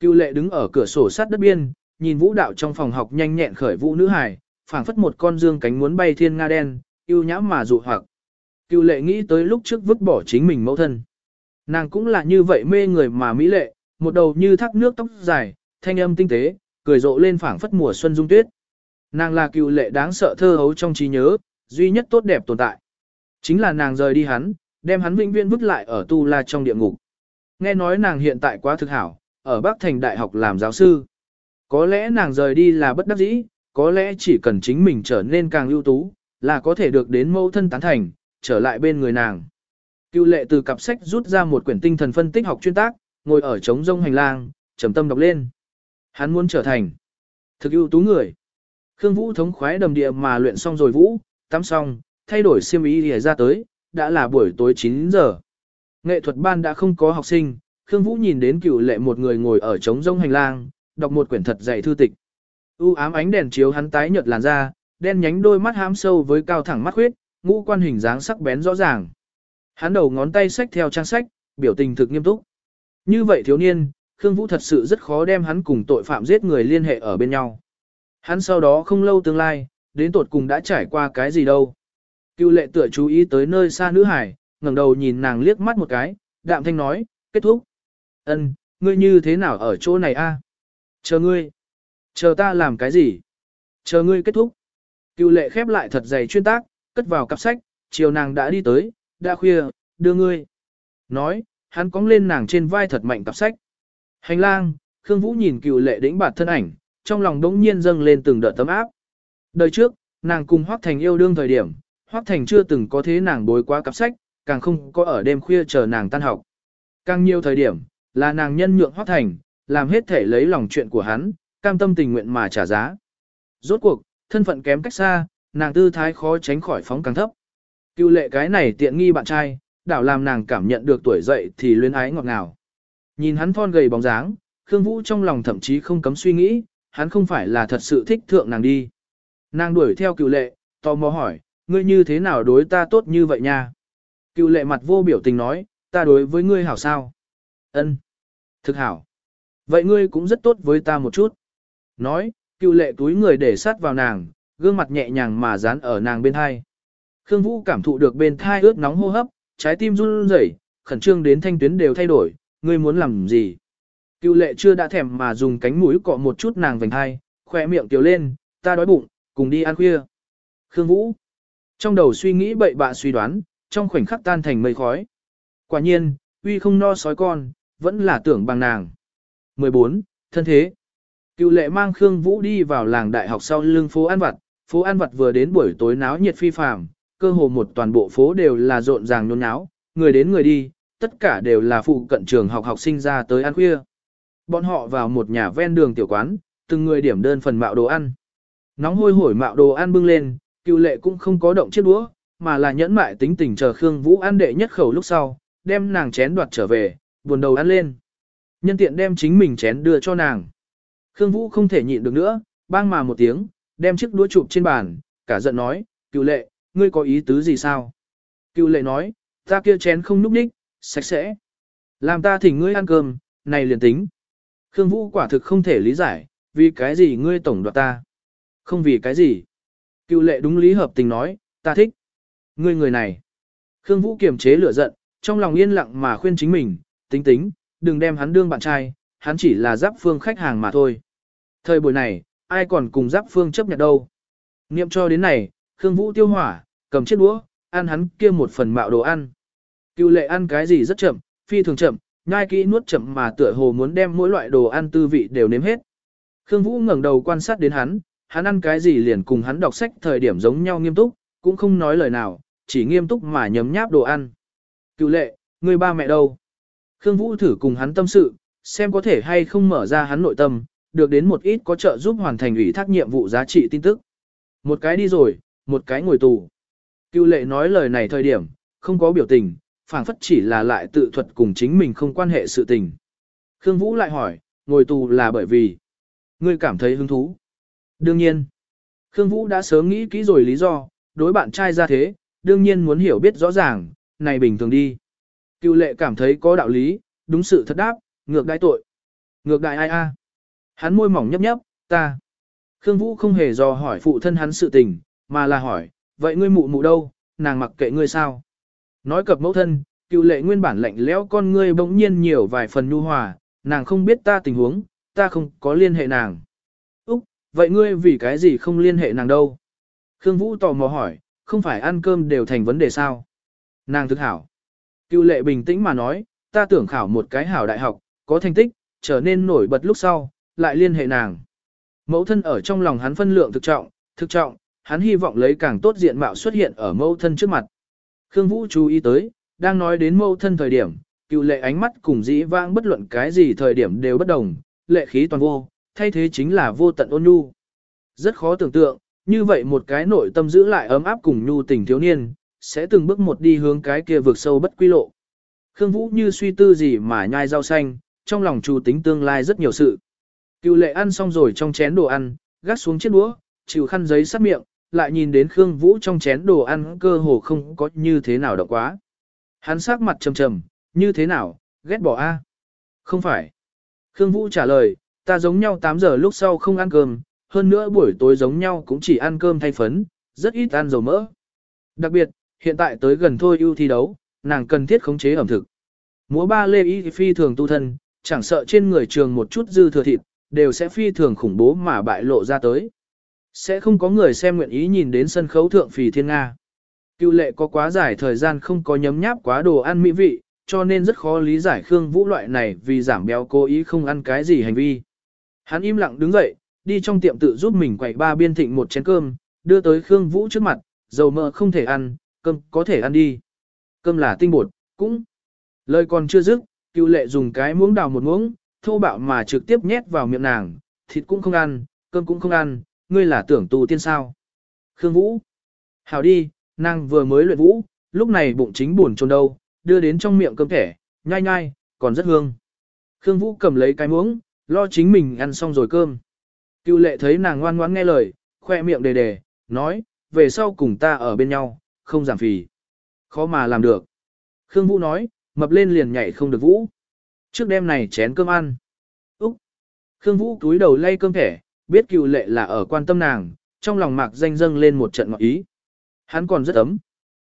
Cưu lệ đứng ở cửa sổ sát đất biên, nhìn vũ đạo trong phòng học nhanh nhẹn khởi vũ nữ hải, phảng phất một con dương cánh muốn bay thiên nga đen, yêu nhãm mà dụ hoặc. Cưu lệ nghĩ tới lúc trước vứt bỏ chính mình mẫu thân. Nàng cũng là như vậy mê người mà mỹ lệ, một đầu như thác nước tóc dài, thanh âm tinh tế, cười rộ lên phảng phất mùa xuân dung tuyết. Nàng là cựu lệ đáng sợ thơ hấu trong trí nhớ, duy nhất tốt đẹp tồn tại. Chính là nàng rời đi hắn, đem hắn vĩnh viễn vứt lại ở tu la trong địa ngục. Nghe nói nàng hiện tại quá thực hảo, ở Bắc Thành Đại học làm giáo sư. Có lẽ nàng rời đi là bất đắc dĩ, có lẽ chỉ cần chính mình trở nên càng ưu tú, là có thể được đến mẫu thân tán thành, trở lại bên người nàng. Cựu lệ từ cặp sách rút ra một quyển tinh thần phân tích học chuyên tác, ngồi ở trống rông hành lang, trầm tâm đọc lên. Hắn muốn trở thành thực ưu tú người. Khương Vũ thống khoái đầm địa mà luyện xong rồi Vũ, tắm xong, thay đổi xiêm y để ra tới, đã là buổi tối 9 giờ. Nghệ thuật ban đã không có học sinh, Khương Vũ nhìn đến cựu lệ một người ngồi ở trống rông hành lang, đọc một quyển thật dày thư tịch. U ám ánh đèn chiếu hắn tái nhợt làn da, đen nhánh đôi mắt hám sâu với cao thẳng mắt khuyết, ngũ quan hình dáng sắc bén rõ ràng. Hắn đầu ngón tay xách theo trang sách, biểu tình thực nghiêm túc. Như vậy thiếu niên, Khương Vũ thật sự rất khó đem hắn cùng tội phạm giết người liên hệ ở bên nhau. Hắn sau đó không lâu tương lai, đến tột cùng đã trải qua cái gì đâu. Cựu lệ tựa chú ý tới nơi xa nữ hải, ngẩng đầu nhìn nàng liếc mắt một cái, đạm thanh nói, kết thúc. Ân, ngươi như thế nào ở chỗ này a? Chờ ngươi. Chờ ta làm cái gì? Chờ ngươi kết thúc. Cựu lệ khép lại thật dày chuyên tác, cất vào cặp sách, chiều nàng đã đi tới, đã khuya, đưa ngươi. Nói, hắn cóng lên nàng trên vai thật mạnh cặp sách. Hành lang, Khương Vũ nhìn cựu lệ đĩnh bạt thân ảnh, trong lòng đống nhiên dâng lên từng đợt tấm áp. Đời trước, nàng cùng Hoác Thành yêu đương thời điểm, Hoác Thành chưa từng có thế nàng bối quá cặp sách, càng không có ở đêm khuya chờ nàng tan học. Càng nhiều thời điểm, là nàng nhân nhượng Hoác Thành, làm hết thể lấy lòng chuyện của hắn, cam tâm tình nguyện mà trả giá. Rốt cuộc, thân phận kém cách xa, nàng tư thái khó tránh khỏi phóng càng thấp. Cựu lệ cái này tiện nghi bạn trai, đảo làm nàng cảm nhận được tuổi dậy thì luyến ái ngọt ngào. Nhìn hắn thon gầy bóng dáng, Khương Vũ trong lòng thậm chí không cấm suy nghĩ, hắn không phải là thật sự thích thượng nàng đi. Nàng đuổi theo cựu lệ, tò mò hỏi, ngươi như thế nào đối ta tốt như vậy nha? Cựu lệ mặt vô biểu tình nói, ta đối với ngươi hảo sao? Ân, Thực hảo. Vậy ngươi cũng rất tốt với ta một chút. Nói, cựu lệ túi người để sát vào nàng, gương mặt nhẹ nhàng mà dán ở nàng bên thai. Khương Vũ cảm thụ được bên thai ướt nóng hô hấp, trái tim run rẩy, khẩn trương đến thanh tuyến đều thay đổi, ngươi muốn làm gì? Cựu lệ chưa đã thèm mà dùng cánh mũi cọ một chút nàng vành thai, khỏe miệng tiểu lên, ta đói bụng, cùng đi ăn khuya. Khương Vũ. Trong đầu suy nghĩ bậy bạ suy đoán, trong khoảnh khắc tan thành mây khói. Quả nhiên, uy không no sói con, vẫn là tưởng bằng nàng. 14. Thân thế Cựu lệ mang Khương Vũ đi vào làng đại học sau lưng phố An Vật, phố An Vật vừa đến buổi tối náo nhiệt phi phàm, cơ hồ một toàn bộ phố đều là rộn ràng nhốn náo, người đến người đi, tất cả đều là phụ cận trường học học sinh ra tới ăn khuya. Bọn họ vào một nhà ven đường tiểu quán, từng người điểm đơn phần mạo đồ ăn. Nóng hôi hổi mạo đồ ăn bưng lên, cựu lệ cũng không có động chiếc đũa, mà là nhẫn mại tính tình chờ Khương Vũ ăn đệ nhất khẩu lúc sau, đem nàng chén đoạt trở về, buồn đầu ăn lên. Nhân tiện đem chính mình chén đưa cho nàng. Khương Vũ không thể nhịn được nữa, bang mà một tiếng, đem chiếc đũa chụp trên bàn, cả giận nói, cựu lệ, ngươi có ý tứ gì sao? Cựu lệ nói, ta kia chén không núp ních, sạch sẽ. Làm ta thỉnh ngươi ăn cơm, này liền tính. Khương Vũ quả thực không thể lý giải, vì cái gì ngươi tổng đoạt ta? Không vì cái gì. Cựu lệ đúng lý hợp tình nói, ta thích. Ngươi người này. Khương Vũ kiềm chế lửa giận, trong lòng yên lặng mà khuyên chính mình, tính tính, đừng đem hắn đương bạn trai, hắn chỉ là giáp phương khách hàng mà thôi. Thời buổi này, ai còn cùng giáp phương chấp nhận đâu. Niệm cho đến này, Khương Vũ tiêu hỏa, cầm chiếc đũa, ăn hắn kia một phần mạo đồ ăn. Cựu lệ ăn cái gì rất chậm, phi thường chậm, nhai kỹ nuốt chậm mà tựa hồ muốn đem mỗi loại đồ ăn tư vị đều nếm hết. Khương Vũ ngẩng đầu quan sát đến hắn, hắn ăn cái gì liền cùng hắn đọc sách thời điểm giống nhau nghiêm túc, cũng không nói lời nào, chỉ nghiêm túc mà nhấm nháp đồ ăn. Cựu lệ, người ba mẹ đâu? Khương Vũ thử cùng hắn tâm sự, xem có thể hay không mở ra hắn nội tâm, được đến một ít có trợ giúp hoàn thành ủy thác nhiệm vụ giá trị tin tức. Một cái đi rồi, một cái ngồi tù. Cựu lệ nói lời này thời điểm, không có biểu tình, phảng phất chỉ là lại tự thuật cùng chính mình không quan hệ sự tình. Khương Vũ lại hỏi, ngồi tù là bởi vì ngươi cảm thấy hứng thú. Đương nhiên, Khương Vũ đã sớm nghĩ kỹ rồi lý do, đối bạn trai ra thế, đương nhiên muốn hiểu biết rõ ràng, này bình thường đi. Cựu lệ cảm thấy có đạo lý, đúng sự thật đáp, ngược đại tội. Ngược đại ai a? Hắn môi mỏng nhấp nhấp, ta. Khương Vũ không hề dò hỏi phụ thân hắn sự tình, mà là hỏi, vậy ngươi mụ mụ đâu, nàng mặc kệ ngươi sao? Nói cập mẫu thân, cựu lệ nguyên bản lạnh lẽo con ngươi bỗng nhiên nhiều vài phần nhu hòa, nàng không biết ta tình huống, ta không có liên hệ nàng. Úc, vậy ngươi vì cái gì không liên hệ nàng đâu? Khương Vũ tò mò hỏi, không phải ăn cơm đều thành vấn đề sao? Nàng thực hảo. Cựu lệ bình tĩnh mà nói, ta tưởng khảo một cái hảo đại học, có thành tích, trở nên nổi bật lúc sau, lại liên hệ nàng. Mẫu thân ở trong lòng hắn phân lượng thực trọng, thực trọng, hắn hy vọng lấy càng tốt diện mạo xuất hiện ở mẫu thân trước mặt. Khương Vũ chú ý tới, đang nói đến mẫu thân thời điểm, cựu lệ ánh mắt cùng dĩ vãng bất luận cái gì thời điểm đều bất đồng, lệ khí toàn vô, thay thế chính là vô tận ôn nhu. Rất khó tưởng tượng, như vậy một cái nội tâm giữ lại ấm áp cùng nhu tình thiếu niên, sẽ từng bước một đi hướng cái kia vượt sâu bất quy lộ. Khương Vũ như suy tư gì mà nhai rau xanh, trong lòng chủ tính tương lai rất nhiều sự. Cựu lệ ăn xong rồi trong chén đồ ăn, gắt xuống chiếc đũa, chịu khăn giấy sát miệng, lại nhìn đến Khương Vũ trong chén đồ ăn cơ hồ không có như thế nào động quá. Hắn sắc mặt trầm trầm, như thế nào, ghét bỏ a? Không phải. Khương Vũ trả lời, ta giống nhau 8 giờ lúc sau không ăn cơm, hơn nữa buổi tối giống nhau cũng chỉ ăn cơm thay phấn, rất ít ăn dầu mỡ. Đặc biệt, hiện tại tới gần thôi ưu thi đấu, nàng cần thiết khống chế ẩm thực. Múa ba lê y phi thường tu thân, chẳng sợ trên người trường một chút dư thừa thịt, đều sẽ phi thường khủng bố mà bại lộ ra tới. Sẽ không có người xem nguyện ý nhìn đến sân khấu thượng phì thiên Nga. Cựu lệ có quá dài thời gian không có nhấm nháp quá đồ ăn mỹ vị, cho nên rất khó lý giải Khương Vũ loại này vì giảm béo cố ý không ăn cái gì hành vi. Hắn im lặng đứng dậy, đi trong tiệm tự giúp mình quậy ba biên thịnh một chén cơm, đưa tới Khương Vũ trước mặt, dầu mỡ không thể ăn, cơm có thể ăn đi. Cơm là tinh bột, cũng. Lời còn chưa dứt, cựu lệ dùng cái muỗng đào một muỗng, thô bạo mà trực tiếp nhét vào miệng nàng, thịt cũng không ăn, cơm cũng không ăn, ngươi là tưởng tù tiên sao. Khương Vũ. Hảo đi, nàng vừa mới luyện vũ, lúc này bụng chính buồn trồn đâu, đưa đến trong miệng cơm thẻ, nhai nhai, còn rất hương. Khương Vũ cầm lấy cái muỗng, lo chính mình ăn xong rồi cơm. Cựu lệ thấy nàng ngoan ngoãn nghe lời, khoe miệng đề đề, nói, về sau cùng ta ở bên nhau, không giảm phì. Khó mà làm được. Khương Vũ nói, mập lên liền nhảy không được Vũ. Trước đêm này chén cơm ăn. Úc. Khương Vũ túi đầu lay cơm thẻ, biết cựu lệ là ở quan tâm nàng, trong lòng mạc danh dâng lên một trận ngọt ý. Hắn còn rất ấm.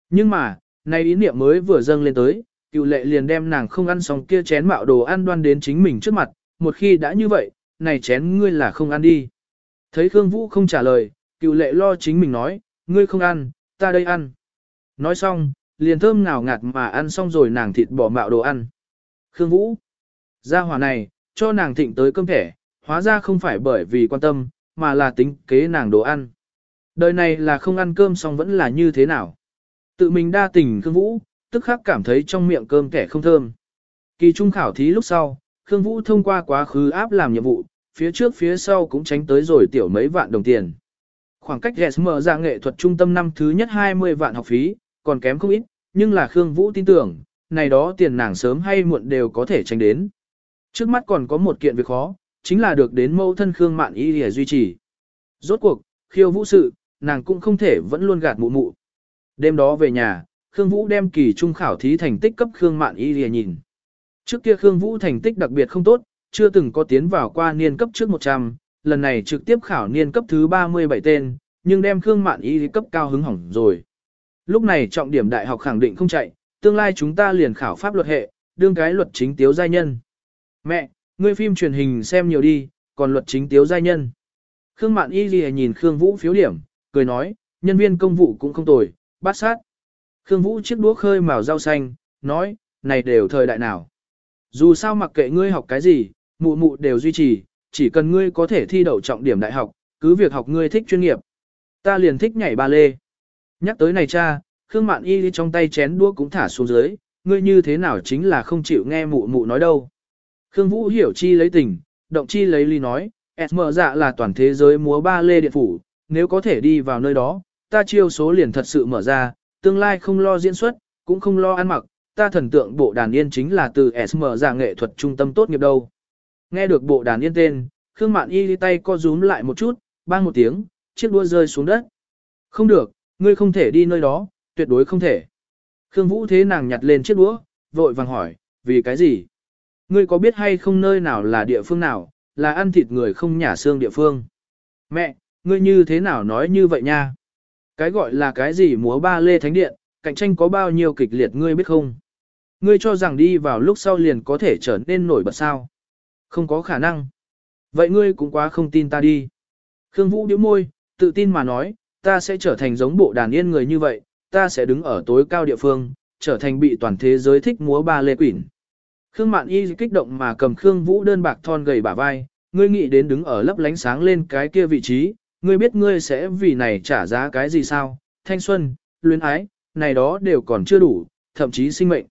Nhưng mà, nay ý niệm mới vừa dâng lên tới, cựu lệ liền đem nàng không ăn xong kia chén mạo đồ ăn đoan đến chính mình trước mặt, một khi đã như vậy, này chén ngươi là không ăn đi. Thấy Khương Vũ không trả lời, cựu lệ lo chính mình nói, ngươi không ăn, ta đây ăn. Nói xong, liền thơm ngào ngạt mà ăn xong rồi nàng thịt bỏ mạo đồ ăn. Khương Vũ, gia hỏa này, cho nàng thịnh tới cơm thẻ, hóa ra không phải bởi vì quan tâm, mà là tính kế nàng đồ ăn. Đời này là không ăn cơm xong vẫn là như thế nào. Tự mình đa tình Khương Vũ, tức khắc cảm thấy trong miệng cơm kẻ không thơm. Kỳ trung khảo thí lúc sau, Khương Vũ thông qua quá khứ áp làm nhiệm vụ, phía trước phía sau cũng tránh tới rồi tiểu mấy vạn đồng tiền. Khoảng cách GSM ra nghệ thuật trung tâm năm thứ nhất 20 vạn học phí, còn kém không ít, nhưng là Khương Vũ tin tưởng, này đó tiền nàng sớm hay muộn đều có thể tránh đến. Trước mắt còn có một kiện việc khó, chính là được đến mẫu thân Khương Mạn Y để duy trì. Rốt cuộc, khiêu vũ sự, nàng cũng không thể vẫn luôn gạt mụ mụ. Đêm đó về nhà, Khương Vũ đem kỳ trung khảo thí thành tích cấp Khương Mạn Y để nhìn. Trước kia Khương Vũ thành tích đặc biệt không tốt, chưa từng có tiến vào qua niên cấp trước 100, lần này trực tiếp khảo niên cấp thứ 37 tên, nhưng đem Khương Mạn Y cấp cao hứng hỏng rồi. Lúc này trọng điểm đại học khẳng định không chạy, tương lai chúng ta liền khảo pháp luật hệ, đương cái luật chính tiếu giai nhân. Mẹ, ngươi phim truyền hình xem nhiều đi, còn luật chính tiếu giai nhân. Khương Mạn Y Ghi nhìn Khương Vũ phiếu điểm, cười nói, nhân viên công vụ cũng không tồi, bắt sát. Khương Vũ chiếc đũa khơi màu rau xanh, nói, này đều thời đại nào. Dù sao mặc kệ ngươi học cái gì, mụ mụ đều duy trì, chỉ cần ngươi có thể thi đậu trọng điểm đại học, cứ việc học ngươi thích chuyên nghiệp. Ta liền thích nhảy ba lê. Nhắc tới này cha, Khương Mạn Y trong tay chén đũa cũng thả xuống dưới, ngươi như thế nào chính là không chịu nghe mụ mụ nói đâu. Khương Vũ hiểu chi lấy tình, động chi lấy ly nói, mở dạ là toàn thế giới múa ba lê điện phủ, nếu có thể đi vào nơi đó, ta chiêu số liền thật sự mở ra, tương lai không lo diễn xuất, cũng không lo ăn mặc, ta thần tượng bộ đàn yên chính là từ mở dạ nghệ thuật trung tâm tốt nghiệp đâu. Nghe được bộ đàn yên tên, Khương Mạn Y tay co rúm lại một chút, bang một tiếng, chiếc đua rơi xuống đất. Không được, ngươi không thể đi nơi đó, tuyệt đối không thể. Khương Vũ thế nàng nhặt lên chiếc đũa, vội vàng hỏi, vì cái gì? Ngươi có biết hay không nơi nào là địa phương nào, là ăn thịt người không nhả xương địa phương? Mẹ, ngươi như thế nào nói như vậy nha? Cái gọi là cái gì múa ba lê thánh điện, cạnh tranh có bao nhiêu kịch liệt ngươi biết không? Ngươi cho rằng đi vào lúc sau liền có thể trở nên nổi bật sao? Không có khả năng. Vậy ngươi cũng quá không tin ta đi. Khương Vũ điếu môi, tự tin mà nói, ta sẽ trở thành giống bộ đàn yên người như vậy, ta sẽ đứng ở tối cao địa phương, trở thành bị toàn thế giới thích múa ba lê quỷ. Khương Mạn Y kích động mà cầm Khương Vũ đơn bạc thon gầy bả vai, ngươi nghĩ đến đứng ở lấp lánh sáng lên cái kia vị trí, ngươi biết ngươi sẽ vì này trả giá cái gì sao? Thanh xuân, luyến ái, này đó đều còn chưa đủ, thậm chí sinh mệnh.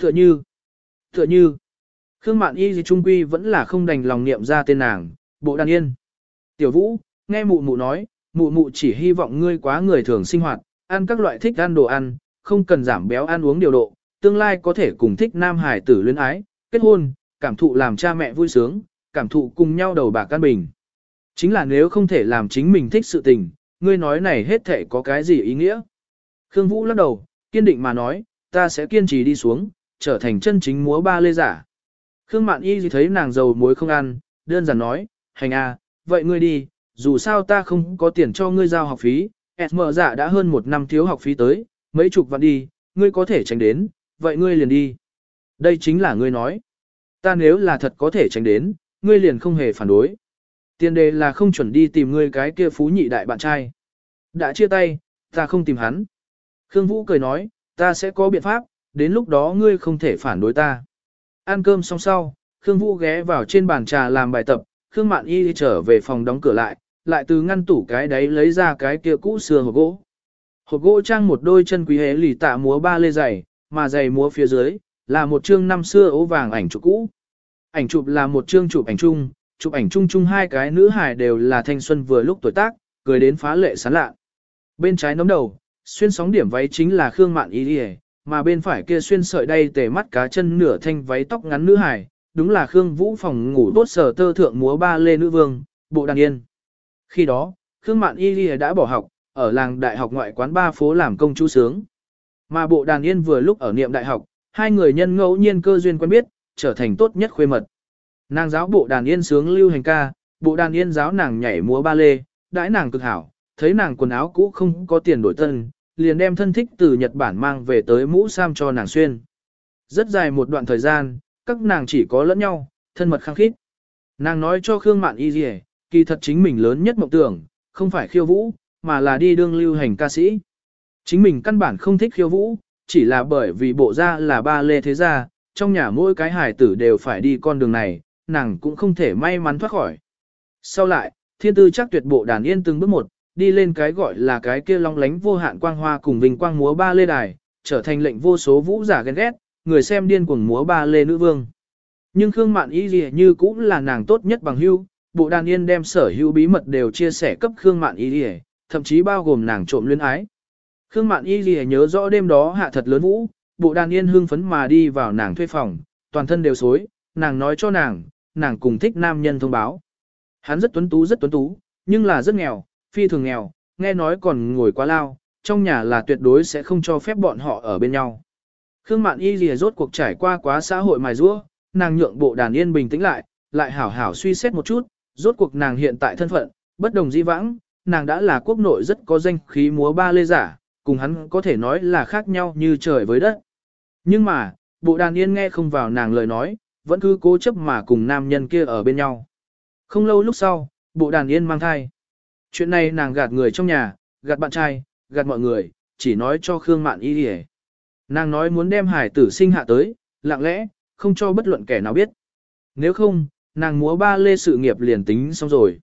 Tựa như, tựa như, Khương Mạn Y gì trung quy vẫn là không đành lòng niệm ra tên nàng, bộ đàn yên. Tiểu Vũ, nghe mụ mụ nói, mụ mụ chỉ hy vọng ngươi quá người thường sinh hoạt, ăn các loại thích ăn đồ ăn, không cần giảm béo ăn uống điều độ, tương lai có thể cùng thích nam hải tử luyến ái, kết hôn, cảm thụ làm cha mẹ vui sướng, cảm thụ cùng nhau đầu bạc căn bình. Chính là nếu không thể làm chính mình thích sự tình, ngươi nói này hết thể có cái gì ý nghĩa? Khương Vũ lắc đầu, kiên định mà nói, ta sẽ kiên trì đi xuống, trở thành chân chính múa ba lê giả. Khương Mạn Y thấy nàng dầu muối không ăn, đơn giản nói, hành a, vậy ngươi đi, dù sao ta không có tiền cho ngươi giao học phí, SM giả dạ đã hơn một năm thiếu học phí tới, mấy chục vạn đi, ngươi có thể tránh đến, vậy ngươi liền đi. Đây chính là ngươi nói. Ta nếu là thật có thể tránh đến, ngươi liền không hề phản đối. Tiền đề là không chuẩn đi tìm ngươi cái kia phú nhị đại bạn trai. Đã chia tay, ta không tìm hắn. Khương Vũ cười nói, ta sẽ có biện pháp, đến lúc đó ngươi không thể phản đối ta. Ăn cơm xong sau, Khương Vũ ghé vào trên bàn trà làm bài tập, Khương Mạn Y đi trở về phòng đóng cửa lại, lại từ ngăn tủ cái đấy lấy ra cái kia cũ xưa hộp gỗ. Hộp gỗ trang một đôi chân quý hế lì tạ múa ba lê giày, mà giày múa phía dưới, là một chương năm xưa ố vàng ảnh chụp cũ. Ảnh chụp là một chương chụp ảnh chung, chụp ảnh chung chung hai cái nữ hài đều là thanh xuân vừa lúc tuổi tác, cười đến phá lệ sán lạ. Bên trái nấm đầu, xuyên sóng điểm váy chính là Khương Mạn Y Điề, mà bên phải kia xuyên sợi đay tề mắt cá chân nửa thanh váy tóc ngắn nữ hài, đúng là Khương Vũ phòng ngủ đốt sở tơ thượng múa ba lê nữ vương, bộ đàn yên. Khi đó, Khương Mạn Y đã bỏ học, ở làng đại học ngoại quán ba phố làm công chú sướng. Mà bộ đàn yên vừa lúc ở niệm đại học, hai người nhân ngẫu nhiên cơ duyên quen biết, trở thành tốt nhất khuê mật. Nàng giáo bộ đàn yên sướng lưu hành ca, bộ đàn yên giáo nàng nhảy múa ba lê, đãi nàng cực hảo, thấy nàng quần áo cũ không có tiền đổi tân, liền đem thân thích từ Nhật Bản mang về tới mũ sam cho nàng xuyên. Rất dài một đoạn thời gian, các nàng chỉ có lẫn nhau, thân mật khăng khít. Nàng nói cho Khương Mạn Y gì, kỳ thật chính mình lớn nhất mộng tưởng, không phải khiêu vũ, mà là đi đương lưu hành ca sĩ. Chính mình căn bản không thích khiêu vũ, chỉ là bởi vì bộ ra là ba lê thế gia, trong nhà mỗi cái hài tử đều phải đi con đường này, nàng cũng không thể may mắn thoát khỏi. Sau lại, thiên tư chắc tuyệt bộ đàn yên từng bước một, đi lên cái gọi là cái kia long lánh vô hạn quang hoa cùng vinh quang múa ba lê đài, trở thành lệnh vô số vũ giả ghen ghét, người xem điên cuồng múa ba lê nữ vương. Nhưng Khương Mạn Y Lì như cũng là nàng tốt nhất bằng hưu, bộ đàn yên đem sở hữu bí mật đều chia sẻ cấp Khương Mạn Y lìa, thậm chí bao gồm nàng trộm luyến ái. Khương Mạn Y lìa nhớ rõ đêm đó hạ thật lớn vũ, bộ đàn yên hưng phấn mà đi vào nàng thuê phòng, toàn thân đều xối, nàng nói cho nàng, nàng cùng thích nam nhân thông báo. Hắn rất tuấn tú rất tuấn tú, nhưng là rất nghèo, phi thường nghèo, nghe nói còn ngồi quá lao, trong nhà là tuyệt đối sẽ không cho phép bọn họ ở bên nhau. Khương Mạn Y lìa rốt cuộc trải qua quá xã hội mài rũa, nàng nhượng bộ đàn yên bình tĩnh lại, lại hảo hảo suy xét một chút, rốt cuộc nàng hiện tại thân phận, bất đồng di vãng, nàng đã là quốc nội rất có danh khí múa ba lê giả, cùng hắn có thể nói là khác nhau như trời với đất. Nhưng mà, bộ đàn yên nghe không vào nàng lời nói, vẫn cứ cố chấp mà cùng nam nhân kia ở bên nhau. Không lâu lúc sau, bộ đàn yên mang thai. Chuyện này nàng gạt người trong nhà, gạt bạn trai, gạt mọi người, chỉ nói cho Khương Mạn Y Điề. Nàng nói muốn đem hải tử sinh hạ tới, lặng lẽ, không cho bất luận kẻ nào biết. Nếu không, nàng múa ba lê sự nghiệp liền tính xong rồi.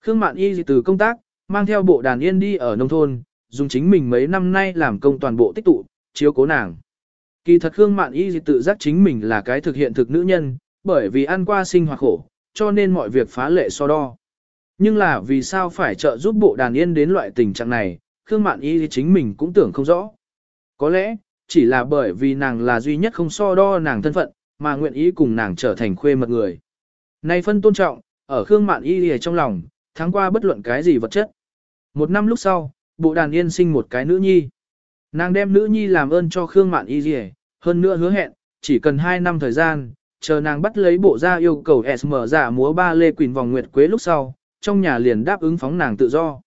Khương Mạn Y từ công tác, mang theo bộ đàn yên đi ở nông thôn, dùng chính mình mấy năm nay làm công toàn bộ tích tụ, chiếu cố nàng. Kỳ thật Khương Mạn Y tự giác chính mình là cái thực hiện thực nữ nhân, bởi vì ăn qua sinh hoạt khổ, cho nên mọi việc phá lệ so đo. Nhưng là vì sao phải trợ giúp bộ đàn yên đến loại tình trạng này, Khương Mạn Y chính mình cũng tưởng không rõ. Có lẽ, chỉ là bởi vì nàng là duy nhất không so đo nàng thân phận, mà nguyện ý cùng nàng trở thành khuê mật người. Này phân tôn trọng, ở Khương Mạn Y trong lòng, tháng qua bất luận cái gì vật chất. Một năm lúc sau, bộ đàn yên sinh một cái nữ nhi. Nàng đem nữ nhi làm ơn cho Khương Mạn Y Dì, hơn nữa hứa hẹn, chỉ cần hai năm thời gian, chờ nàng bắt lấy bộ ra yêu cầu SM giả múa ba lê quỳnh vòng nguyệt quế lúc sau, trong nhà liền đáp ứng phóng nàng tự do.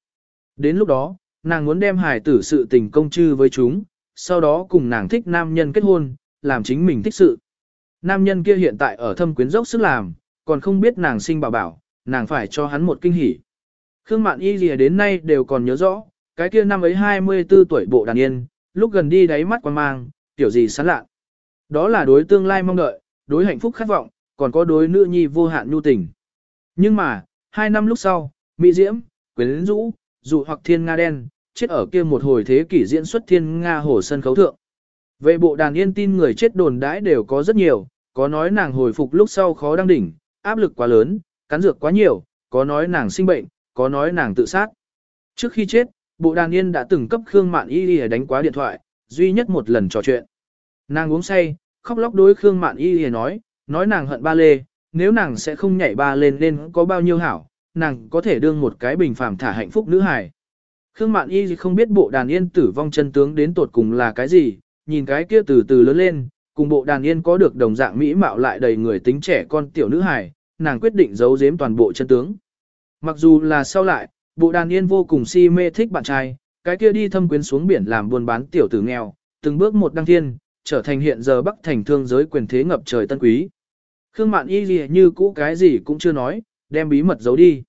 Đến lúc đó, nàng muốn đem hài tử sự tình công chư với chúng, sau đó cùng nàng thích nam nhân kết hôn, làm chính mình thích sự. Nam nhân kia hiện tại ở thâm quyến dốc sức làm, còn không biết nàng sinh bảo bảo, nàng phải cho hắn một kinh hỉ. Khương Mạn Y lìa đến nay đều còn nhớ rõ, cái kia năm ấy 24 tuổi bộ đàn yên, lúc gần đi đáy mắt quan mang, tiểu gì sán lạ. Đó là đối tương lai mong đợi, đối hạnh phúc khát vọng, còn có đối nữ nhi vô hạn nhu tình. Nhưng mà, hai năm lúc sau, Mỹ Diễm, Quyến Dũ, dụ hoặc Thiên Nga Đen, chết ở kia một hồi thế kỷ diễn xuất Thiên Nga hồ sân khấu thượng. Về bộ đàn yên tin người chết đồn đãi đều có rất nhiều, có nói nàng hồi phục lúc sau khó đăng đỉnh, áp lực quá lớn, cắn dược quá nhiều, có nói nàng sinh bệnh, có nói nàng tự sát. Trước khi chết, bộ đàn yên đã từng cấp Khương Mạn Y Y đánh quá điện thoại, duy nhất một lần trò chuyện. Nàng uống say, khóc lóc đối Khương Mạn Y Y nói, nói nàng hận ba lê, nếu nàng sẽ không nhảy ba lên nên có bao nhiêu hảo, nàng có thể đương một cái bình phàm thả hạnh phúc nữ hài. Khương Mạn Y không biết bộ đàn yên tử vong chân tướng đến tột cùng là cái gì, nhìn cái kia từ từ lớn lên, cùng bộ đàn yên có được đồng dạng mỹ mạo lại đầy người tính trẻ con tiểu nữ hài, nàng quyết định giấu giếm toàn bộ chân tướng. Mặc dù là sau lại, bộ đàn yên vô cùng si mê thích bạn trai, cái kia đi thâm quyến xuống biển làm buôn bán tiểu tử nghèo, từng bước một đăng thiên, trở thành hiện giờ bắc thành thương giới quyền thế ngập trời tân quý. Khương Mạn Y gì như cũ cái gì cũng chưa nói, đem bí mật giấu đi.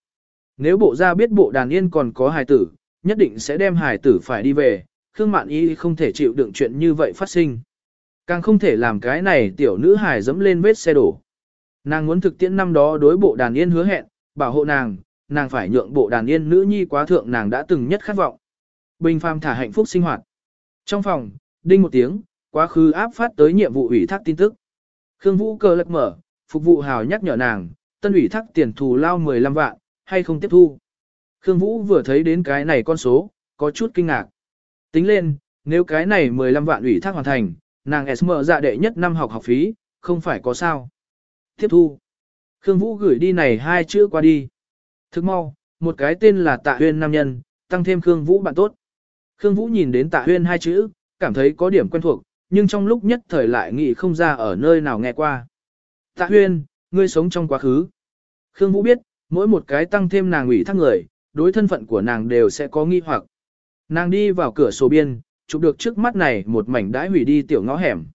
Nếu bộ gia biết bộ đàn yên còn có hài tử, nhất định sẽ đem hài tử phải đi về, Khương Mạn Y không thể chịu đựng chuyện như vậy phát sinh. Càng không thể làm cái này tiểu nữ hài dẫm lên vết xe đổ. Nàng muốn thực tiễn năm đó đối bộ đàn yên hứa hẹn, bảo hộ nàng, nàng phải nhượng bộ đàn yên nữ nhi quá thượng nàng đã từng nhất khát vọng. Bình phàm thả hạnh phúc sinh hoạt. Trong phòng, đinh một tiếng, quá khứ áp phát tới nhiệm vụ ủy thác tin tức. Khương Vũ cờ lật mở, phục vụ hào nhắc nhở nàng, tân ủy thác tiền thù lao 15 vạn, hay không tiếp thu. Khương Vũ vừa thấy đến cái này con số, có chút kinh ngạc. Tính lên, nếu cái này 15 vạn ủy thác hoàn thành, nàng SM dạ đệ nhất năm học học phí, không phải có sao. Tiếp thu. Khương Vũ gửi đi này hai chữ qua đi. Thức mau, một cái tên là Tạ Huyên nam nhân, tăng thêm Khương Vũ bạn tốt. Khương Vũ nhìn đến Tạ Huyên hai chữ, cảm thấy có điểm quen thuộc, nhưng trong lúc nhất thời lại nghĩ không ra ở nơi nào nghe qua. Tạ Huyên, ngươi sống trong quá khứ. Khương Vũ biết, mỗi một cái tăng thêm nàng ủy thác người, đối thân phận của nàng đều sẽ có nghi hoặc. Nàng đi vào cửa sổ biên, chụp được trước mắt này một mảnh đãi hủy đi tiểu ngõ hẻm.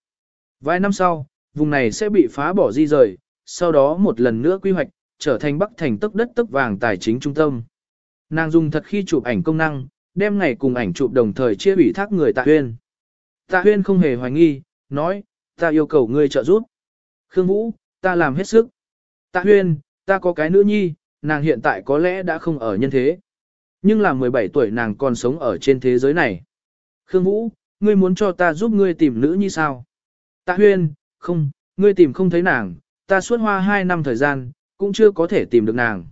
Vài năm sau, vùng này sẽ bị phá bỏ di rời, sau đó một lần nữa quy hoạch, trở thành Bắc thành tức đất tức vàng tài chính trung tâm. Nàng dùng thật khi chụp ảnh công năng, đem ngày cùng ảnh chụp đồng thời chia ủy thác người Tạ Huyên. Tạ Huyên không hề hoài nghi, nói, ta yêu cầu ngươi trợ giúp. Khương Vũ, ta làm hết sức. Tạ Huyên, ta có cái nữ nhi, nàng hiện tại có lẽ đã không ở nhân thế. Nhưng là 17 tuổi nàng còn sống ở trên thế giới này. Khương Vũ, ngươi muốn cho ta giúp ngươi tìm nữ nhi sao? Tạ Huyên, không, ngươi tìm không thấy nàng, ta suốt hoa 2 năm thời gian, cũng chưa có thể tìm được nàng.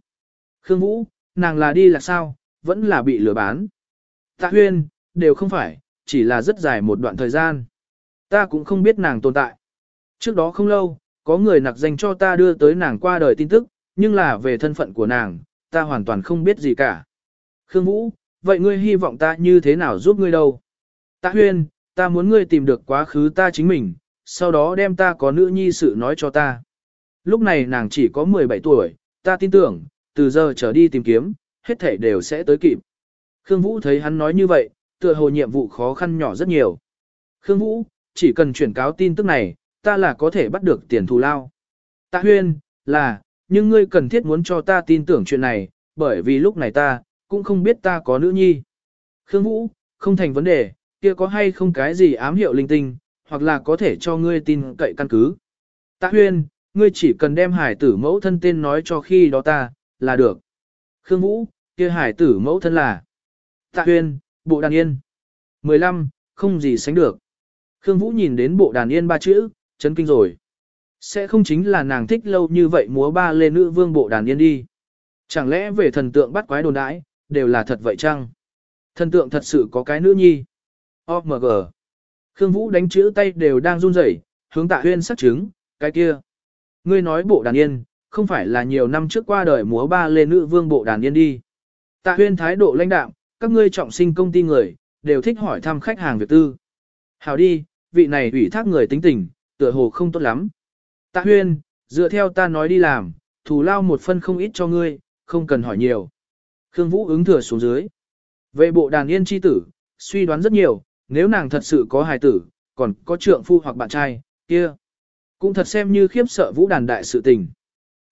Khương Vũ, nàng là đi là sao, vẫn là bị lừa bán. Tạ Huyên, đều không phải, chỉ là rất dài một đoạn thời gian. Ta cũng không biết nàng tồn tại. Trước đó không lâu, có người nặc danh cho ta đưa tới nàng qua đời tin tức, nhưng là về thân phận của nàng, ta hoàn toàn không biết gì cả. Khương Vũ, vậy ngươi hy vọng ta như thế nào giúp ngươi đâu? Tạ Huyên, ta muốn ngươi tìm được quá khứ ta chính mình, sau đó đem ta có nữ nhi sự nói cho ta. Lúc này nàng chỉ có 17 tuổi, ta tin tưởng, từ giờ trở đi tìm kiếm, hết thể đều sẽ tới kịp. Khương Vũ thấy hắn nói như vậy, tựa hồ nhiệm vụ khó khăn nhỏ rất nhiều. Khương Vũ, chỉ cần chuyển cáo tin tức này, ta là có thể bắt được tiền thù lao. Tạ Huyên, là, nhưng ngươi cần thiết muốn cho ta tin tưởng chuyện này, bởi vì lúc này ta, cũng không biết ta có nữ nhi. Khương Vũ, không thành vấn đề, kia có hay không cái gì ám hiệu linh tinh, hoặc là có thể cho ngươi tin cậy căn cứ. Tạ Huyên, ngươi chỉ cần đem hải tử mẫu thân tên nói cho khi đó ta, là được. Khương Vũ, kia hải tử mẫu thân là. Tạ Huyên, bộ đàn yên. 15, không gì sánh được. Khương Vũ nhìn đến bộ đàn yên ba chữ, chấn kinh rồi. Sẽ không chính là nàng thích lâu như vậy múa ba lê nữ vương bộ đàn yên đi. Chẳng lẽ về thần tượng bắt quái đồn đãi, đều là thật vậy chăng? Thần tượng thật sự có cái nữ nhi. OMG. Khương Vũ đánh chữ tay đều đang run rẩy, hướng tạ huyên sắc chứng, cái kia. Ngươi nói bộ đàn yên, không phải là nhiều năm trước qua đời múa ba lê nữ vương bộ đàn yên đi. Tạ huyên thái độ lãnh đạm, các ngươi trọng sinh công ty người, đều thích hỏi thăm khách hàng việc tư. Hào đi, vị này ủy thác người tính tình, tựa hồ không tốt lắm. Tạ huyên, Dựa theo ta nói đi làm, thù lao một phân không ít cho ngươi, không cần hỏi nhiều. Khương Vũ ứng thừa xuống dưới. Về bộ đàn yên chi tử, suy đoán rất nhiều, nếu nàng thật sự có hài tử, còn có trượng phu hoặc bạn trai, kia. Cũng thật xem như khiếp sợ Vũ đàn đại sự tình.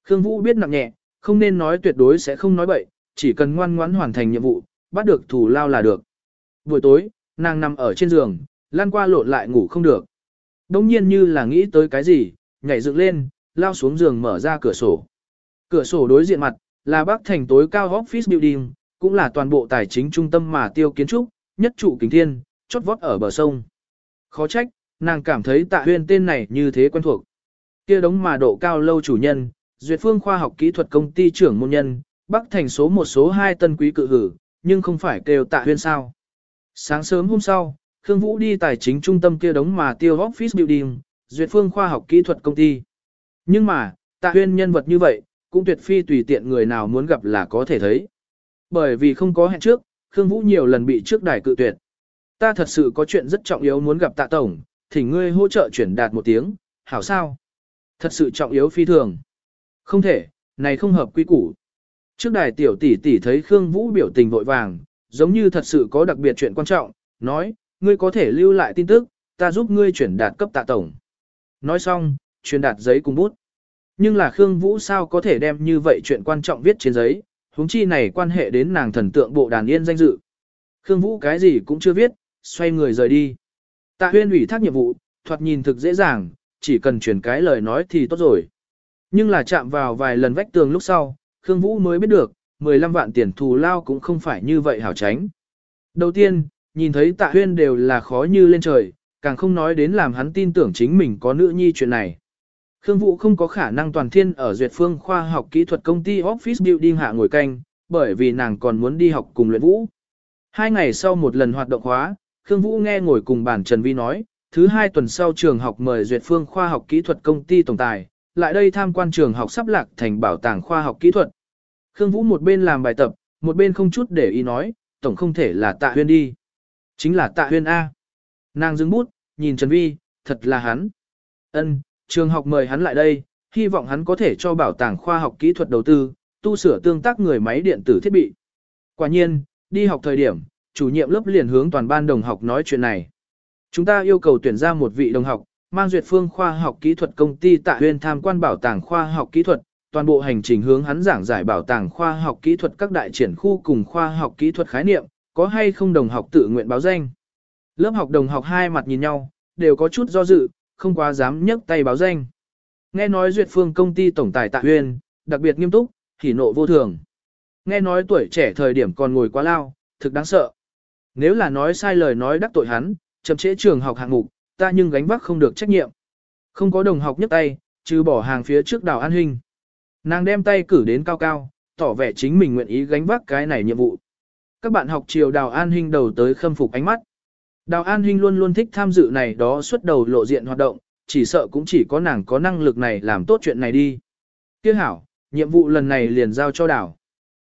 Khương Vũ biết nặng nhẹ, không nên nói tuyệt đối sẽ không nói bậy, chỉ cần ngoan ngoãn hoàn thành nhiệm vụ, bắt được thù lao là được. Buổi tối, nàng nằm ở trên giường, lan qua lộn lại ngủ không được. Đông nhiên như là nghĩ tới cái gì, nhảy dựng lên, lao xuống giường mở ra cửa sổ. Cửa sổ đối diện mặt, là Bác thành tối cao office building, cũng là toàn bộ tài chính trung tâm mà tiêu kiến trúc, nhất trụ kính thiên, chót vót ở bờ sông. Khó trách, nàng cảm thấy tạ huyên tên này như thế quen thuộc. kia đống mà độ cao lâu chủ nhân, duyệt phương khoa học kỹ thuật công ty trưởng môn nhân, bắc thành số một số hai tân quý cự hử, nhưng không phải kêu tạ huyên sao. Sáng sớm hôm sau, Khương Vũ đi tài chính trung tâm kia đống mà tiêu office building, duyệt phương khoa học kỹ thuật công ty. Nhưng mà, tạ huyên nhân vật như vậy, cũng tuyệt phi tùy tiện người nào muốn gặp là có thể thấy. Bởi vì không có hẹn trước, Khương Vũ nhiều lần bị trước đài cự tuyệt. Ta thật sự có chuyện rất trọng yếu muốn gặp tạ tổng, thỉnh ngươi hỗ trợ chuyển đạt một tiếng, hảo sao? Thật sự trọng yếu phi thường. Không thể, này không hợp quy củ. Trước đài tiểu tỷ tỷ thấy Khương Vũ biểu tình vội vàng, giống như thật sự có đặc biệt chuyện quan trọng, nói, ngươi có thể lưu lại tin tức, ta giúp ngươi chuyển đạt cấp tạ tổng. Nói xong, truyền đạt giấy cùng bút. Nhưng là Khương Vũ sao có thể đem như vậy chuyện quan trọng viết trên giấy, huống chi này quan hệ đến nàng thần tượng bộ đàn yên danh dự. Khương Vũ cái gì cũng chưa viết, xoay người rời đi. Tạ huyên ủy thác nhiệm vụ, thoạt nhìn thực dễ dàng, chỉ cần chuyển cái lời nói thì tốt rồi. Nhưng là chạm vào vài lần vách tường lúc sau, Khương Vũ mới biết được, 15 vạn tiền thù lao cũng không phải như vậy hảo tránh. Đầu tiên, nhìn thấy tạ huyên đều là khó như lên trời, càng không nói đến làm hắn tin tưởng chính mình có nữ nhi chuyện này. Khương Vũ không có khả năng toàn thiên ở duyệt phương khoa học kỹ thuật công ty Office Building hạ ngồi canh, bởi vì nàng còn muốn đi học cùng luyện vũ. Hai ngày sau một lần hoạt động hóa. Khương Vũ nghe ngồi cùng bàn Trần Vi nói, thứ hai tuần sau trường học mời duyệt phương khoa học kỹ thuật công ty tổng tài, lại đây tham quan trường học sắp lạc thành bảo tàng khoa học kỹ thuật. Khương Vũ một bên làm bài tập, một bên không chút để ý nói, tổng không thể là tạ huyên đi. Chính là tạ huyên A. Nàng dừng bút, nhìn Trần Vi, thật là hắn. Ân, trường học mời hắn lại đây, hy vọng hắn có thể cho bảo tàng khoa học kỹ thuật đầu tư, tu sửa tương tác người máy điện tử thiết bị. Quả nhiên, đi học thời điểm, chủ nhiệm lớp liền hướng toàn ban đồng học nói chuyện này. Chúng ta yêu cầu tuyển ra một vị đồng học, mang duyệt phương khoa học kỹ thuật công ty tại huyên tham quan bảo tàng khoa học kỹ thuật, toàn bộ hành trình hướng hắn giảng giải bảo tàng khoa học kỹ thuật các đại triển khu cùng khoa học kỹ thuật khái niệm, có hay không đồng học tự nguyện báo danh. Lớp học đồng học hai mặt nhìn nhau, đều có chút do dự, không quá dám nhấc tay báo danh. Nghe nói duyệt phương công ty tổng tài Tạ Huyên, đặc biệt nghiêm túc, hỉ nộ vô thường. Nghe nói tuổi trẻ thời điểm còn ngồi quá lao, thực đáng sợ. Nếu là nói sai lời nói đắc tội hắn, chậm trễ trường học hạng mục, ta nhưng gánh vác không được trách nhiệm. Không có đồng học nhấc tay, trừ bỏ hàng phía trước đào an hình. Nàng đem tay cử đến cao cao, tỏ vẻ chính mình nguyện ý gánh vác cái này nhiệm vụ. Các bạn học chiều đào an hình đầu tới khâm phục ánh mắt. Đào An Hinh luôn luôn thích tham dự này đó xuất đầu lộ diện hoạt động, chỉ sợ cũng chỉ có nàng có năng lực này làm tốt chuyện này đi. Tiếc hảo, nhiệm vụ lần này liền giao cho đào.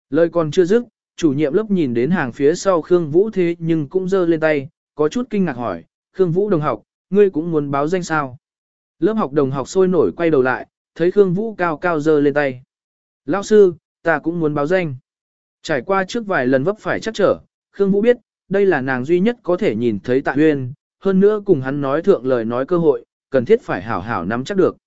Lời còn chưa dứt, chủ nhiệm lớp nhìn đến hàng phía sau Khương Vũ thế nhưng cũng giơ lên tay, có chút kinh ngạc hỏi, Khương Vũ đồng học, ngươi cũng muốn báo danh sao? Lớp học đồng học sôi nổi quay đầu lại, thấy Khương Vũ cao cao giơ lên tay. Lão sư, ta cũng muốn báo danh. Trải qua trước vài lần vấp phải chắc trở, Khương Vũ biết, đây là nàng duy nhất có thể nhìn thấy tạ huyên, hơn nữa cùng hắn nói thượng lời nói cơ hội, cần thiết phải hảo hảo nắm chắc được.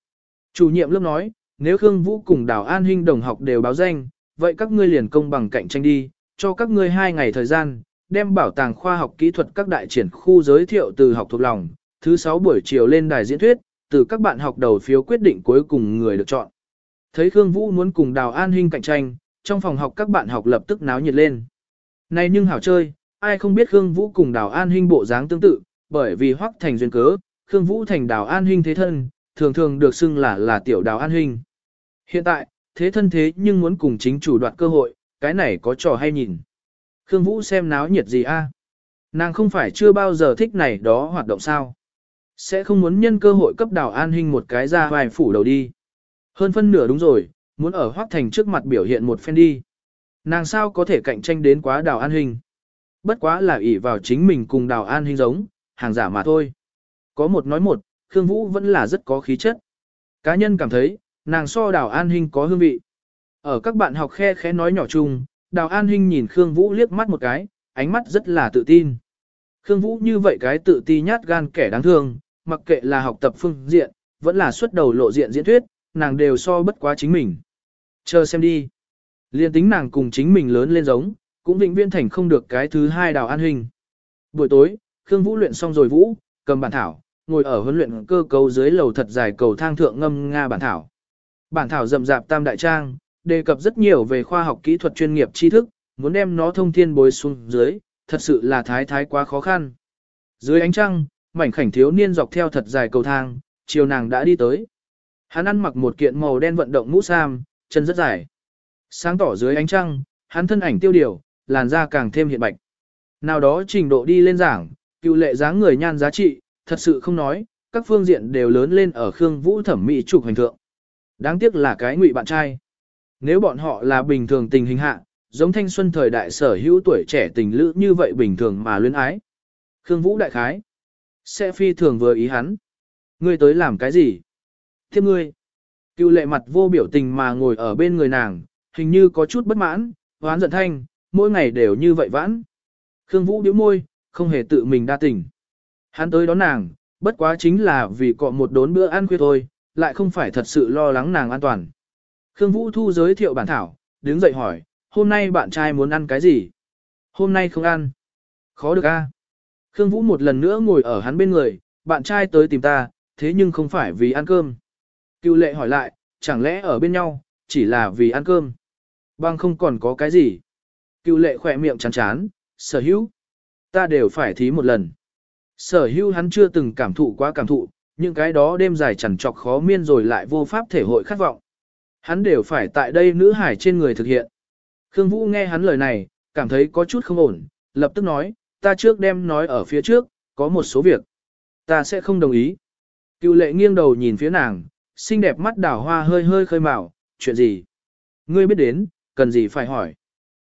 Chủ nhiệm lớp nói, nếu Khương Vũ cùng Đào An Hinh đồng học đều báo danh, vậy các ngươi liền công bằng cạnh tranh đi, cho các ngươi hai ngày thời gian, đem bảo tàng khoa học kỹ thuật các đại triển khu giới thiệu từ học thuộc lòng, thứ sáu buổi chiều lên đài diễn thuyết, từ các bạn học đầu phiếu quyết định cuối cùng người được chọn. Thấy Khương Vũ muốn cùng Đào An Hinh cạnh tranh, trong phòng học các bạn học lập tức náo nhiệt lên. Này nhưng hảo chơi, ai không biết Khương Vũ cùng Đào An Hinh bộ dáng tương tự, bởi vì hoắc thành duyên cớ, Khương Vũ thành Đào An Hinh thế thân, thường thường được xưng là là tiểu Đào An Hinh. Hiện tại, thế thân thế nhưng muốn cùng chính chủ đoạt cơ hội, cái này có trò hay nhìn. Khương Vũ xem náo nhiệt gì a? À? Nàng không phải chưa bao giờ thích này đó hoạt động sao? Sẽ không muốn nhân cơ hội cấp Đào An hình một cái ra vài phủ đầu đi. Hơn phân nửa đúng rồi, muốn ở hoắc thành trước mặt biểu hiện một phen đi. Nàng sao có thể cạnh tranh đến quá Đào An hình, bất quá là ỷ vào chính mình cùng đào an hình giống, hàng giả mà thôi. Có một nói một, Khương Vũ vẫn là rất có khí chất. Cá nhân cảm thấy, nàng so đào an hình có hương vị. Ở các bạn học khe khẽ nói nhỏ chung, đào an Hinh nhìn Khương Vũ liếc mắt một cái, ánh mắt rất là tự tin. Khương Vũ như vậy cái tự ti nhát gan kẻ đáng thương, mặc kệ là học tập phương diện, vẫn là xuất đầu lộ diện diễn thuyết, nàng đều so bất quá chính mình. Chờ xem đi. Liên tính nàng cùng chính mình lớn lên giống, cũng vĩnh viễn thành không được cái thứ hai đào an hình. Buổi tối, Khương Vũ luyện xong rồi Vũ, cầm bản thảo, ngồi ở huấn luyện cơ cấu dưới lầu thật dài cầu thang thượng ngâm nga bản thảo. Bản thảo rậm rạp tam đại trang, đề cập rất nhiều về khoa học kỹ thuật chuyên nghiệp tri thức, muốn đem nó thông thiên bối xuống dưới, thật sự là thái thái quá khó khăn. Dưới ánh trăng, mảnh khảnh thiếu niên dọc theo thật dài cầu thang, chiều nàng đã đi tới. Hắn ăn mặc một kiện màu đen vận động mũ sam, chân rất dài. Sáng tỏ dưới ánh trăng, hắn thân ảnh tiêu điều, làn da càng thêm hiện bạch. Nào đó trình độ đi lên giảng, cựu lệ dáng người nhan giá trị, thật sự không nói, các phương diện đều lớn lên ở Khương Vũ thẩm mỹ trục hành thượng. Đáng tiếc là cái ngụy bạn trai. Nếu bọn họ là bình thường tình hình hạ, giống thanh xuân thời đại sở hữu tuổi trẻ tình lữ như vậy bình thường mà luyến ái. Khương Vũ đại khái. Sẽ phi thường vừa ý hắn. Ngươi tới làm cái gì? Tiếp ngươi. Cựu lệ mặt vô biểu tình mà ngồi ở bên người nàng, hình như có chút bất mãn, hoán giận thanh, mỗi ngày đều như vậy vãn. Khương Vũ điếu môi, không hề tự mình đa tình. Hắn tới đón nàng, bất quá chính là vì cọ một đốn bữa ăn khuya thôi, lại không phải thật sự lo lắng nàng an toàn. Khương Vũ Thu giới thiệu bản thảo, đứng dậy hỏi, hôm nay bạn trai muốn ăn cái gì? Hôm nay không ăn. Khó được a. Khương Vũ một lần nữa ngồi ở hắn bên người, bạn trai tới tìm ta, thế nhưng không phải vì ăn cơm. Cựu lệ hỏi lại, chẳng lẽ ở bên nhau, chỉ là vì ăn cơm. Bằng không còn có cái gì. Cựu lệ khỏe miệng chán chán, sở hữu. Ta đều phải thí một lần. Sở hữu hắn chưa từng cảm thụ quá cảm thụ, những cái đó đêm dài chẳng trọc khó miên rồi lại vô pháp thể hội khát vọng. Hắn đều phải tại đây nữ hải trên người thực hiện. Khương Vũ nghe hắn lời này, cảm thấy có chút không ổn, lập tức nói, ta trước đem nói ở phía trước, có một số việc. Ta sẽ không đồng ý. Cựu lệ nghiêng đầu nhìn phía nàng, xinh đẹp mắt đảo hoa hơi hơi khơi mào, chuyện gì? Ngươi biết đến, cần gì phải hỏi.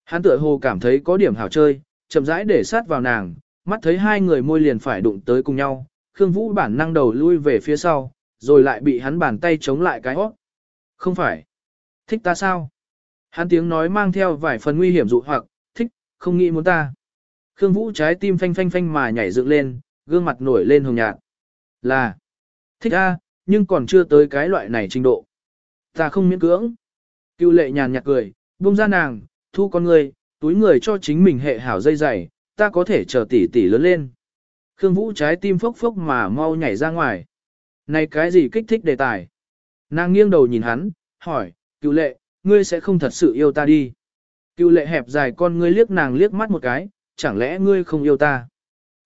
Hắn tựa hồ cảm thấy có điểm hảo chơi, chậm rãi để sát vào nàng, mắt thấy hai người môi liền phải đụng tới cùng nhau, Khương Vũ bản năng đầu lui về phía sau, rồi lại bị hắn bàn tay chống lại cái hót. Không phải. Thích ta sao? Hắn tiếng nói mang theo vài phần nguy hiểm dụ hoặc, thích, không nghĩ muốn ta. Khương Vũ trái tim phanh phanh phanh mà nhảy dựng lên, gương mặt nổi lên hồng nhạt. Là, thích a, nhưng còn chưa tới cái loại này trình độ. Ta không miễn cưỡng. Cưu lệ nhàn nhạt cười, buông ra nàng, thu con người, túi người cho chính mình hệ hảo dây dày, ta có thể chờ tỷ tỷ lớn lên. Khương Vũ trái tim phốc phốc mà mau nhảy ra ngoài. Này cái gì kích thích đề tài? Nàng nghiêng đầu nhìn hắn, hỏi, cựu lệ, ngươi sẽ không thật sự yêu ta đi. Cựu lệ hẹp dài con ngươi liếc nàng liếc mắt một cái, chẳng lẽ ngươi không yêu ta?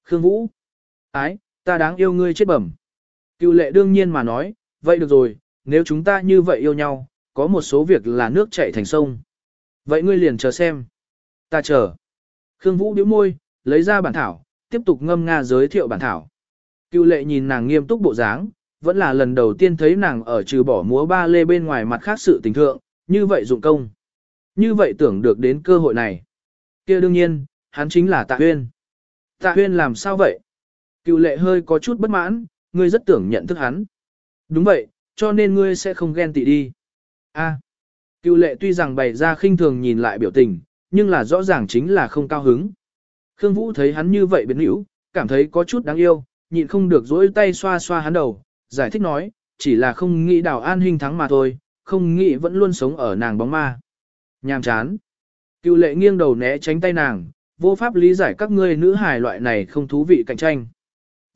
Khương Vũ, ái, ta đáng yêu ngươi chết bẩm. Cựu lệ đương nhiên mà nói, vậy được rồi, nếu chúng ta như vậy yêu nhau, có một số việc là nước chảy thành sông. Vậy ngươi liền chờ xem. Ta chờ. Khương Vũ điếu môi, lấy ra bản thảo, tiếp tục ngâm nga giới thiệu bản thảo. Cựu lệ nhìn nàng nghiêm túc bộ dáng, vẫn là lần đầu tiên thấy nàng ở trừ bỏ múa ba lê bên ngoài mặt khác sự tình thượng, như vậy dụng công. Như vậy tưởng được đến cơ hội này. kia đương nhiên, hắn chính là Tạ Huyên. Tạ Huyên làm sao vậy? Cựu lệ hơi có chút bất mãn, ngươi rất tưởng nhận thức hắn. Đúng vậy, cho nên ngươi sẽ không ghen tị đi. A. Cựu lệ tuy rằng bày ra khinh thường nhìn lại biểu tình, nhưng là rõ ràng chính là không cao hứng. Khương Vũ thấy hắn như vậy biến hữu, cảm thấy có chút đáng yêu, nhịn không được dỗi tay xoa xoa hắn đầu, giải thích nói, chỉ là không nghĩ đào an hình thắng mà thôi, không nghĩ vẫn luôn sống ở nàng bóng ma. Nhàm chán. Cựu lệ nghiêng đầu né tránh tay nàng, vô pháp lý giải các ngươi nữ hài loại này không thú vị cạnh tranh.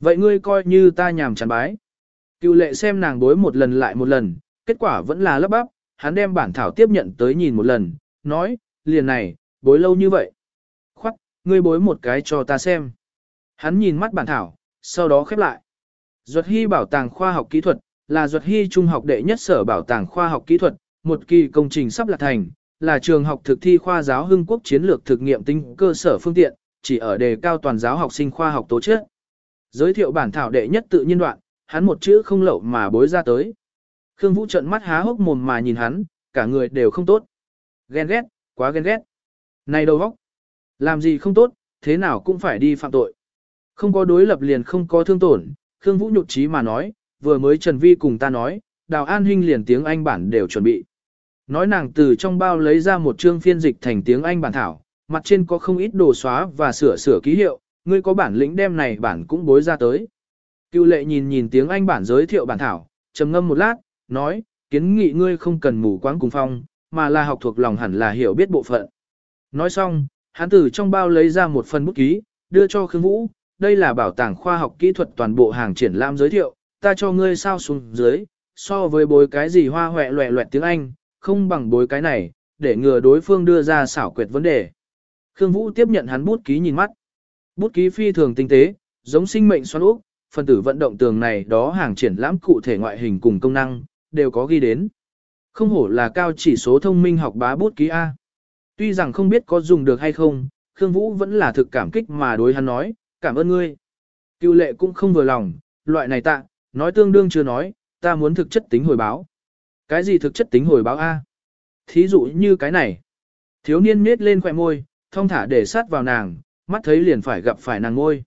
Vậy ngươi coi như ta nhàm chán bái. Cựu lệ xem nàng bối một lần lại một lần, kết quả vẫn là lấp bắp, hắn đem bản thảo tiếp nhận tới nhìn một lần, nói, liền này, bối lâu như vậy. Khoắc, ngươi bối một cái cho ta xem. Hắn nhìn mắt bản thảo, sau đó khép lại. Duật Hy bảo tàng khoa học kỹ thuật, là Duật Hy trung học đệ nhất sở bảo tàng khoa học kỹ thuật, một kỳ công trình sắp lạc thành, là trường học thực thi khoa giáo hưng quốc chiến lược thực nghiệm tinh cơ sở phương tiện, chỉ ở đề cao toàn giáo học sinh khoa học tố chất. Giới thiệu bản thảo đệ nhất tự nhiên đoạn, hắn một chữ không lậu mà bối ra tới. Khương Vũ trợn mắt há hốc mồm mà nhìn hắn, cả người đều không tốt. Ghen ghét, quá ghen ghét. Này đầu óc, làm gì không tốt, thế nào cũng phải đi phạm tội. Không có đối lập liền không có thương tổn, Khương Vũ nhụt trí mà nói, vừa mới Trần Vi cùng ta nói, Đào An Hinh liền tiếng Anh bản đều chuẩn bị. Nói nàng từ trong bao lấy ra một chương phiên dịch thành tiếng Anh bản thảo, mặt trên có không ít đồ xóa và sửa sửa ký hiệu, ngươi có bản lĩnh đem này bản cũng bối ra tới. Cưu lệ nhìn nhìn tiếng Anh bản giới thiệu bản thảo, trầm ngâm một lát, nói, kiến nghị ngươi không cần mù quáng cùng phong, mà là học thuộc lòng hẳn là hiểu biết bộ phận. Nói xong, hắn từ trong bao lấy ra một phần bút ký, đưa cho Khương Vũ, đây là bảo tàng khoa học kỹ thuật toàn bộ hàng triển lãm giới thiệu, ta cho ngươi sao xuống dưới, so với bối cái gì hoa hoẹ loẹ loẹt tiếng Anh, không bằng bối cái này, để ngừa đối phương đưa ra xảo quyệt vấn đề. Khương Vũ tiếp nhận hắn bút ký nhìn mắt. Bút ký phi thường tinh tế, giống sinh mệnh xoắn ốc, phần tử vận động tường này đó hàng triển lãm cụ thể ngoại hình cùng công năng, đều có ghi đến. Không hổ là cao chỉ số thông minh học bá bút ký A. Tuy rằng không biết có dùng được hay không, Khương Vũ vẫn là thực cảm kích mà đối hắn nói, cảm ơn ngươi. Cựu lệ cũng không vừa lòng, loại này tạ, nói tương đương chưa nói, ta muốn thực chất tính hồi báo. Cái gì thực chất tính hồi báo A? Thí dụ như cái này. Thiếu niên miết lên khỏe môi, thông thả để sát vào nàng, mắt thấy liền phải gặp phải nàng ngôi.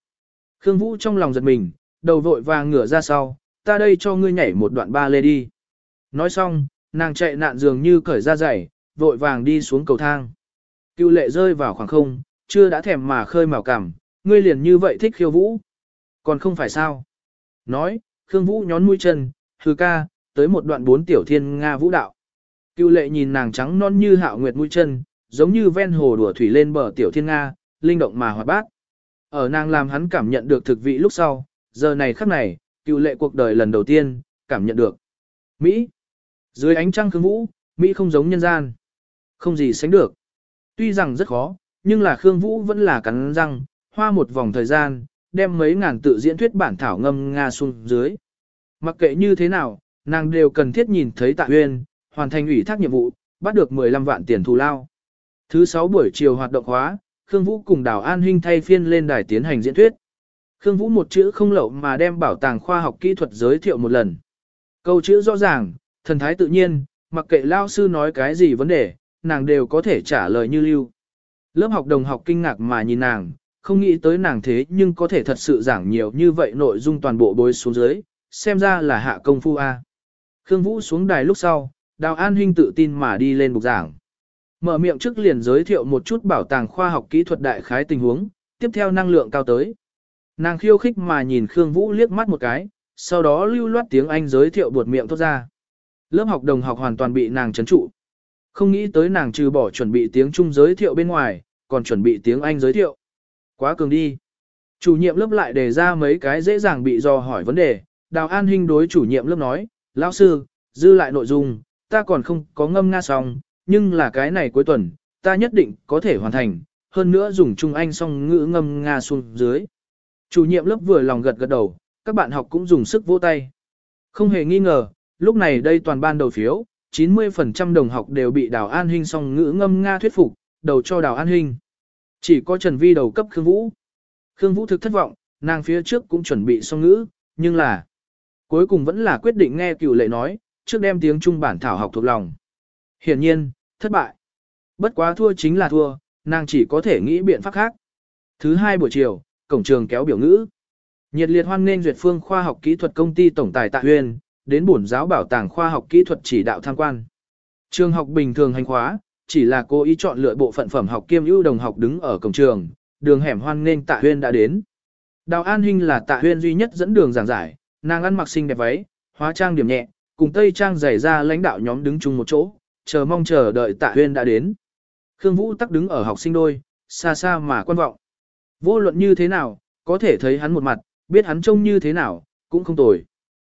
Khương Vũ trong lòng giật mình, đầu vội vàng ngửa ra sau, ta đây cho ngươi nhảy một đoạn ba lê đi. Nói xong, nàng chạy nạn dường như cởi ra giày, vội vàng đi xuống cầu thang. Cựu lệ rơi vào khoảng không, chưa đã thèm mà khơi mào cảm, ngươi liền như vậy thích khiêu vũ. Còn không phải sao? Nói, Khương Vũ nhón mũi chân, hư ca, tới một đoạn bốn tiểu thiên Nga vũ đạo. Cựu lệ nhìn nàng trắng non như hạo nguyệt mũi chân, giống như ven hồ đùa thủy lên bờ tiểu thiên Nga, linh động mà hoạt bát. Ở nàng làm hắn cảm nhận được thực vị lúc sau, giờ này khắc này, cựu lệ cuộc đời lần đầu tiên, cảm nhận được. Mỹ. Dưới ánh trăng khương vũ, Mỹ không giống nhân gian. Không gì sánh được. Tuy rằng rất khó, nhưng là Khương Vũ vẫn là cắn răng, hoa một vòng thời gian, đem mấy ngàn tự diễn thuyết bản thảo ngâm Nga xuống dưới. Mặc kệ như thế nào, nàng đều cần thiết nhìn thấy Tạ Huyên, hoàn thành ủy thác nhiệm vụ, bắt được 15 vạn tiền thù lao. Thứ 6 buổi chiều hoạt động hóa, Khương Vũ cùng Đào An Hinh thay phiên lên đài tiến hành diễn thuyết. Khương Vũ một chữ không lậu mà đem bảo tàng khoa học kỹ thuật giới thiệu một lần. Câu chữ rõ ràng, thần thái tự nhiên, mặc kệ lao sư nói cái gì vấn đề, nàng đều có thể trả lời như lưu. Lớp học đồng học kinh ngạc mà nhìn nàng, không nghĩ tới nàng thế nhưng có thể thật sự giảng nhiều như vậy nội dung toàn bộ bối xuống dưới, xem ra là hạ công phu A. Khương Vũ xuống đài lúc sau, Đào An Hinh tự tin mà đi lên bục giảng. Mở miệng trước liền giới thiệu một chút bảo tàng khoa học kỹ thuật đại khái tình huống, tiếp theo năng lượng cao tới. Nàng khiêu khích mà nhìn Khương Vũ liếc mắt một cái, sau đó lưu loát tiếng Anh giới thiệu buột miệng thốt ra. Lớp học đồng học hoàn toàn bị nàng chấn trụ. Không nghĩ tới nàng trừ bỏ chuẩn bị tiếng Trung giới thiệu bên ngoài, còn chuẩn bị tiếng Anh giới thiệu. Quá cường đi. Chủ nhiệm lớp lại đề ra mấy cái dễ dàng bị do hỏi vấn đề. Đào An Hinh đối chủ nhiệm lớp nói, lão sư, dư lại nội dung, ta còn không có ngâm nga xong, nhưng là cái này cuối tuần, ta nhất định có thể hoàn thành, hơn nữa dùng Trung Anh song ngữ ngâm nga xuống dưới. Chủ nhiệm lớp vừa lòng gật gật đầu, các bạn học cũng dùng sức vỗ tay. Không hề nghi ngờ, lúc này đây toàn ban đầu phiếu, 90% đồng học đều bị Đào An Hinh song ngữ ngâm nga thuyết phục, đầu cho Đào An Hinh. Chỉ có Trần Vi đầu cấp Khương Vũ. Khương Vũ thực thất vọng, nàng phía trước cũng chuẩn bị song ngữ, nhưng là cuối cùng vẫn là quyết định nghe cửu lệ nói, trước đem tiếng Trung bản thảo học thuộc lòng. Hiển nhiên, thất bại. Bất quá thua chính là thua, nàng chỉ có thể nghĩ biện pháp khác. Thứ hai buổi chiều, cổng trường kéo biểu ngữ. Nhiệt liệt hoan nghênh duyệt phương khoa học kỹ thuật công ty tổng tài Tạ Huyền, đến bổn giáo bảo tàng khoa học kỹ thuật chỉ đạo tham quan. Trường học bình thường hành khóa, chỉ là cô ý chọn lựa bộ phận phẩm học kiêm ưu đồng học đứng ở cổng trường, đường hẻm hoan nên Tạ Huyên đã đến. Đào An Hinh là Tạ Huyên duy nhất dẫn đường giảng giải, nàng ăn mặc xinh đẹp váy, hóa trang điểm nhẹ, cùng tây trang giày ra lãnh đạo nhóm đứng chung một chỗ, chờ mong chờ đợi Tạ Huyên đã đến. Khương Vũ tắc đứng ở học sinh đôi, xa xa mà quan vọng. Vô luận như thế nào, có thể thấy hắn một mặt, biết hắn trông như thế nào, cũng không tồi.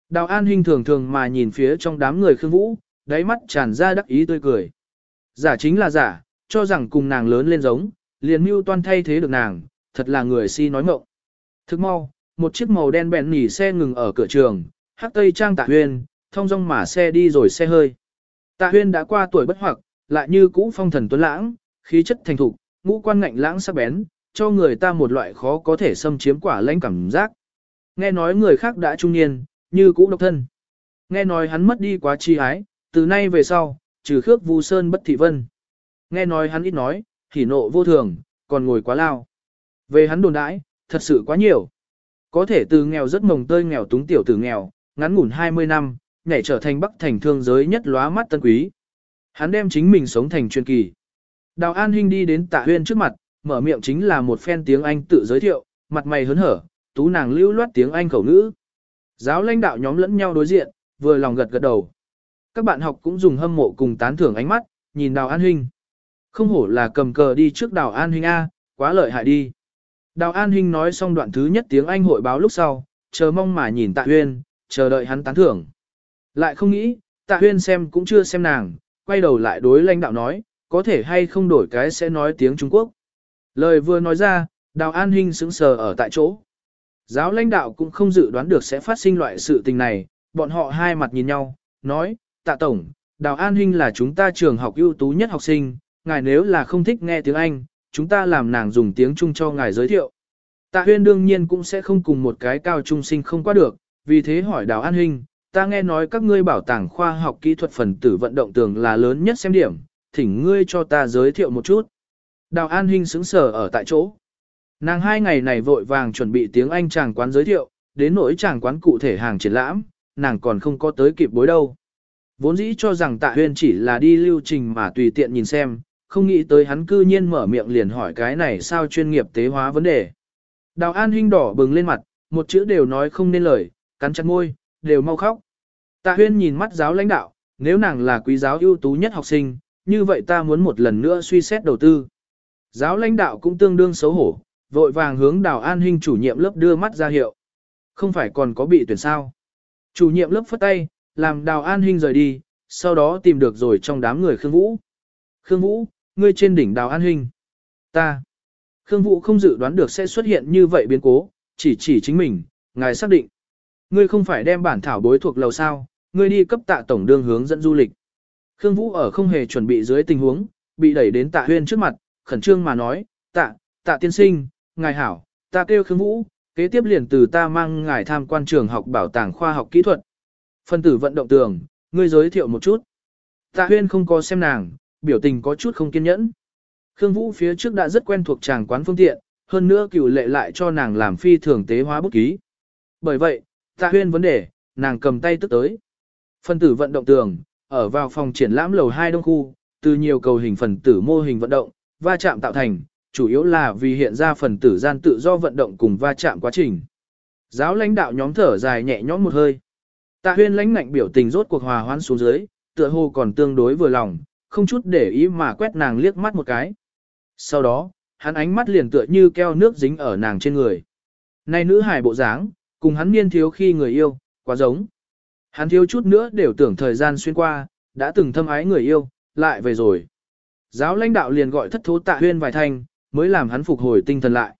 Đào An Hinh thường thường mà nhìn phía trong đám người Khương Vũ, đáy mắt tràn ra đắc ý tươi cười. Giả chính là giả, cho rằng cùng nàng lớn lên giống, liền mưu toan thay thế được nàng, thật là người si nói mộng. Thức mau, một chiếc màu đen bẹn nỉ xe ngừng ở cửa trường, hắc tây trang tạ huyên, thông dong mà xe đi rồi xe hơi. Tạ huyên đã qua tuổi bất hoặc, lại như cũ phong thần tuấn lãng, khí chất thành thục, ngũ quan ngạnh lãng sắc bén, cho người ta một loại khó có thể xâm chiếm quả lãnh cảm giác. Nghe nói người khác đã trung niên, như cũ độc thân. Nghe nói hắn mất đi quá chi ái, từ nay về sau, trừ khước vu sơn bất thị vân. Nghe nói hắn ít nói, hỉ nộ vô thường, còn ngồi quá lao. Về hắn đồn đãi, thật sự quá nhiều. Có thể từ nghèo rất mồng tơi nghèo túng tiểu tử nghèo, ngắn ngủn 20 năm, nhảy trở thành bắc thành thương giới nhất lóa mắt tân quý. Hắn đem chính mình sống thành truyền kỳ. Đào An Hinh đi đến tạ huyên trước mặt, mở miệng chính là một phen tiếng Anh tự giới thiệu, mặt mày hớn hở, tú nàng lưu loát tiếng Anh khẩu ngữ. Giáo lãnh đạo nhóm lẫn nhau đối diện, vừa lòng gật gật đầu. Các bạn học cũng dùng hâm mộ cùng tán thưởng ánh mắt, nhìn Đào An Hinh. Không hổ là cầm cờ đi trước Đào An Hinh A, quá lợi hại đi. Đào An Hinh nói xong đoạn thứ nhất tiếng Anh hội báo lúc sau, chờ mong mà nhìn Tạ Huyên, chờ đợi hắn tán thưởng. Lại không nghĩ, Tạ Huyên xem cũng chưa xem nàng, quay đầu lại đối lãnh đạo nói, có thể hay không đổi cái sẽ nói tiếng Trung Quốc. Lời vừa nói ra, Đào An Hinh sững sờ ở tại chỗ. Giáo lãnh đạo cũng không dự đoán được sẽ phát sinh loại sự tình này, bọn họ hai mặt nhìn nhau, nói, Tạ Tổng, Đào An huynh là chúng ta trường học ưu tú nhất học sinh, ngài nếu là không thích nghe tiếng Anh, chúng ta làm nàng dùng tiếng Trung cho ngài giới thiệu. Tạ huyên đương nhiên cũng sẽ không cùng một cái cao trung sinh không qua được, vì thế hỏi Đào An huynh, ta nghe nói các ngươi bảo tàng khoa học kỹ thuật phần tử vận động tường là lớn nhất xem điểm, thỉnh ngươi cho ta giới thiệu một chút. Đào An Hinh sững sờ ở tại chỗ. Nàng hai ngày này vội vàng chuẩn bị tiếng Anh chàng quán giới thiệu, đến nỗi chàng quán cụ thể hàng triển lãm, nàng còn không có tới kịp bối đâu. Vốn dĩ cho rằng tạ huyên chỉ là đi lưu trình mà tùy tiện nhìn xem, không nghĩ tới hắn cư nhiên mở miệng liền hỏi cái này sao chuyên nghiệp tế hóa vấn đề. Đào An Hinh đỏ bừng lên mặt, một chữ đều nói không nên lời, cắn chặt môi, đều mau khóc. Tạ huyên nhìn mắt giáo lãnh đạo, nếu nàng là quý giáo ưu tú nhất học sinh, như vậy ta muốn một lần nữa suy xét đầu tư. Giáo lãnh đạo cũng tương đương xấu hổ, vội vàng hướng đào an Hinh chủ nhiệm lớp đưa mắt ra hiệu. Không phải còn có bị tuyển sao. Chủ nhiệm lớp phất tay, làm đào an Hinh rời đi, sau đó tìm được rồi trong đám người Khương Vũ. Khương Vũ, ngươi trên đỉnh đào an Hinh. Ta. Khương Vũ không dự đoán được sẽ xuất hiện như vậy biến cố, chỉ chỉ chính mình, ngài xác định. Ngươi không phải đem bản thảo bối thuộc lầu sao, ngươi đi cấp tạ tổng đương hướng dẫn du lịch. Khương Vũ ở không hề chuẩn bị dưới tình huống, bị đẩy đến tạ huyên trước mặt, khẩn trương mà nói, tạ, tạ tiên sinh, ngài hảo, ta kêu Khương Vũ, kế tiếp liền từ ta mang ngài tham quan trường học bảo tàng khoa học kỹ thuật. Phân tử vận động tường, ngươi giới thiệu một chút. Tạ huyên không có xem nàng, biểu tình có chút không kiên nhẫn. Khương Vũ phía trước đã rất quen thuộc chàng quán phương tiện, hơn nữa cửu lệ lại cho nàng làm phi thường tế hóa bút ký. Bởi vậy, tạ huyên vấn đề, nàng cầm tay tức tới. Phân tử vận động tường, ở vào phòng triển lãm lầu 2 đông khu, từ nhiều cầu hình phần tử mô hình vận động, va chạm tạo thành, chủ yếu là vì hiện ra phần tử gian tự do vận động cùng va chạm quá trình. Giáo lãnh đạo nhóm thở dài nhẹ nhõm một hơi. Tạ huyên lãnh ngạnh biểu tình rốt cuộc hòa hoãn xuống dưới, tựa hồ còn tương đối vừa lòng, không chút để ý mà quét nàng liếc mắt một cái. Sau đó, hắn ánh mắt liền tựa như keo nước dính ở nàng trên người. Này nữ hài bộ dáng, cùng hắn niên thiếu khi người yêu, quá giống. Hắn thiếu chút nữa đều tưởng thời gian xuyên qua, đã từng thâm ái người yêu, lại về rồi. Giáo lãnh đạo liền gọi thất thố tạ huyên vài thanh, mới làm hắn phục hồi tinh thần lại.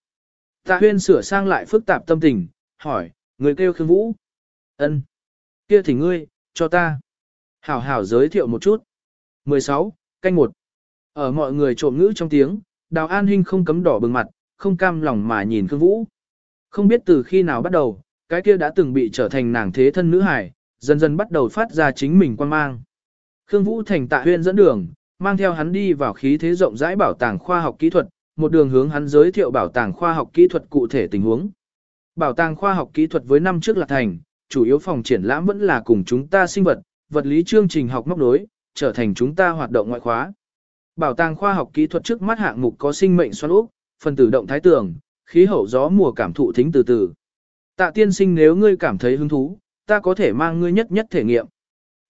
Tạ huyên sửa sang lại phức tạp tâm tình, hỏi, người kêu Khương Vũ. ân Kia thì ngươi, cho ta. Hảo hảo giới thiệu một chút. 16, canh một. Ở mọi người trộm ngữ trong tiếng, Đào An Hinh không cấm đỏ bừng mặt, không cam lòng mà nhìn Khương Vũ. Không biết từ khi nào bắt đầu, cái kia đã từng bị trở thành nàng thế thân nữ hải, dần dần bắt đầu phát ra chính mình quan mang. Khương Vũ thành tạ huyên dẫn đường, mang theo hắn đi vào khí thế rộng rãi bảo tàng khoa học kỹ thuật, một đường hướng hắn giới thiệu bảo tàng khoa học kỹ thuật cụ thể tình huống. Bảo tàng khoa học kỹ thuật với năm trước là thành, chủ yếu phòng triển lãm vẫn là cùng chúng ta sinh vật, vật lý chương trình học móc nối, trở thành chúng ta hoạt động ngoại khóa. Bảo tàng khoa học kỹ thuật trước mắt hạng mục có sinh mệnh xoắn ốc, phần tử động thái tường, khí hậu gió mùa cảm thụ thính từ từ. Tạ tiên sinh nếu ngươi cảm thấy hứng thú, ta có thể mang ngươi nhất nhất thể nghiệm.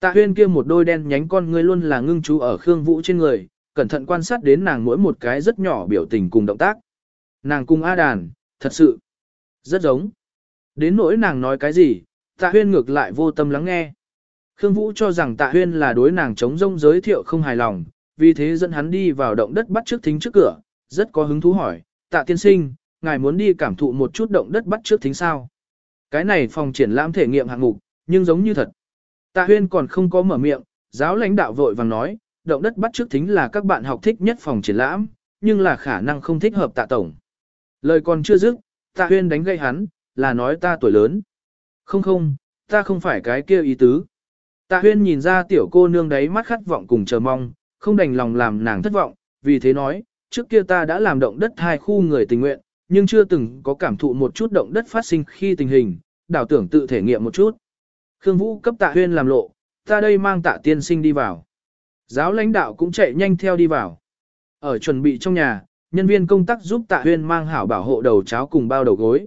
Tạ huyên kia một đôi đen nhánh con ngươi luôn là ngưng chú ở Khương Vũ trên người, cẩn thận quan sát đến nàng mỗi một cái rất nhỏ biểu tình cùng động tác. Nàng cùng A đàn, thật sự, rất giống. Đến nỗi nàng nói cái gì, tạ huyên ngược lại vô tâm lắng nghe. Khương Vũ cho rằng tạ huyên là đối nàng chống rông giới thiệu không hài lòng, vì thế dẫn hắn đi vào động đất bắt trước thính trước cửa, rất có hứng thú hỏi, tạ tiên sinh, ngài muốn đi cảm thụ một chút động đất bắt trước thính sao. Cái này phòng triển lãm thể nghiệm hạng mục, nhưng giống như thật. Tạ huyên còn không có mở miệng, giáo lãnh đạo vội vàng nói, động đất bắt trước thính là các bạn học thích nhất phòng triển lãm, nhưng là khả năng không thích hợp tạ tổng. Lời còn chưa dứt, tạ huyên đánh gây hắn, là nói ta tuổi lớn. Không không, ta không phải cái kia ý tứ. Tạ huyên nhìn ra tiểu cô nương đấy mắt khát vọng cùng chờ mong, không đành lòng làm nàng thất vọng, vì thế nói, trước kia ta đã làm động đất hai khu người tình nguyện, nhưng chưa từng có cảm thụ một chút động đất phát sinh khi tình hình, đảo tưởng tự thể nghiệm một chút. Khương Vũ cấp tạ huyên làm lộ, ta đây mang tạ tiên sinh đi vào. Giáo lãnh đạo cũng chạy nhanh theo đi vào. Ở chuẩn bị trong nhà, nhân viên công tác giúp tạ huyên mang hảo bảo hộ đầu cháo cùng bao đầu gối.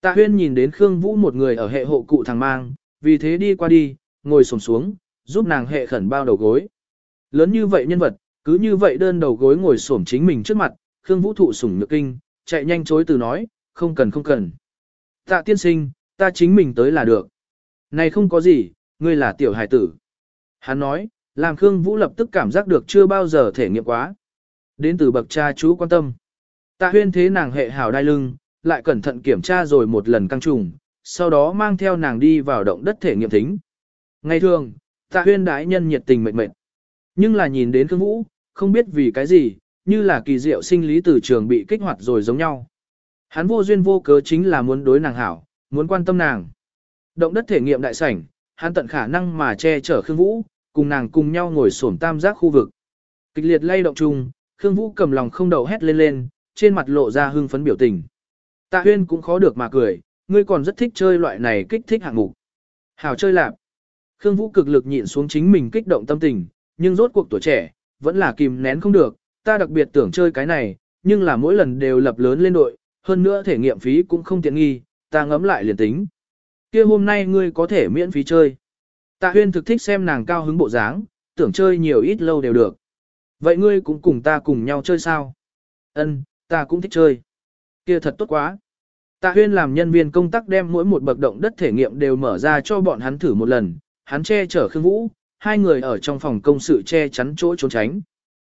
Tạ huyên nhìn đến Khương Vũ một người ở hệ hộ cụ thằng mang, vì thế đi qua đi, ngồi xổm xuống, giúp nàng hệ khẩn bao đầu gối. Lớn như vậy nhân vật, cứ như vậy đơn đầu gối ngồi xổm chính mình trước mặt, Khương Vũ thụ sủng nhược kinh, chạy nhanh chối từ nói, không cần không cần. Tạ tiên sinh, ta chính mình tới là được. Này không có gì, ngươi là tiểu hải tử. Hắn nói, làm Khương Vũ lập tức cảm giác được chưa bao giờ thể nghiệm quá. Đến từ bậc cha chú quan tâm. Tạ huyên thế nàng hệ hảo đai lưng, lại cẩn thận kiểm tra rồi một lần căng trùng, sau đó mang theo nàng đi vào động đất thể nghiệm thính. Ngày thường, tạ huyên đái nhân nhiệt tình mệt mệt. Nhưng là nhìn đến Khương Vũ, không biết vì cái gì, như là kỳ diệu sinh lý từ trường bị kích hoạt rồi giống nhau. Hắn vô duyên vô cớ chính là muốn đối nàng hảo, muốn quan tâm nàng. Động đất thể nghiệm đại sảnh, hắn tận khả năng mà che chở Khương Vũ, cùng nàng cùng nhau ngồi xổm tam giác khu vực. Kịch liệt lay động chung, Khương Vũ cầm lòng không đầu hét lên lên, trên mặt lộ ra hưng phấn biểu tình. Tạ Huyên cũng khó được mà cười, ngươi còn rất thích chơi loại này kích thích hạng mục. Hảo chơi lạc. Khương Vũ cực lực nhịn xuống chính mình kích động tâm tình, nhưng rốt cuộc tuổi trẻ, vẫn là kìm nén không được, ta đặc biệt tưởng chơi cái này, nhưng là mỗi lần đều lập lớn lên đội, hơn nữa thể nghiệm phí cũng không tiện nghi, ta ngấm lại liền tính. kia hôm nay ngươi có thể miễn phí chơi. Tạ huyên thực thích xem nàng cao hứng bộ dáng, tưởng chơi nhiều ít lâu đều được. Vậy ngươi cũng cùng ta cùng nhau chơi sao? Ân, ta cũng thích chơi kia thật tốt quá. Tạ huyên làm nhân viên công tác đem mỗi một bậc động đất thể nghiệm đều mở ra cho bọn hắn thử một lần, hắn che chở Khương Vũ, hai người ở trong phòng công sự che chắn chỗ trốn tránh.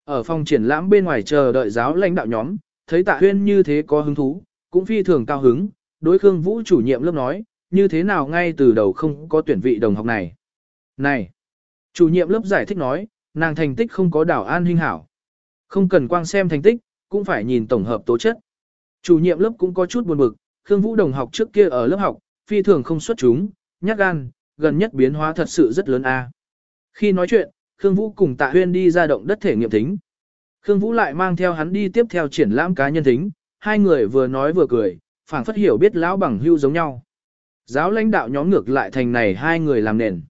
Ở phòng triển lãm bên ngoài chờ đợi giáo lãnh đạo nhóm, thấy tạ huyên như thế có hứng thú, cũng phi thường cao hứng, đối Khương Vũ chủ nhiệm lớp nói, như thế nào ngay từ đầu không có tuyển vị đồng học này. Này! Chủ nhiệm lớp giải thích nói, nàng thành tích không có đảo an huynh hảo. Không cần quang xem thành tích, cũng phải nhìn tổng hợp tố chất. Chủ nhiệm lớp cũng có chút buồn bực, Khương Vũ đồng học trước kia ở lớp học, phi thường không xuất chúng, nhát gan, gần nhất biến hóa thật sự rất lớn a. Khi nói chuyện, Khương Vũ cùng Tạ Huyên đi ra động đất thể nghiệm tính. Khương Vũ lại mang theo hắn đi tiếp theo triển lãm cá nhân tính, hai người vừa nói vừa cười, phảng phất hiểu biết lão bằng hưu giống nhau. Giáo lãnh đạo nhóm ngược lại thành này hai người làm nền.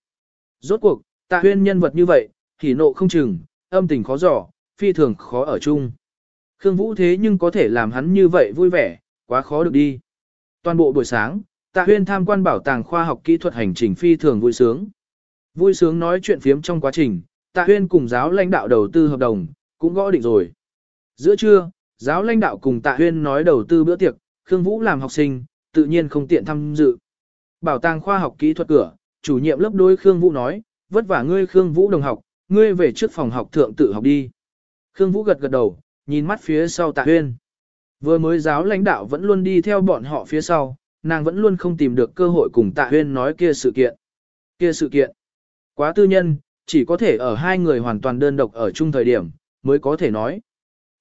Rốt cuộc, Tạ Huyên nhân vật như vậy, thì nộ không chừng, âm tình khó dò, phi thường khó ở chung. Khương Vũ thế nhưng có thể làm hắn như vậy vui vẻ, quá khó được đi. Toàn bộ buổi sáng, Tạ Huyên tham quan bảo tàng khoa học kỹ thuật hành trình phi thường vui sướng. Vui sướng nói chuyện phiếm trong quá trình, Tạ Huyên cùng giáo lãnh đạo đầu tư hợp đồng, cũng gõ định rồi. Giữa trưa, giáo lãnh đạo cùng Tạ Huyên nói đầu tư bữa tiệc, Khương Vũ làm học sinh, tự nhiên không tiện tham dự. Bảo tàng khoa học kỹ thuật cửa, chủ nhiệm lớp đôi Khương Vũ nói, vất vả ngươi Khương Vũ đồng học, ngươi về trước phòng học thượng tự học đi. Khương Vũ gật gật đầu, nhìn mắt phía sau Tạ Huyên. Vừa mới giáo lãnh đạo vẫn luôn đi theo bọn họ phía sau, nàng vẫn luôn không tìm được cơ hội cùng Tạ Huyên nói kia sự kiện. Kia sự kiện. Quá tư nhân, chỉ có thể ở hai người hoàn toàn đơn độc ở chung thời điểm, mới có thể nói.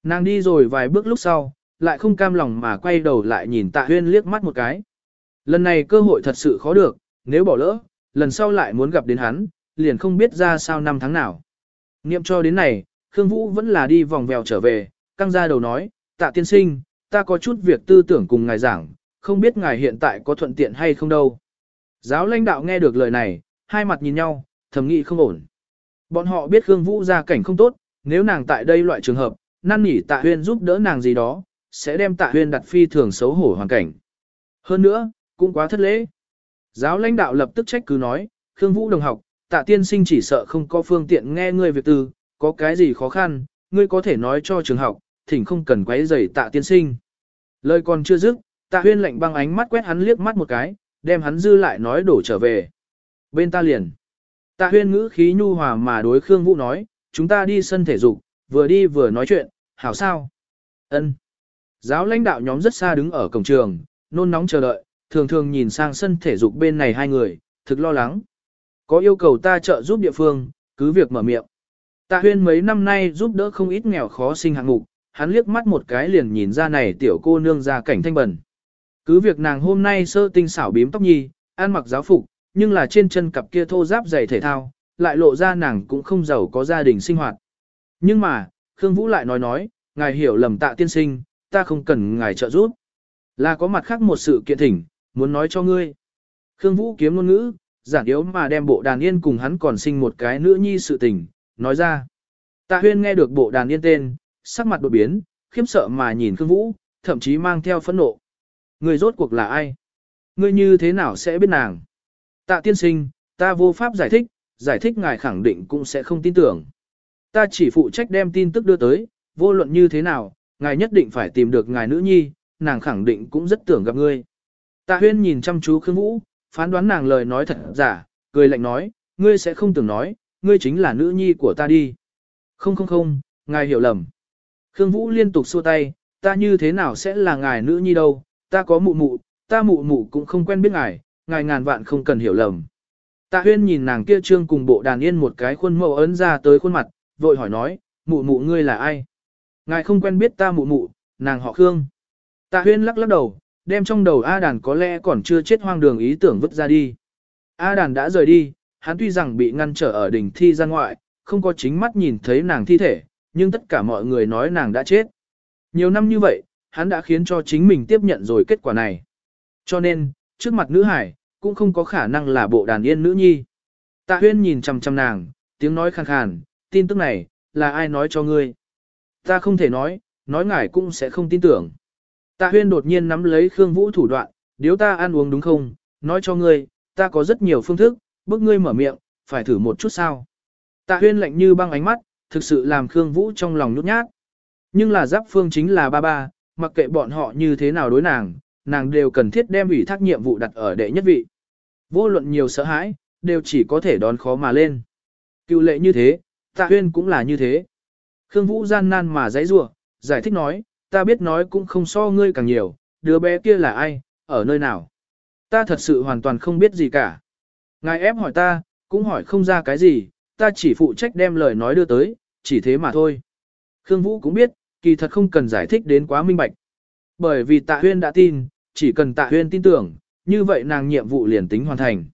Nàng đi rồi vài bước lúc sau, lại không cam lòng mà quay đầu lại nhìn tạ huyên liếc mắt một cái. Lần này cơ hội thật sự khó được, nếu bỏ lỡ, lần sau lại muốn gặp đến hắn, liền không biết ra sao năm tháng nào. Niệm cho đến này, Khương Vũ vẫn là đi vòng vèo trở về, căng ra đầu nói, tạ tiên sinh, ta có chút việc tư tưởng cùng ngài giảng, không biết ngài hiện tại có thuận tiện hay không đâu. Giáo lãnh đạo nghe được lời này, hai mặt nhìn nhau, thầm nghĩ không ổn. Bọn họ biết Khương Vũ gia cảnh không tốt, nếu nàng tại đây loại trường hợp, năn nỉ tạ huyên giúp đỡ nàng gì đó, sẽ đem tạ huyên đặt phi thường xấu hổ hoàn cảnh. Hơn nữa, cũng quá thất lễ. Giáo lãnh đạo lập tức trách cứ nói, Khương Vũ đồng học, tạ tiên sinh chỉ sợ không có phương tiện nghe ngươi việc tư, có cái gì khó khăn, ngươi có thể nói cho trường học, thỉnh không cần quấy rầy tạ tiên sinh. Lời còn chưa dứt, tạ huyên lạnh băng ánh mắt quét hắn liếc mắt một cái, đem hắn dư lại nói đổ trở về. Bên ta liền. Tạ huyên ngữ khí nhu hòa mà đối Khương Vũ nói, chúng ta đi sân thể dục, vừa đi vừa nói chuyện, hảo sao? Ân. Giáo lãnh đạo nhóm rất xa đứng ở cổng trường, nôn nóng chờ đợi, thường thường nhìn sang sân thể dục bên này hai người, thực lo lắng. Có yêu cầu ta trợ giúp địa phương, cứ việc mở miệng. Tạ huyên mấy năm nay giúp đỡ không ít nghèo khó sinh hạng mục, hắn liếc mắt một cái liền nhìn ra này tiểu cô nương ra cảnh thanh bẩn. Cứ việc nàng hôm nay sơ tinh xảo bím tóc nhi, ăn mặc giáo phục, nhưng là trên chân cặp kia thô giáp giày thể thao, lại lộ ra nàng cũng không giàu có gia đình sinh hoạt. Nhưng mà, Khương Vũ lại nói nói, ngài hiểu lầm tạ tiên sinh, ta không cần ngài trợ giúp. Là có mặt khác một sự kiện thỉnh, muốn nói cho ngươi. Khương Vũ kiếm ngôn ngữ, giản yếu mà đem bộ đàn yên cùng hắn còn sinh một cái nữ nhi sự tình, nói ra. Tạ huyên nghe được bộ đàn yên tên, sắc mặt đột biến, khiếp sợ mà nhìn Khương Vũ, thậm chí mang theo phẫn nộ. Người rốt cuộc là ai? Ngươi như thế nào sẽ biết nàng? Tạ tiên sinh, ta vô pháp giải thích, giải thích ngài khẳng định cũng sẽ không tin tưởng. Ta chỉ phụ trách đem tin tức đưa tới, vô luận như thế nào, ngài nhất định phải tìm được ngài nữ nhi, nàng khẳng định cũng rất tưởng gặp ngươi. Tạ huyên nhìn chăm chú Khương Vũ, phán đoán nàng lời nói thật giả, cười lạnh nói, ngươi sẽ không tưởng nói, ngươi chính là nữ nhi của ta đi. Không không không, ngài hiểu lầm. Khương Vũ liên tục xua tay, ta như thế nào sẽ là ngài nữ nhi đâu, ta có mụ mụ, ta mụ mụ cũng không quen biết ngài, ngài ngàn vạn không cần hiểu lầm. Tạ huyên nhìn nàng kia trương cùng bộ đàn yên một cái khuôn mẫu ấn ra tới khuôn mặt, vội hỏi nói, mụ mụ ngươi là ai? Ngài không quen biết ta mụ mụ, nàng họ Khương. Tạ huyên lắc lắc đầu, đem trong đầu A đàn có lẽ còn chưa chết hoang đường ý tưởng vứt ra đi. A đàn đã rời đi, hắn tuy rằng bị ngăn trở ở đỉnh thi gian ngoại, không có chính mắt nhìn thấy nàng thi thể, nhưng tất cả mọi người nói nàng đã chết. Nhiều năm như vậy, hắn đã khiến cho chính mình tiếp nhận rồi kết quả này. Cho nên, trước mặt nữ hải, cũng không có khả năng là bộ đàn yên nữ nhi. Tạ huyên nhìn chằm chằm nàng, tiếng nói khàn khàn, tin tức này, là ai nói cho ngươi? Ta không thể nói, nói ngài cũng sẽ không tin tưởng. Tạ huyên đột nhiên nắm lấy Khương Vũ thủ đoạn, điếu ta ăn uống đúng không? Nói cho ngươi, ta có rất nhiều phương thức, bước ngươi mở miệng, phải thử một chút sao. Tạ huyên lạnh như băng ánh mắt, thực sự làm Khương Vũ trong lòng nhút nhát. Nhưng là giáp phương chính là ba ba, mặc kệ bọn họ như thế nào đối nàng, nàng đều cần thiết đem ủy thác nhiệm vụ đặt ở đệ nhất vị. Vô luận nhiều sợ hãi, đều chỉ có thể đón khó mà lên. Cựu lệ như thế, tạ huyên cũng là như thế. Khương Vũ gian nan mà dãy rủa giải thích nói, ta biết nói cũng không so ngươi càng nhiều, đứa bé kia là ai, ở nơi nào. Ta thật sự hoàn toàn không biết gì cả. Ngài ép hỏi ta, cũng hỏi không ra cái gì, ta chỉ phụ trách đem lời nói đưa tới, chỉ thế mà thôi. Khương Vũ cũng biết, kỳ thật không cần giải thích đến quá minh bạch. Bởi vì tạ huyên đã tin, chỉ cần tạ huyên tin tưởng, như vậy nàng nhiệm vụ liền tính hoàn thành.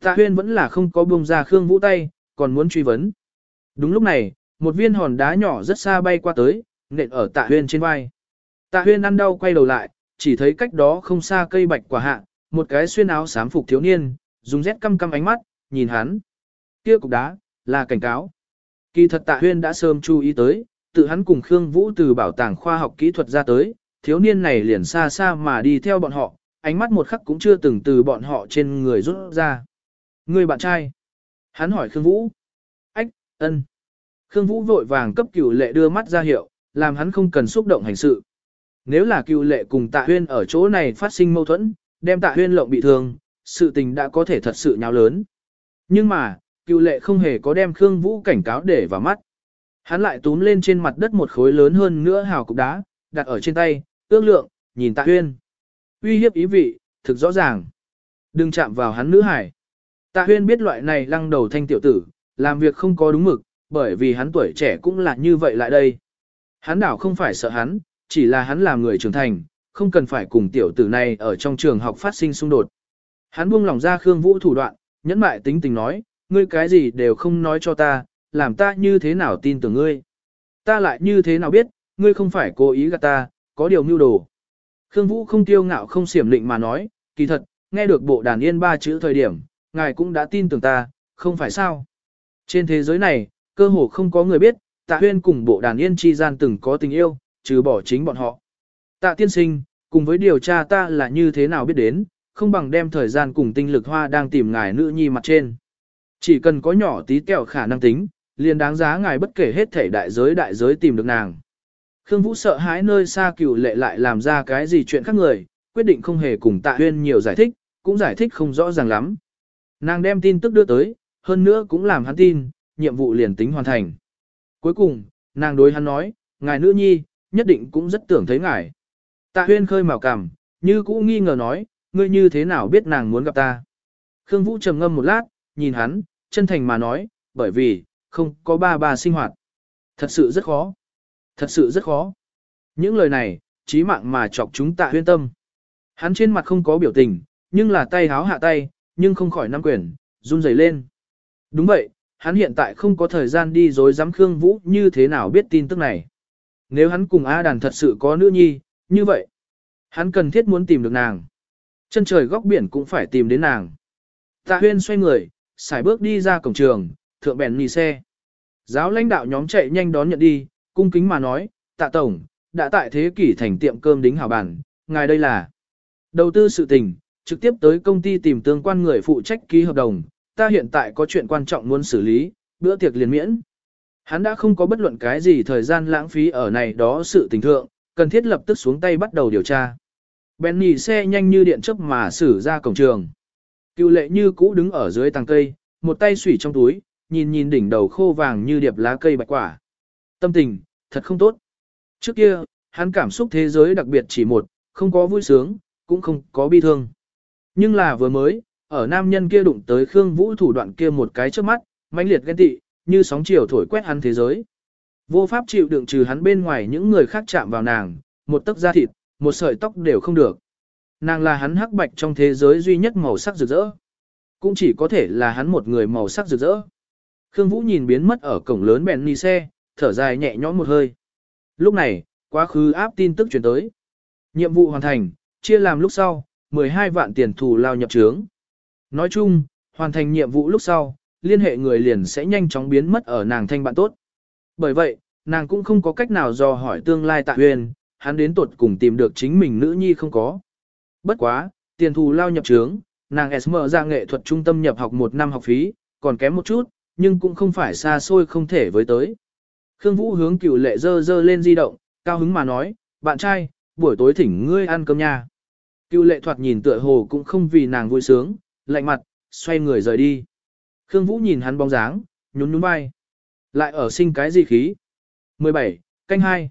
Tạ huyên vẫn là không có buông ra Khương Vũ tay, còn muốn truy vấn. Đúng lúc này, một viên hòn đá nhỏ rất xa bay qua tới, nện ở tạ huyên trên vai. Tạ huyên ăn đau quay đầu lại, chỉ thấy cách đó không xa cây bạch quả hạ, một cái xuyên áo xám phục thiếu niên, dùng rét căm căm ánh mắt, nhìn hắn. Kia cục đá, là cảnh cáo. Kỳ thật tạ huyên đã sớm chú ý tới, tự hắn cùng Khương Vũ từ bảo tàng khoa học kỹ thuật ra tới, thiếu niên này liền xa xa mà đi theo bọn họ, ánh mắt một khắc cũng chưa từng từ bọn họ trên người rút ra. Người bạn trai. Hắn hỏi Khương Vũ. Ách, ân. Khương Vũ vội vàng cấp cửu lệ đưa mắt ra hiệu, làm hắn không cần xúc động hành sự. Nếu là cửu lệ cùng tạ huyên ở chỗ này phát sinh mâu thuẫn, đem tạ huyên lộng bị thương, sự tình đã có thể thật sự nháo lớn. Nhưng mà, Cựu lệ không hề có đem Khương Vũ cảnh cáo để vào mắt. Hắn lại túm lên trên mặt đất một khối lớn hơn nữa hào cục đá, đặt ở trên tay, ước lượng, nhìn tạ huyên. Uy hiếp ý vị, thực rõ ràng. Đừng chạm vào hắn nữ hải. Tạ huyên biết loại này lăng đầu thanh tiểu tử, làm việc không có đúng mực, bởi vì hắn tuổi trẻ cũng là như vậy lại đây. Hắn đảo không phải sợ hắn, chỉ là hắn là người trưởng thành, không cần phải cùng tiểu tử này ở trong trường học phát sinh xung đột. Hắn buông lòng ra Khương Vũ thủ đoạn, nhẫn mại tính tình nói, ngươi cái gì đều không nói cho ta, làm ta như thế nào tin tưởng ngươi. Ta lại như thế nào biết, ngươi không phải cố ý gạt ta, có điều mưu đồ. Khương Vũ không tiêu ngạo không xiểm lịnh mà nói, kỳ thật, nghe được bộ đàn yên ba chữ thời điểm, ngài cũng đã tin tưởng ta, không phải sao. Trên thế giới này, cơ hồ không có người biết, tạ huyên cùng bộ đàn yên chi gian từng có tình yêu, trừ bỏ chính bọn họ. Tạ tiên sinh, cùng với điều tra ta là như thế nào biết đến, không bằng đem thời gian cùng tinh lực hoa đang tìm ngài nữ nhi mặt trên. Chỉ cần có nhỏ tí kẹo khả năng tính, liền đáng giá ngài bất kể hết thể đại giới đại giới tìm được nàng. Khương Vũ sợ hãi nơi xa cửu lệ lại làm ra cái gì chuyện khác người, quyết định không hề cùng tạ huyên nhiều giải thích, cũng giải thích không rõ ràng lắm. Nàng đem tin tức đưa tới, hơn nữa cũng làm hắn tin, nhiệm vụ liền tính hoàn thành. Cuối cùng, nàng đối hắn nói, ngài nữ nhi, nhất định cũng rất tưởng thấy ngài. Tạ huyên khơi màu cằm, như cũ nghi ngờ nói, ngươi như thế nào biết nàng muốn gặp ta. Khương Vũ trầm ngâm một lát, nhìn hắn, chân thành mà nói, bởi vì, không có ba bà sinh hoạt. Thật sự rất khó. Thật sự rất khó. Những lời này, chí mạng mà chọc chúng tạ huyên tâm. Hắn trên mặt không có biểu tình, nhưng là tay háo hạ tay, nhưng không khỏi nắm quyền, run rẩy lên. Đúng vậy, hắn hiện tại không có thời gian đi dối dám Khương Vũ như thế nào biết tin tức này. Nếu hắn cùng A đàn thật sự có nữ nhi, như vậy, hắn cần thiết muốn tìm được nàng. Chân trời góc biển cũng phải tìm đến nàng. Tạ huyên xoay người, xài bước đi ra cổng trường, thượng bèn nì xe. Giáo lãnh đạo nhóm chạy nhanh đón nhận đi, cung kính mà nói, tạ tổng, đã tại thế kỷ thành tiệm cơm đính hảo bản, ngài đây là đầu tư sự tình, trực tiếp tới công ty tìm tương quan người phụ trách ký hợp đồng, ta hiện tại có chuyện quan trọng muốn xử lý, bữa tiệc liền miễn. Hắn đã không có bất luận cái gì thời gian lãng phí ở này đó sự tình thượng, cần thiết lập tức xuống tay bắt đầu điều tra. Benny xe nhanh như điện chớp mà xử ra cổng trường. Cựu lệ như cũ đứng ở dưới tàng cây, một tay sủy trong túi, nhìn nhìn đỉnh đầu khô vàng như điệp lá cây bạch quả. Tâm tình, thật không tốt. Trước kia, hắn cảm xúc thế giới đặc biệt chỉ một, không có vui sướng, cũng không có bi thương. Nhưng là vừa mới, ở nam nhân kia đụng tới Khương Vũ thủ đoạn kia một cái trước mắt, mãnh liệt ghen tị, như sóng chiều thổi quét hắn thế giới. Vô pháp chịu đựng trừ hắn bên ngoài những người khác chạm vào nàng, một tấc da thịt, một sợi tóc đều không được. Nàng là hắn hắc bạch trong thế giới duy nhất màu sắc rực rỡ. Cũng chỉ có thể là hắn một người màu sắc rực rỡ. Khương Vũ nhìn biến mất ở cổng lớn bèn ni xe, thở dài nhẹ nhõm một hơi. Lúc này, quá khứ áp tin tức chuyển tới. Nhiệm vụ hoàn thành, chia làm lúc sau, 12 vạn tiền thù lao nhập trướng. Nói chung, hoàn thành nhiệm vụ lúc sau, liên hệ người liền sẽ nhanh chóng biến mất ở nàng thanh bạn tốt. Bởi vậy, nàng cũng không có cách nào do hỏi tương lai tạ huyền, hắn đến tuột cùng tìm được chính mình nữ nhi không có. Bất quá, tiền thù lao nhập trướng, nàng SM ra nghệ thuật trung tâm nhập học một năm học phí, còn kém một chút, nhưng cũng không phải xa xôi không thể với tới. Khương Vũ hướng cựu lệ dơ dơ lên di động, cao hứng mà nói, bạn trai, buổi tối thỉnh ngươi ăn cơm nha. Cựu lệ thoạt nhìn tựa hồ cũng không vì nàng vui sướng, lạnh mặt, xoay người rời đi. Khương Vũ nhìn hắn bóng dáng, nhún nhún vai. Lại ở sinh cái gì khí? 17. Canh 2.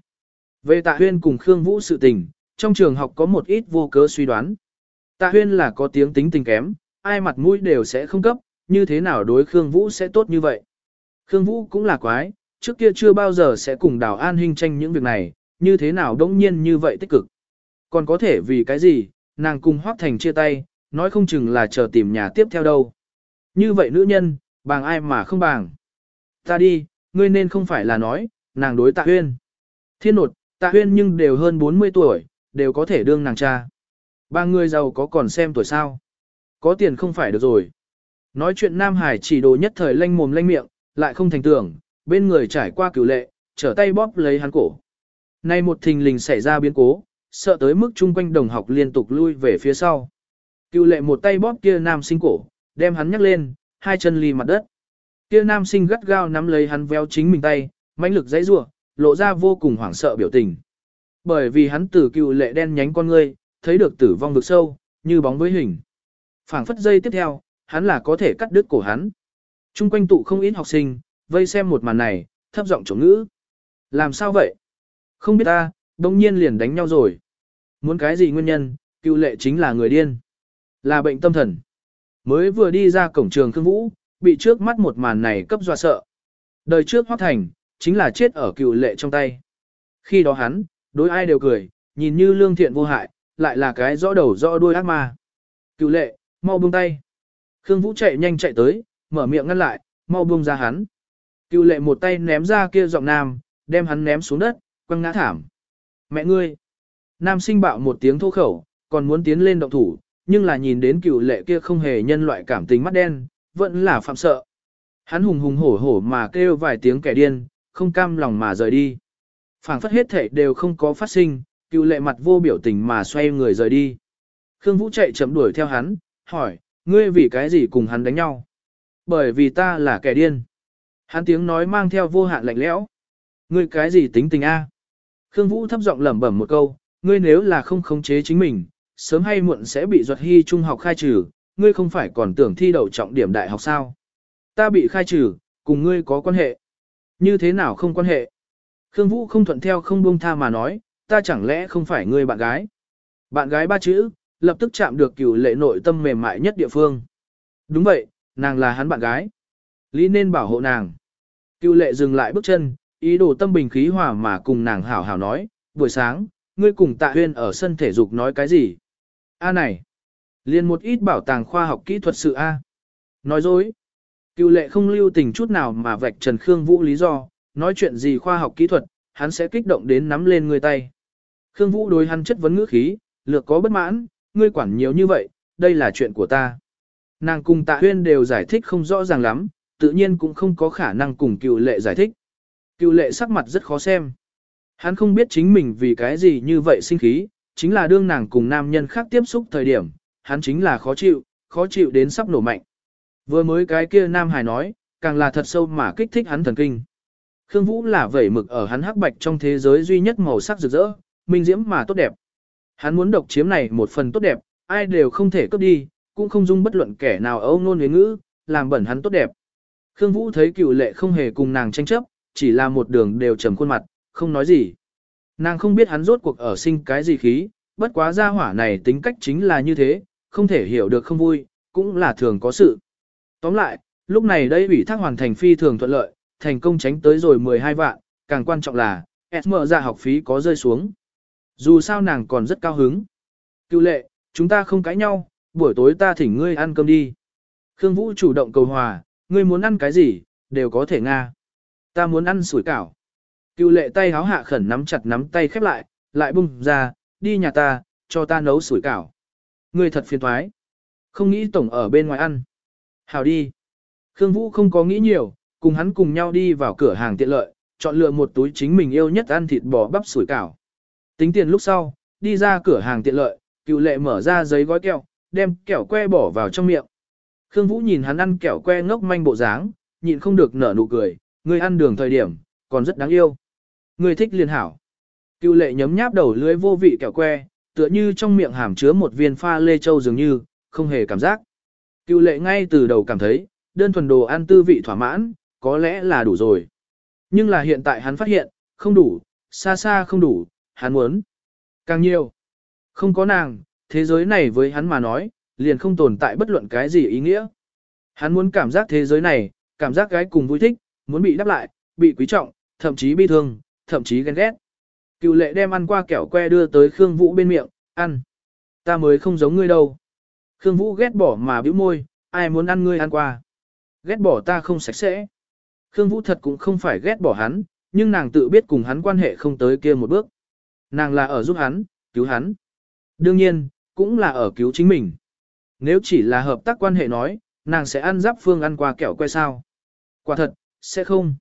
Về tạ huyên cùng Khương Vũ sự tình, trong trường học có một ít vô cớ suy đoán. Tạ huyên là có tiếng tính tình kém, ai mặt mũi đều sẽ không cấp, như thế nào đối Khương Vũ sẽ tốt như vậy. Khương Vũ cũng là quái, trước kia chưa bao giờ sẽ cùng đào an huynh tranh những việc này, như thế nào đống nhiên như vậy tích cực. Còn có thể vì cái gì, nàng cùng Hoác Thành chia tay, nói không chừng là chờ tìm nhà tiếp theo đâu. Như vậy nữ nhân, bàng ai mà không bàng. Ta đi, ngươi nên không phải là nói, nàng đối tạ huyên. Thiên nột, tạ huyên nhưng đều hơn 40 tuổi, đều có thể đương nàng cha. Ba người giàu có còn xem tuổi sao. Có tiền không phải được rồi. Nói chuyện Nam Hải chỉ đồ nhất thời lanh mồm lanh miệng, lại không thành tưởng, bên người trải qua cửu lệ, trở tay bóp lấy hắn cổ. Nay một thình lình xảy ra biến cố, sợ tới mức chung quanh đồng học liên tục lui về phía sau. Cựu lệ một tay bóp kia nam sinh cổ, đem hắn nhắc lên, hai chân ly mặt đất. Kia nam sinh gắt gao nắm lấy hắn véo chính mình tay, mãnh lực dãy rủa, lộ ra vô cùng hoảng sợ biểu tình. Bởi vì hắn từ cựu lệ đen nhánh con ngươi, thấy được tử vong vực sâu, như bóng với hình. Phảng phất giây tiếp theo, hắn là có thể cắt đứt cổ hắn. Trung quanh tụ không ít học sinh, vây xem một màn này, thấp giọng chống ngữ. Làm sao vậy? Không biết ta, đông nhiên liền đánh nhau rồi. Muốn cái gì nguyên nhân, cựu lệ chính là người điên. Là bệnh tâm thần. Mới vừa đi ra cổng trường Khương Vũ, bị trước mắt một màn này cấp dọa sợ. Đời trước Hoác Thành, chính là chết ở cựu lệ trong tay. Khi đó hắn, đối ai đều cười, nhìn như lương thiện vô hại, lại là cái rõ đầu rõ đuôi ác ma. Cựu lệ, mau buông tay. Khương Vũ chạy nhanh chạy tới, mở miệng ngăn lại, mau buông ra hắn. Cựu lệ một tay ném ra kia giọng nam, đem hắn ném xuống đất, quăng ngã thảm. Mẹ ngươi! Nam sinh bạo một tiếng thô khẩu, còn muốn tiến lên động thủ, nhưng là nhìn đến cựu lệ kia không hề nhân loại cảm tình mắt đen, vẫn là phạm sợ. Hắn hùng hùng hổ hổ mà kêu vài tiếng kẻ điên, không cam lòng mà rời đi phảng phất hết thể đều không có phát sinh, cựu lệ mặt vô biểu tình mà xoay người rời đi. Khương Vũ chạy chậm đuổi theo hắn, hỏi, ngươi vì cái gì cùng hắn đánh nhau? Bởi vì ta là kẻ điên. Hắn tiếng nói mang theo vô hạn lạnh lẽo. Ngươi cái gì tính tình a? Khương Vũ thấp giọng lẩm bẩm một câu, ngươi nếu là không khống chế chính mình, sớm hay muộn sẽ bị duật hy trung học khai trừ, ngươi không phải còn tưởng thi đậu trọng điểm đại học sao? Ta bị khai trừ, cùng ngươi có quan hệ. Như thế nào không quan hệ? Khương Vũ không thuận theo không buông tha mà nói, ta chẳng lẽ không phải người bạn gái? Bạn gái ba chữ, lập tức chạm được cửu lệ nội tâm mềm mại nhất địa phương. Đúng vậy, nàng là hắn bạn gái. Lý nên bảo hộ nàng. Cửu lệ dừng lại bước chân, ý đồ tâm bình khí hòa mà cùng nàng hảo hảo nói, buổi sáng, ngươi cùng tạ huyên ở sân thể dục nói cái gì? A này, liền một ít bảo tàng khoa học kỹ thuật sự A. Nói dối. Cựu lệ không lưu tình chút nào mà vạch Trần Khương Vũ lý do, nói chuyện gì khoa học kỹ thuật, hắn sẽ kích động đến nắm lên người tay. Khương Vũ đối hắn chất vấn ngữ khí, lược có bất mãn, ngươi quản nhiều như vậy, đây là chuyện của ta. Nàng cùng tạ huyên đều giải thích không rõ ràng lắm, tự nhiên cũng không có khả năng cùng cựu lệ giải thích. Cựu lệ sắc mặt rất khó xem. Hắn không biết chính mình vì cái gì như vậy sinh khí, chính là đương nàng cùng nam nhân khác tiếp xúc thời điểm, hắn chính là khó chịu, khó chịu đến sắp nổ mạnh. Vừa mới cái kia nam hải nói, càng là thật sâu mà kích thích hắn thần kinh. Khương Vũ là vẩy mực ở hắn hắc bạch trong thế giới duy nhất màu sắc rực rỡ, minh diễm mà tốt đẹp. Hắn muốn độc chiếm này một phần tốt đẹp, ai đều không thể cướp đi, cũng không dung bất luận kẻ nào âu nôn với ngữ, làm bẩn hắn tốt đẹp. Khương Vũ thấy cựu lệ không hề cùng nàng tranh chấp, chỉ là một đường đều trầm khuôn mặt, không nói gì. Nàng không biết hắn rốt cuộc ở sinh cái gì khí, bất quá gia hỏa này tính cách chính là như thế, không thể hiểu được không vui, cũng là thường có sự. Tóm lại, lúc này đây ủy thác hoàn thành phi thường thuận lợi, thành công tránh tới rồi 12 vạn, càng quan trọng là, SM ra học phí có rơi xuống. Dù sao nàng còn rất cao hứng. Cựu lệ, chúng ta không cãi nhau, buổi tối ta thỉnh ngươi ăn cơm đi. Khương Vũ chủ động cầu hòa, ngươi muốn ăn cái gì, đều có thể nga. Ta muốn ăn sủi cảo. Cựu lệ tay háo hạ khẩn nắm chặt nắm tay khép lại, lại bung ra, đi nhà ta, cho ta nấu sủi cảo. Ngươi thật phiền thoái. Không nghĩ tổng ở bên ngoài ăn. Hào đi. Khương Vũ không có nghĩ nhiều, cùng hắn cùng nhau đi vào cửa hàng tiện lợi, chọn lựa một túi chính mình yêu nhất ăn thịt bò bắp sủi cảo. Tính tiền lúc sau, đi ra cửa hàng tiện lợi, cựu lệ mở ra giấy gói kẹo, đem kẹo que bỏ vào trong miệng. Khương Vũ nhìn hắn ăn kẹo que ngốc manh bộ dáng, nhịn không được nở nụ cười, người ăn đường thời điểm, còn rất đáng yêu. Người thích liền hảo. Cựu lệ nhấm nháp đầu lưới vô vị kẹo que, tựa như trong miệng hàm chứa một viên pha lê châu dường như, không hề cảm giác. Cựu lệ ngay từ đầu cảm thấy, đơn thuần đồ ăn tư vị thỏa mãn, có lẽ là đủ rồi. Nhưng là hiện tại hắn phát hiện, không đủ, xa xa không đủ, hắn muốn. Càng nhiều. Không có nàng, thế giới này với hắn mà nói, liền không tồn tại bất luận cái gì ý nghĩa. Hắn muốn cảm giác thế giới này, cảm giác gái cùng vui thích, muốn bị đáp lại, bị quý trọng, thậm chí bi thương, thậm chí ghen ghét. Cựu lệ đem ăn qua kẹo que đưa tới Khương Vũ bên miệng, ăn. Ta mới không giống ngươi đâu. Khương Vũ ghét bỏ mà bĩu môi, ai muốn ăn ngươi ăn qua. Ghét bỏ ta không sạch sẽ. Khương Vũ thật cũng không phải ghét bỏ hắn, nhưng nàng tự biết cùng hắn quan hệ không tới kia một bước. Nàng là ở giúp hắn, cứu hắn. Đương nhiên, cũng là ở cứu chính mình. Nếu chỉ là hợp tác quan hệ nói, nàng sẽ ăn giáp phương ăn qua kẹo que sao. Quả thật, sẽ không.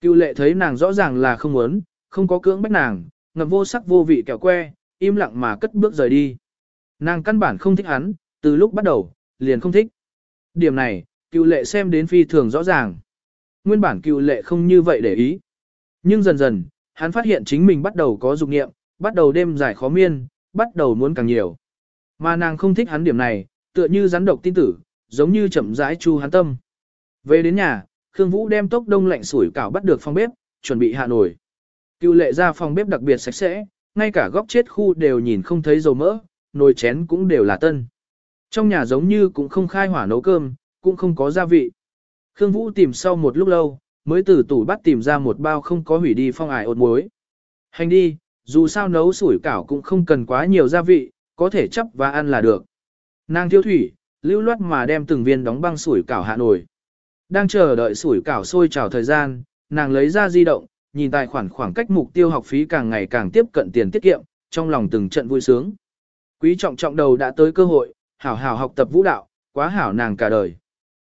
Cựu lệ thấy nàng rõ ràng là không muốn, không có cưỡng bách nàng, ngậm vô sắc vô vị kẹo que, im lặng mà cất bước rời đi. Nàng căn bản không thích hắn, từ lúc bắt đầu, liền không thích. Điểm này, cựu lệ xem đến phi thường rõ ràng. Nguyên bản cựu lệ không như vậy để ý. Nhưng dần dần, hắn phát hiện chính mình bắt đầu có dục nghiệm, bắt đầu đêm dài khó miên, bắt đầu muốn càng nhiều. Mà nàng không thích hắn điểm này, tựa như rắn độc tin tử, giống như chậm rãi chu hắn tâm. Về đến nhà, Khương Vũ đem tốc đông lạnh sủi cảo bắt được phòng bếp, chuẩn bị hạ nổi. Cựu lệ ra phòng bếp đặc biệt sạch sẽ, ngay cả góc chết khu đều nhìn không thấy dầu mỡ, nồi chén cũng đều là tân. Trong nhà giống như cũng không khai hỏa nấu cơm, cũng không có gia vị. Khương Vũ tìm sau một lúc lâu, mới từ tủ bắt tìm ra một bao không có hủy đi phong ải ột muối. Hành đi, dù sao nấu sủi cảo cũng không cần quá nhiều gia vị, có thể chấp và ăn là được. Nàng thiêu thủy, lưu loát mà đem từng viên đóng băng sủi cảo hạ nổi. Đang chờ đợi sủi cảo sôi trào thời gian, nàng lấy ra di động, nhìn tài khoản khoảng cách mục tiêu học phí càng ngày càng tiếp cận tiền tiết kiệm, trong lòng từng trận vui sướng. Quý trọng trọng đầu đã tới cơ hội, hảo hảo học tập vũ đạo, quá hảo nàng cả đời.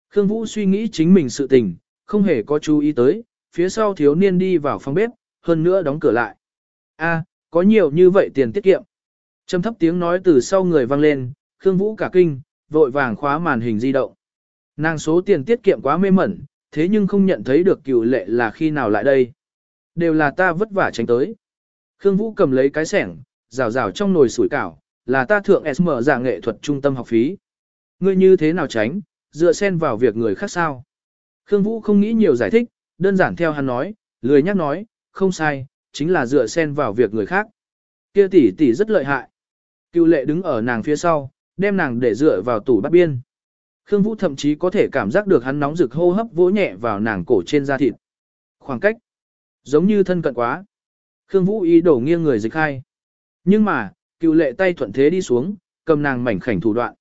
Khương Vũ suy nghĩ chính mình sự tình, không hề có chú ý tới, phía sau thiếu niên đi vào phòng bếp, hơn nữa đóng cửa lại. A, có nhiều như vậy tiền tiết kiệm. Trầm thấp tiếng nói từ sau người vang lên, Khương Vũ cả kinh, vội vàng khóa màn hình di động. Nàng số tiền tiết kiệm quá mê mẩn, thế nhưng không nhận thấy được cựu lệ là khi nào lại đây. Đều là ta vất vả tránh tới. Khương Vũ cầm lấy cái sẻng, rào rào trong nồi sủi cảo, là ta thượng SM giả nghệ thuật trung tâm học phí. Ngươi như thế nào tránh, dựa xen vào việc người khác sao? Khương Vũ không nghĩ nhiều giải thích, đơn giản theo hắn nói, lười nhắc nói, không sai, chính là dựa xen vào việc người khác. Kia tỷ tỷ rất lợi hại. Cựu lệ đứng ở nàng phía sau, đem nàng để dựa vào tủ bắt biên. Khương Vũ thậm chí có thể cảm giác được hắn nóng rực hô hấp vỗ nhẹ vào nàng cổ trên da thịt. Khoảng cách, giống như thân cận quá. Khương Vũ ý đổ nghiêng người dịch hai. Nhưng mà, cựu lệ tay thuận thế đi xuống, cầm nàng mảnh khảnh thủ đoạn.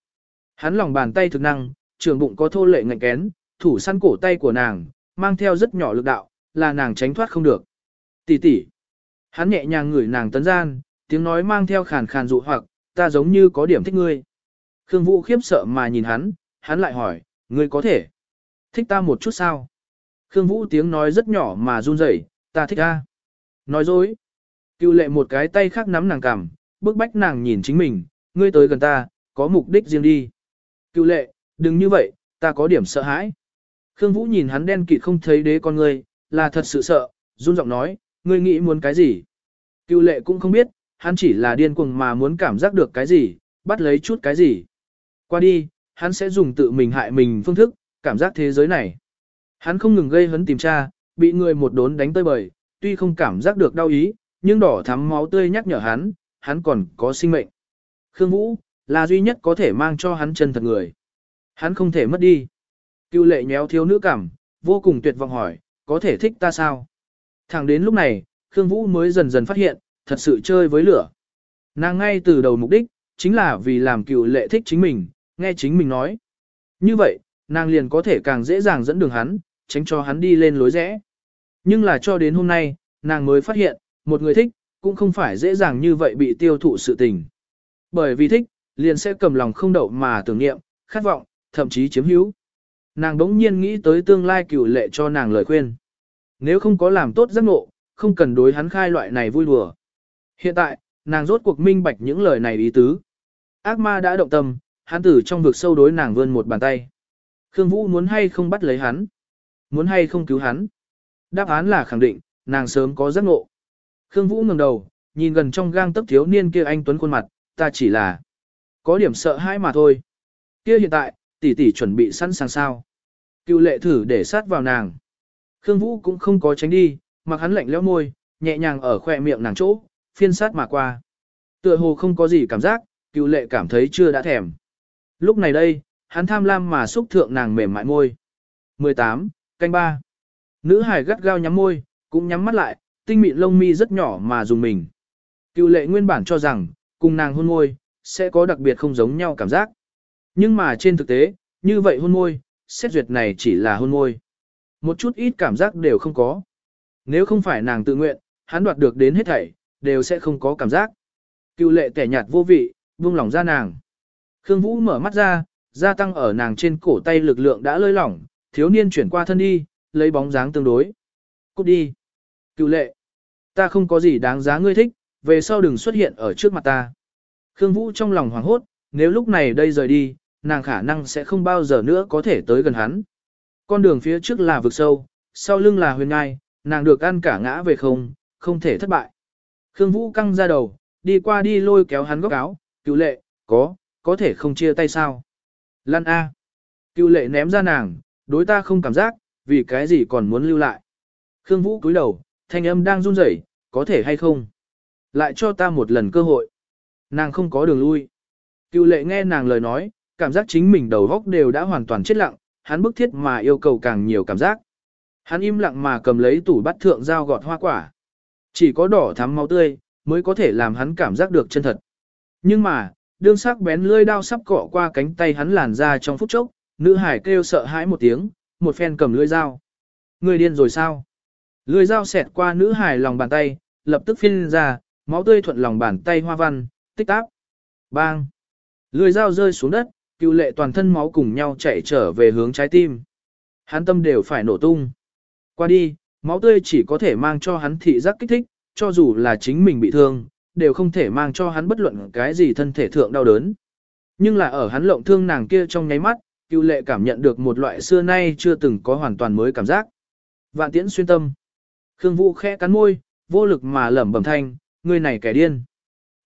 Hắn lòng bàn tay thực năng, trường bụng có thô lệ ngạnh kén, thủ săn cổ tay của nàng, mang theo rất nhỏ lực đạo, là nàng tránh thoát không được. Tỷ tỷ. Hắn nhẹ nhàng ngửi nàng tấn gian, tiếng nói mang theo khàn khàn dụ hoặc, ta giống như có điểm thích ngươi. Khương Vũ khiếp sợ mà nhìn hắn, hắn lại hỏi, ngươi có thể thích ta một chút sao? Khương Vũ tiếng nói rất nhỏ mà run rẩy, ta thích ta. Nói dối. Cựu lệ một cái tay khác nắm nàng cằm, bức bách nàng nhìn chính mình, ngươi tới gần ta, có mục đích riêng đi. Cựu lệ, đừng như vậy, ta có điểm sợ hãi. Khương Vũ nhìn hắn đen kịt không thấy đế con ngươi, là thật sự sợ, run giọng nói, ngươi nghĩ muốn cái gì? Cựu lệ cũng không biết, hắn chỉ là điên cuồng mà muốn cảm giác được cái gì, bắt lấy chút cái gì. Qua đi, hắn sẽ dùng tự mình hại mình phương thức, cảm giác thế giới này. Hắn không ngừng gây hấn tìm tra, bị người một đốn đánh tơi bời, tuy không cảm giác được đau ý, nhưng đỏ thắm máu tươi nhắc nhở hắn, hắn còn có sinh mệnh. Khương Vũ, là duy nhất có thể mang cho hắn chân thật người. Hắn không thể mất đi. Cưu lệ nhéo thiếu nữ cảm, vô cùng tuyệt vọng hỏi, có thể thích ta sao? Thẳng đến lúc này, Khương Vũ mới dần dần phát hiện, thật sự chơi với lửa. Nàng ngay từ đầu mục đích, chính là vì làm cựu lệ thích chính mình, nghe chính mình nói. Như vậy, nàng liền có thể càng dễ dàng dẫn đường hắn, tránh cho hắn đi lên lối rẽ. Nhưng là cho đến hôm nay, nàng mới phát hiện, một người thích, cũng không phải dễ dàng như vậy bị tiêu thụ sự tình. Bởi vì thích, liền sẽ cầm lòng không đậu mà tưởng niệm, khát vọng, thậm chí chiếm hữu. Nàng đống nhiên nghĩ tới tương lai cựu lệ cho nàng lời khuyên. Nếu không có làm tốt giấc ngộ, không cần đối hắn khai loại này vui đùa. Hiện tại, nàng rốt cuộc minh bạch những lời này ý tứ. Ác ma đã động tâm, hắn tử trong vực sâu đối nàng vươn một bàn tay. Khương Vũ muốn hay không bắt lấy hắn? Muốn hay không cứu hắn? Đáp án là khẳng định, nàng sớm có giấc ngộ. Khương Vũ ngẩng đầu, nhìn gần trong gang tấc thiếu niên kia anh tuấn khuôn mặt, ta chỉ là có điểm sợ hãi mà thôi. Kia hiện tại, tỷ tỷ chuẩn bị sẵn sàng sao? Cựu lệ thử để sát vào nàng. Khương Vũ cũng không có tránh đi, mặc hắn lạnh lẽo môi, nhẹ nhàng ở khỏe miệng nàng chỗ, phiên sát mà qua. Tựa hồ không có gì cảm giác, cựu lệ cảm thấy chưa đã thèm. Lúc này đây, hắn tham lam mà xúc thượng nàng mềm mại môi. 18, canh ba. Nữ hải gắt gao nhắm môi, cũng nhắm mắt lại, tinh mịn lông mi rất nhỏ mà dùng mình. Cựu lệ nguyên bản cho rằng, cùng nàng hôn môi, sẽ có đặc biệt không giống nhau cảm giác. Nhưng mà trên thực tế, như vậy hôn môi, xét duyệt này chỉ là hôn môi. Một chút ít cảm giác đều không có. Nếu không phải nàng tự nguyện, hắn đoạt được đến hết thảy, đều sẽ không có cảm giác. Cựu lệ kẻ nhạt vô vị, buông lỏng ra nàng. Khương Vũ mở mắt ra, gia tăng ở nàng trên cổ tay lực lượng đã lơi lỏng, thiếu niên chuyển qua thân đi, lấy bóng dáng tương đối. Cút đi. Cựu lệ. Ta không có gì đáng giá ngươi thích, về sau đừng xuất hiện ở trước mặt ta. Khương Vũ trong lòng hoảng hốt, nếu lúc này đây rời đi, nàng khả năng sẽ không bao giờ nữa có thể tới gần hắn. Con đường phía trước là vực sâu, sau lưng là huyền ngai, nàng được ăn cả ngã về không, không thể thất bại. Khương Vũ căng ra đầu, đi qua đi lôi kéo hắn góc áo, cựu lệ, có, có thể không chia tay sao. Lan A. Cựu lệ ném ra nàng, đối ta không cảm giác, vì cái gì còn muốn lưu lại. Khương Vũ cúi đầu, thanh âm đang run rẩy, có thể hay không? Lại cho ta một lần cơ hội. Nàng không có đường lui. Cựu lệ nghe nàng lời nói, cảm giác chính mình đầu góc đều đã hoàn toàn chết lặng, hắn bức thiết mà yêu cầu càng nhiều cảm giác. Hắn im lặng mà cầm lấy tủ bắt thượng dao gọt hoa quả. Chỉ có đỏ thắm máu tươi, mới có thể làm hắn cảm giác được chân thật. Nhưng mà, đương sắc bén lưỡi đao sắp cọ qua cánh tay hắn làn ra trong phút chốc, nữ hải kêu sợ hãi một tiếng, một phen cầm lưỡi dao. Người điên rồi sao? Lưỡi dao xẹt qua nữ hải lòng bàn tay, lập tức phiên ra, máu tươi thuận lòng bàn tay hoa văn, tích táp. Bang! Lưỡi dao rơi xuống đất, cựu lệ toàn thân máu cùng nhau chạy trở về hướng trái tim. Hắn tâm đều phải nổ tung. Qua đi, máu tươi chỉ có thể mang cho hắn thị giác kích thích, cho dù là chính mình bị thương, đều không thể mang cho hắn bất luận cái gì thân thể thượng đau đớn. Nhưng là ở hắn lộng thương nàng kia trong nháy mắt, cựu lệ cảm nhận được một loại xưa nay chưa từng có hoàn toàn mới cảm giác. Vạn tiễn xuyên tâm. Khương Vũ khẽ cắn môi, vô lực mà lẩm bẩm thanh, người này kẻ điên.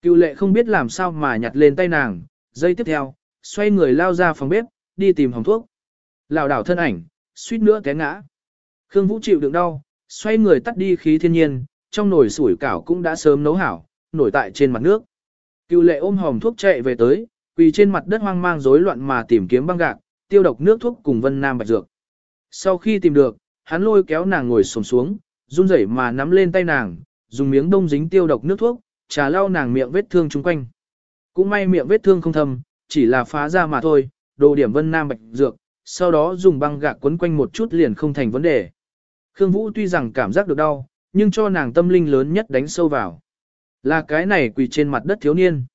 Cựu lệ không biết làm sao mà nhặt lên tay nàng, giây tiếp theo, xoay người lao ra phòng bếp, đi tìm hồng thuốc. Lào đảo thân ảnh, suýt nữa té ngã. Khương Vũ chịu đựng đau, xoay người tắt đi khí thiên nhiên, trong nồi sủi cảo cũng đã sớm nấu hảo, nổi tại trên mặt nước. Cựu lệ ôm hồng thuốc chạy về tới, quỳ trên mặt đất hoang mang rối loạn mà tìm kiếm băng gạc, tiêu độc nước thuốc cùng vân nam bạch dược. Sau khi tìm được, hắn lôi kéo nàng ngồi xổm xuống, run rẩy mà nắm lên tay nàng, dùng miếng đông dính tiêu độc nước thuốc, trà lau nàng miệng vết thương chung quanh. Cũng may miệng vết thương không thâm, chỉ là phá ra mà thôi, đồ điểm vân nam bạch dược, sau đó dùng băng gạc quấn quanh một chút liền không thành vấn đề. Khương Vũ tuy rằng cảm giác được đau, nhưng cho nàng tâm linh lớn nhất đánh sâu vào. Là cái này quỳ trên mặt đất thiếu niên.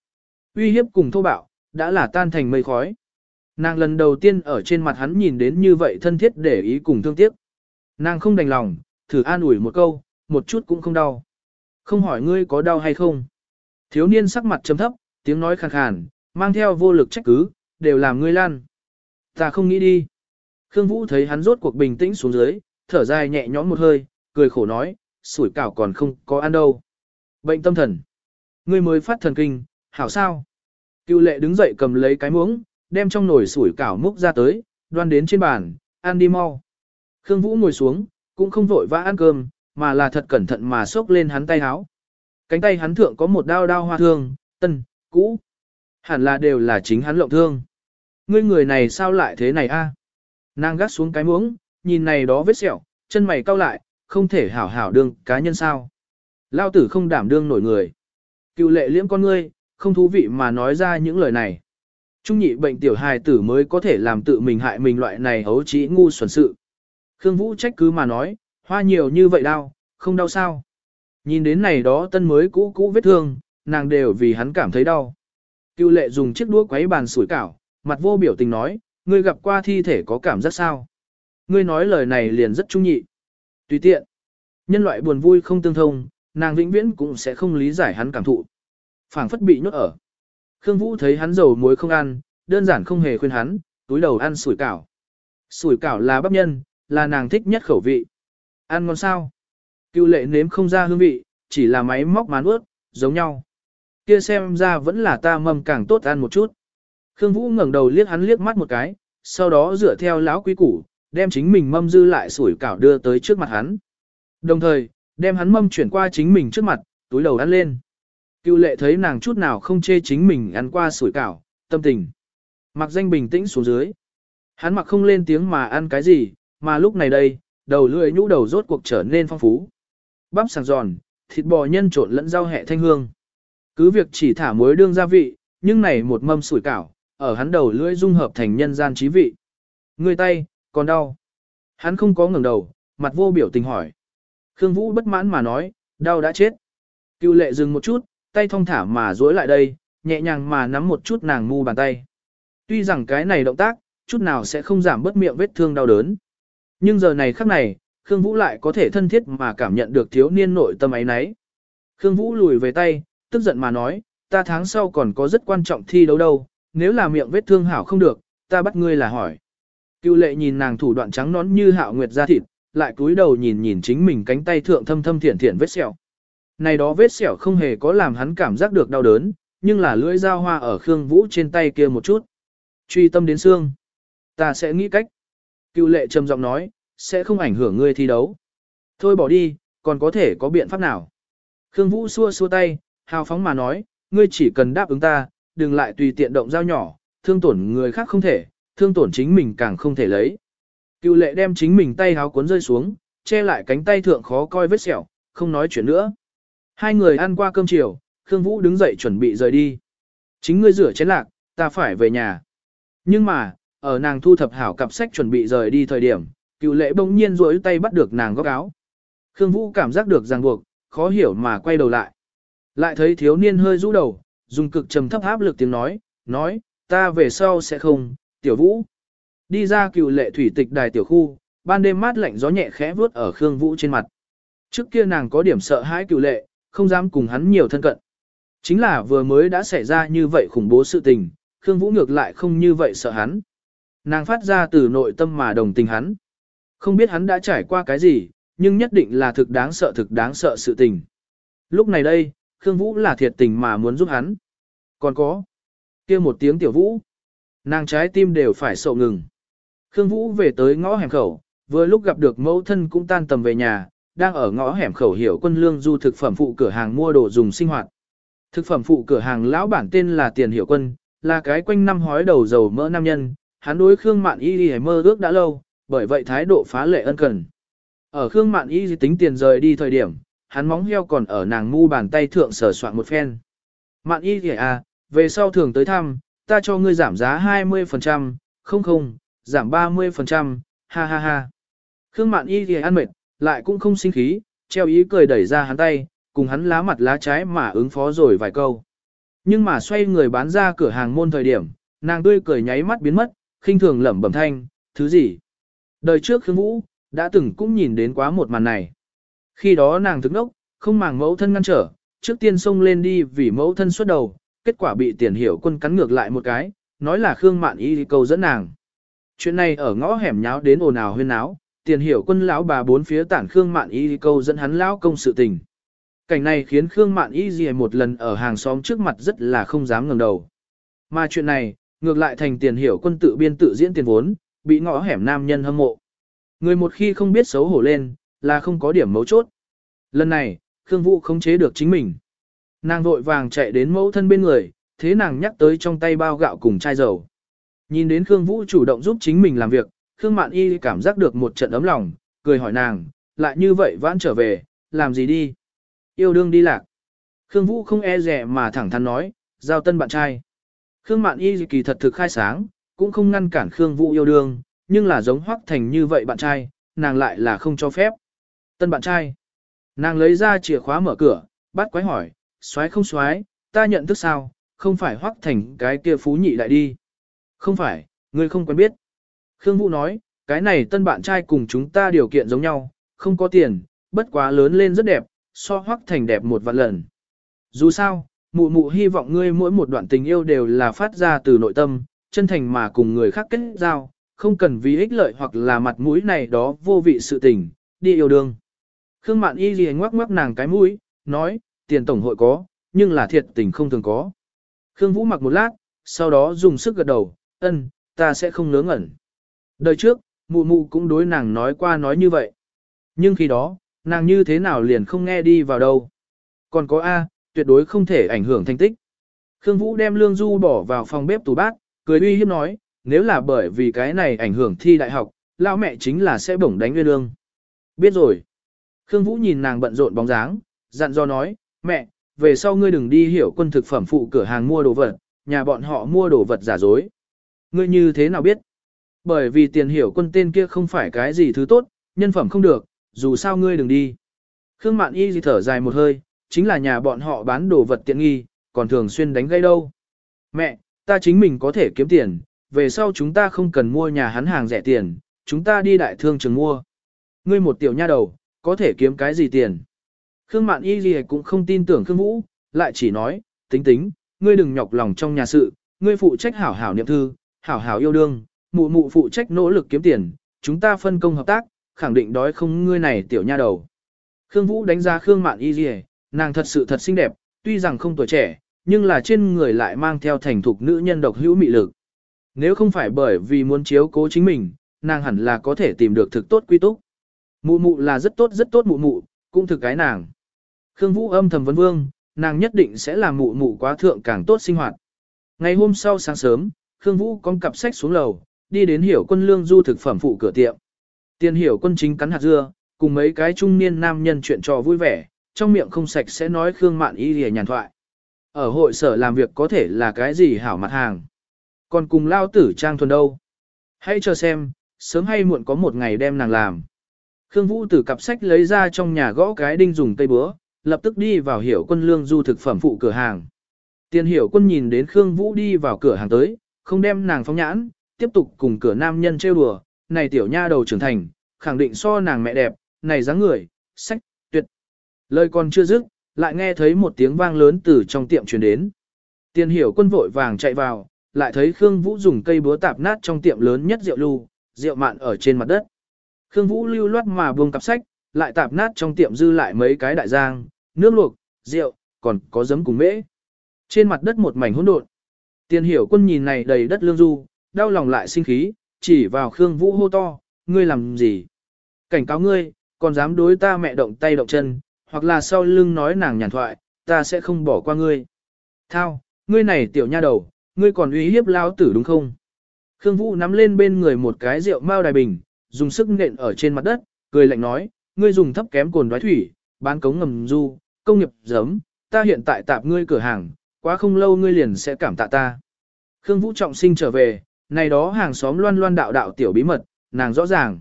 Uy hiếp cùng thô bạo, đã là tan thành mây khói. Nàng lần đầu tiên ở trên mặt hắn nhìn đến như vậy thân thiết để ý cùng thương tiếc. Nàng không đành lòng, thử an ủi một câu, một chút cũng không đau. Không hỏi ngươi có đau hay không. Thiếu niên sắc mặt trầm thấp, tiếng nói khàn khàn, mang theo vô lực trách cứ, đều làm ngươi lan. Ta không nghĩ đi. Khương Vũ thấy hắn rốt cuộc bình tĩnh xuống dưới, thở dài nhẹ nhõm một hơi, cười khổ nói, sủi cảo còn không có ăn đâu. Bệnh tâm thần. Ngươi mới phát thần kinh, hảo sao? Cựu lệ đứng dậy cầm lấy cái muỗng, đem trong nồi sủi cảo múc ra tới, đoan đến trên bàn, ăn đi mau. Khương Vũ ngồi xuống, cũng không vội vã ăn cơm, mà là thật cẩn thận mà xốc lên hắn tay háo. Cánh tay hắn thượng có một đao đao hoa thương, tân, cũ. Hẳn là đều là chính hắn lộng thương. Ngươi người này sao lại thế này a? Nàng gắt xuống cái muỗng, nhìn này đó vết sẹo, chân mày cau lại, không thể hảo hảo đương cá nhân sao. Lao tử không đảm đương nổi người. Cựu lệ liễm con ngươi, không thú vị mà nói ra những lời này. Trung nhị bệnh tiểu hài tử mới có thể làm tự mình hại mình loại này hấu trí ngu xuẩn sự. Khương Vũ trách cứ mà nói, hoa nhiều như vậy đau, không đau sao. Nhìn đến này đó tân mới cũ cũ vết thương, nàng đều vì hắn cảm thấy đau. Cưu lệ dùng chiếc đũa quấy bàn sủi cảo, mặt vô biểu tình nói, ngươi gặp qua thi thể có cảm giác sao? Ngươi nói lời này liền rất trung nhị. Tùy tiện. Nhân loại buồn vui không tương thông, nàng vĩnh viễn cũng sẽ không lý giải hắn cảm thụ. phảng phất bị nhốt ở. Khương Vũ thấy hắn dầu muối không ăn, đơn giản không hề khuyên hắn, túi đầu ăn sủi cảo. Sủi cảo là bắp nhân, là nàng thích nhất khẩu vị. Ăn ngon sao? Cưu lệ nếm không ra hương vị, chỉ là máy móc mán ướt, giống nhau. Kia xem ra vẫn là ta mầm càng tốt ăn một chút. Khương Vũ ngẩng đầu liếc hắn liếc mắt một cái, sau đó dựa theo lão quý củ, đem chính mình mâm dư lại sủi cảo đưa tới trước mặt hắn. Đồng thời, đem hắn mâm chuyển qua chính mình trước mặt, túi đầu ăn lên. Cựu lệ thấy nàng chút nào không chê chính mình ăn qua sủi cảo, tâm tình. Mặc danh bình tĩnh xuống dưới. Hắn mặc không lên tiếng mà ăn cái gì, mà lúc này đây, đầu lưỡi nhũ đầu rốt cuộc trở nên phong phú. Bắp sàng giòn, thịt bò nhân trộn lẫn rau hẹ thanh hương. Cứ việc chỉ thả muối đương gia vị, nhưng này một mâm sủi cảo, ở hắn đầu lưỡi dung hợp thành nhân gian trí vị. Người tay, còn đau. Hắn không có ngẩng đầu, mặt vô biểu tình hỏi. Khương Vũ bất mãn mà nói, đau đã chết. Cựu lệ dừng một chút, tay thong thả mà duỗi lại đây, nhẹ nhàng mà nắm một chút nàng mu bàn tay. Tuy rằng cái này động tác, chút nào sẽ không giảm bớt miệng vết thương đau đớn. Nhưng giờ này khắc này, Khương Vũ lại có thể thân thiết mà cảm nhận được thiếu niên nội tâm ấy nấy. Khương Vũ lùi về tay, tức giận mà nói, ta tháng sau còn có rất quan trọng thi đấu đâu, nếu là miệng vết thương hảo không được, ta bắt ngươi là hỏi. Cựu lệ nhìn nàng thủ đoạn trắng nón như hạo nguyệt da thịt, lại cúi đầu nhìn nhìn chính mình cánh tay thượng thâm thâm thiển thiển vết sẹo. Này đó vết sẹo không hề có làm hắn cảm giác được đau đớn, nhưng là lưỡi dao hoa ở Khương Vũ trên tay kia một chút. Truy tâm đến xương. Ta sẽ nghĩ cách. Cựu lệ trầm giọng nói, sẽ không ảnh hưởng ngươi thi đấu. Thôi bỏ đi, còn có thể có biện pháp nào. Khương Vũ xua xua tay, hào phóng mà nói, ngươi chỉ cần đáp ứng ta, đừng lại tùy tiện động dao nhỏ, thương tổn người khác không thể, thương tổn chính mình càng không thể lấy. Cựu lệ đem chính mình tay háo cuốn rơi xuống, che lại cánh tay thượng khó coi vết sẹo, không nói chuyện nữa. Hai người ăn qua cơm chiều, Khương Vũ đứng dậy chuẩn bị rời đi. Chính ngươi rửa chén lạc, ta phải về nhà. Nhưng mà, ở nàng thu thập hảo cặp sách chuẩn bị rời đi thời điểm, cựu lệ bỗng nhiên rối tay bắt được nàng góc áo. Khương Vũ cảm giác được ràng buộc, khó hiểu mà quay đầu lại. Lại thấy thiếu niên hơi rũ đầu, dùng cực trầm thấp áp lực tiếng nói, nói, ta về sau sẽ không, tiểu vũ. Đi ra cựu lệ thủy tịch đài tiểu khu, ban đêm mát lạnh gió nhẹ khẽ vuốt ở Khương Vũ trên mặt. Trước kia nàng có điểm sợ hãi cựu lệ, không dám cùng hắn nhiều thân cận. Chính là vừa mới đã xảy ra như vậy khủng bố sự tình, Khương Vũ ngược lại không như vậy sợ hắn. Nàng phát ra từ nội tâm mà đồng tình hắn. Không biết hắn đã trải qua cái gì, nhưng nhất định là thực đáng sợ thực đáng sợ sự tình. Lúc này đây, Khương Vũ là thiệt tình mà muốn giúp hắn. Còn có, kia một tiếng tiểu vũ, nàng trái tim đều phải sầu ngừng. Khương Vũ về tới ngõ hẻm khẩu, vừa lúc gặp được mẫu thân cũng tan tầm về nhà, đang ở ngõ hẻm khẩu hiểu quân lương du thực phẩm phụ cửa hàng mua đồ dùng sinh hoạt. Thực phẩm phụ cửa hàng lão bản tên là Tiền Hiểu Quân, là cái quanh năm hói đầu dầu mỡ nam nhân, hắn đối Khương Mạn Y Y mơ ước đã lâu, bởi vậy thái độ phá lệ ân cần. Ở Khương Mạn Y tính tiền rời đi thời điểm, hắn móng heo còn ở nàng mu bàn tay thượng sở soạn một phen. Mạn Y kìa à, về sau thường tới thăm, ta cho ngươi giảm giá 20%, không không, giảm 30%, ha ha ha. Khương Mạn Y kìa ăn mệt, lại cũng không sinh khí, treo ý cười đẩy ra hắn tay, cùng hắn lá mặt lá trái mà ứng phó rồi vài câu. Nhưng mà xoay người bán ra cửa hàng môn thời điểm, nàng tươi cười nháy mắt biến mất, khinh thường lẩm bẩm thanh, thứ gì? Đời trước Khương Vũ, đã từng cũng nhìn đến quá một màn này. Khi đó nàng thức nốc, không màng mẫu thân ngăn trở, trước tiên xông lên đi vì mẫu thân xuất đầu, kết quả bị tiền hiểu quân cắn ngược lại một cái, nói là Khương Mạn Y cầu dẫn nàng. Chuyện này ở ngõ hẻm nháo đến ồn ào huyên náo, tiền hiểu quân lão bà bốn phía tản Khương Mạn Y câu dẫn hắn lão công sự tình. Cảnh này khiến Khương Mạn Y gì một lần ở hàng xóm trước mặt rất là không dám ngẩng đầu. Mà chuyện này, ngược lại thành tiền hiểu quân tự biên tự diễn tiền vốn, bị ngõ hẻm nam nhân hâm mộ. Người một khi không biết xấu hổ lên, là không có điểm mấu chốt. Lần này, Khương Vũ không chế được chính mình. Nàng vội vàng chạy đến mẫu thân bên người, thế nàng nhắc tới trong tay bao gạo cùng chai dầu. Nhìn đến Khương Vũ chủ động giúp chính mình làm việc, Khương Mạn Y cảm giác được một trận ấm lòng, cười hỏi nàng, lại như vậy vãn trở về, làm gì đi? Yêu đương đi lạc. Khương Vũ không e rẻ mà thẳng thắn nói, giao tân bạn trai. Khương Mạn Y kỳ thật thực khai sáng, cũng không ngăn cản Khương Vũ yêu đương, nhưng là giống Hoắc Thành như vậy bạn trai, nàng lại là không cho phép. Tân bạn trai. Nàng lấy ra chìa khóa mở cửa, bắt quái hỏi, xoái không xoái, ta nhận thức sao, không phải Hoắc Thành cái kia phú nhị lại đi. Không phải, ngươi không quen biết. Khương Vũ nói, cái này tân bạn trai cùng chúng ta điều kiện giống nhau, không có tiền, bất quá lớn lên rất đẹp, so Hoắc Thành đẹp một vạn lần. Dù sao, mụ mụ hy vọng ngươi mỗi một đoạn tình yêu đều là phát ra từ nội tâm, chân thành mà cùng người khác kết giao, không cần vì ích lợi hoặc là mặt mũi này đó vô vị sự tình, đi yêu đương. Khương Mạn Y liền ngoắc ngoắc nàng cái mũi, nói, tiền tổng hội có, nhưng là thiệt tình không thường có. Khương Vũ mặc một lát, sau đó dùng sức gật đầu, ân, ta sẽ không ngớ ngẩn. Đời trước, mụ mụ cũng đối nàng nói qua nói như vậy. Nhưng khi đó, nàng như thế nào liền không nghe đi vào đâu. Còn có A, tuyệt đối không thể ảnh hưởng thành tích. Khương Vũ đem Lương Du bỏ vào phòng bếp tủ bát, cười uy hiếp nói, nếu là bởi vì cái này ảnh hưởng thi đại học, lão mẹ chính là sẽ bổng đánh nguyên lương. Biết rồi. Khương Vũ nhìn nàng bận rộn bóng dáng, dặn dò nói, mẹ, về sau ngươi đừng đi hiểu quân thực phẩm phụ cửa hàng mua đồ vật, nhà bọn họ mua đồ vật giả dối. Ngươi như thế nào biết? Bởi vì tiền hiểu quân tên kia không phải cái gì thứ tốt, nhân phẩm không được, dù sao ngươi đừng đi. Khương Mạn Y gì thở dài một hơi, chính là nhà bọn họ bán đồ vật tiện nghi, còn thường xuyên đánh gây đâu. Mẹ, ta chính mình có thể kiếm tiền, về sau chúng ta không cần mua nhà hắn hàng rẻ tiền, chúng ta đi đại thương trường mua. Ngươi một tiểu nha đầu, có thể kiếm cái gì tiền? Khương Mạn Y gì cũng không tin tưởng Khương Vũ, lại chỉ nói, tính tính, ngươi đừng nhọc lòng trong nhà sự, ngươi phụ trách hảo hảo niệm thư, hảo hảo yêu đương, mụ mụ phụ trách nỗ lực kiếm tiền, chúng ta phân công hợp tác, khẳng định đói không ngươi này tiểu nha đầu. Khương Vũ đánh giá Khương Mạn Y gì, nàng thật sự thật xinh đẹp, tuy rằng không tuổi trẻ, nhưng là trên người lại mang theo thành thục nữ nhân độc hữu mị lực. Nếu không phải bởi vì muốn chiếu cố chính mình, nàng hẳn là có thể tìm được thực tốt quy túc. Mụ mụ là rất tốt rất tốt mụ mụ, cũng thực cái nàng. Khương Vũ âm thầm vấn vương, nàng nhất định sẽ làm mụ mụ quá thượng càng tốt sinh hoạt. Ngày hôm sau sáng sớm, Khương Vũ con cặp sách xuống lầu, đi đến hiểu quân lương du thực phẩm phụ cửa tiệm. Tiền hiểu quân chính cắn hạt dưa, cùng mấy cái trung niên nam nhân chuyện trò vui vẻ, trong miệng không sạch sẽ nói Khương Mạn Y lìa nhàn thoại. Ở hội sở làm việc có thể là cái gì hảo mặt hàng. Còn cùng lao tử trang thuần đâu. Hãy chờ xem, sớm hay muộn có một ngày đem nàng làm. Khương Vũ từ cặp sách lấy ra trong nhà gõ cái đinh dùng cây búa, lập tức đi vào hiểu quân lương du thực phẩm phụ cửa hàng. Tiền hiểu quân nhìn đến Khương Vũ đi vào cửa hàng tới, không đem nàng phóng nhãn, tiếp tục cùng cửa nam nhân trêu đùa, này tiểu nha đầu trưởng thành, khẳng định so nàng mẹ đẹp, này dáng người, sách, tuyệt. Lời còn chưa dứt, lại nghe thấy một tiếng vang lớn từ trong tiệm truyền đến. Tiền hiểu quân vội vàng chạy vào, lại thấy Khương Vũ dùng cây búa tạp nát trong tiệm lớn nhất rượu lưu, rượu mạn ở trên mặt đất. Khương Vũ lưu loát mà buông cặp sách, lại tạp nát trong tiệm dư lại mấy cái đại giang, nước luộc, rượu, còn có giấm cùng mễ. Trên mặt đất một mảnh hỗn độn. Tiền hiểu quân nhìn này đầy đất lương du, đau lòng lại sinh khí, chỉ vào Khương Vũ hô to, ngươi làm gì? Cảnh cáo ngươi, còn dám đối ta mẹ động tay động chân, hoặc là sau lưng nói nàng nhàn thoại, ta sẽ không bỏ qua ngươi. Thao, ngươi này tiểu nha đầu, ngươi còn uy hiếp lao tử đúng không? Khương Vũ nắm lên bên người một cái rượu mao đài bình, dùng sức nện ở trên mặt đất, cười lạnh nói, ngươi dùng thấp kém cồn đoái thủy, bán cống ngầm du, công nghiệp giấm, ta hiện tại tạp ngươi cửa hàng, quá không lâu ngươi liền sẽ cảm tạ ta. Khương Vũ trọng sinh trở về, này đó hàng xóm loan loan đạo đạo tiểu bí mật, nàng rõ ràng.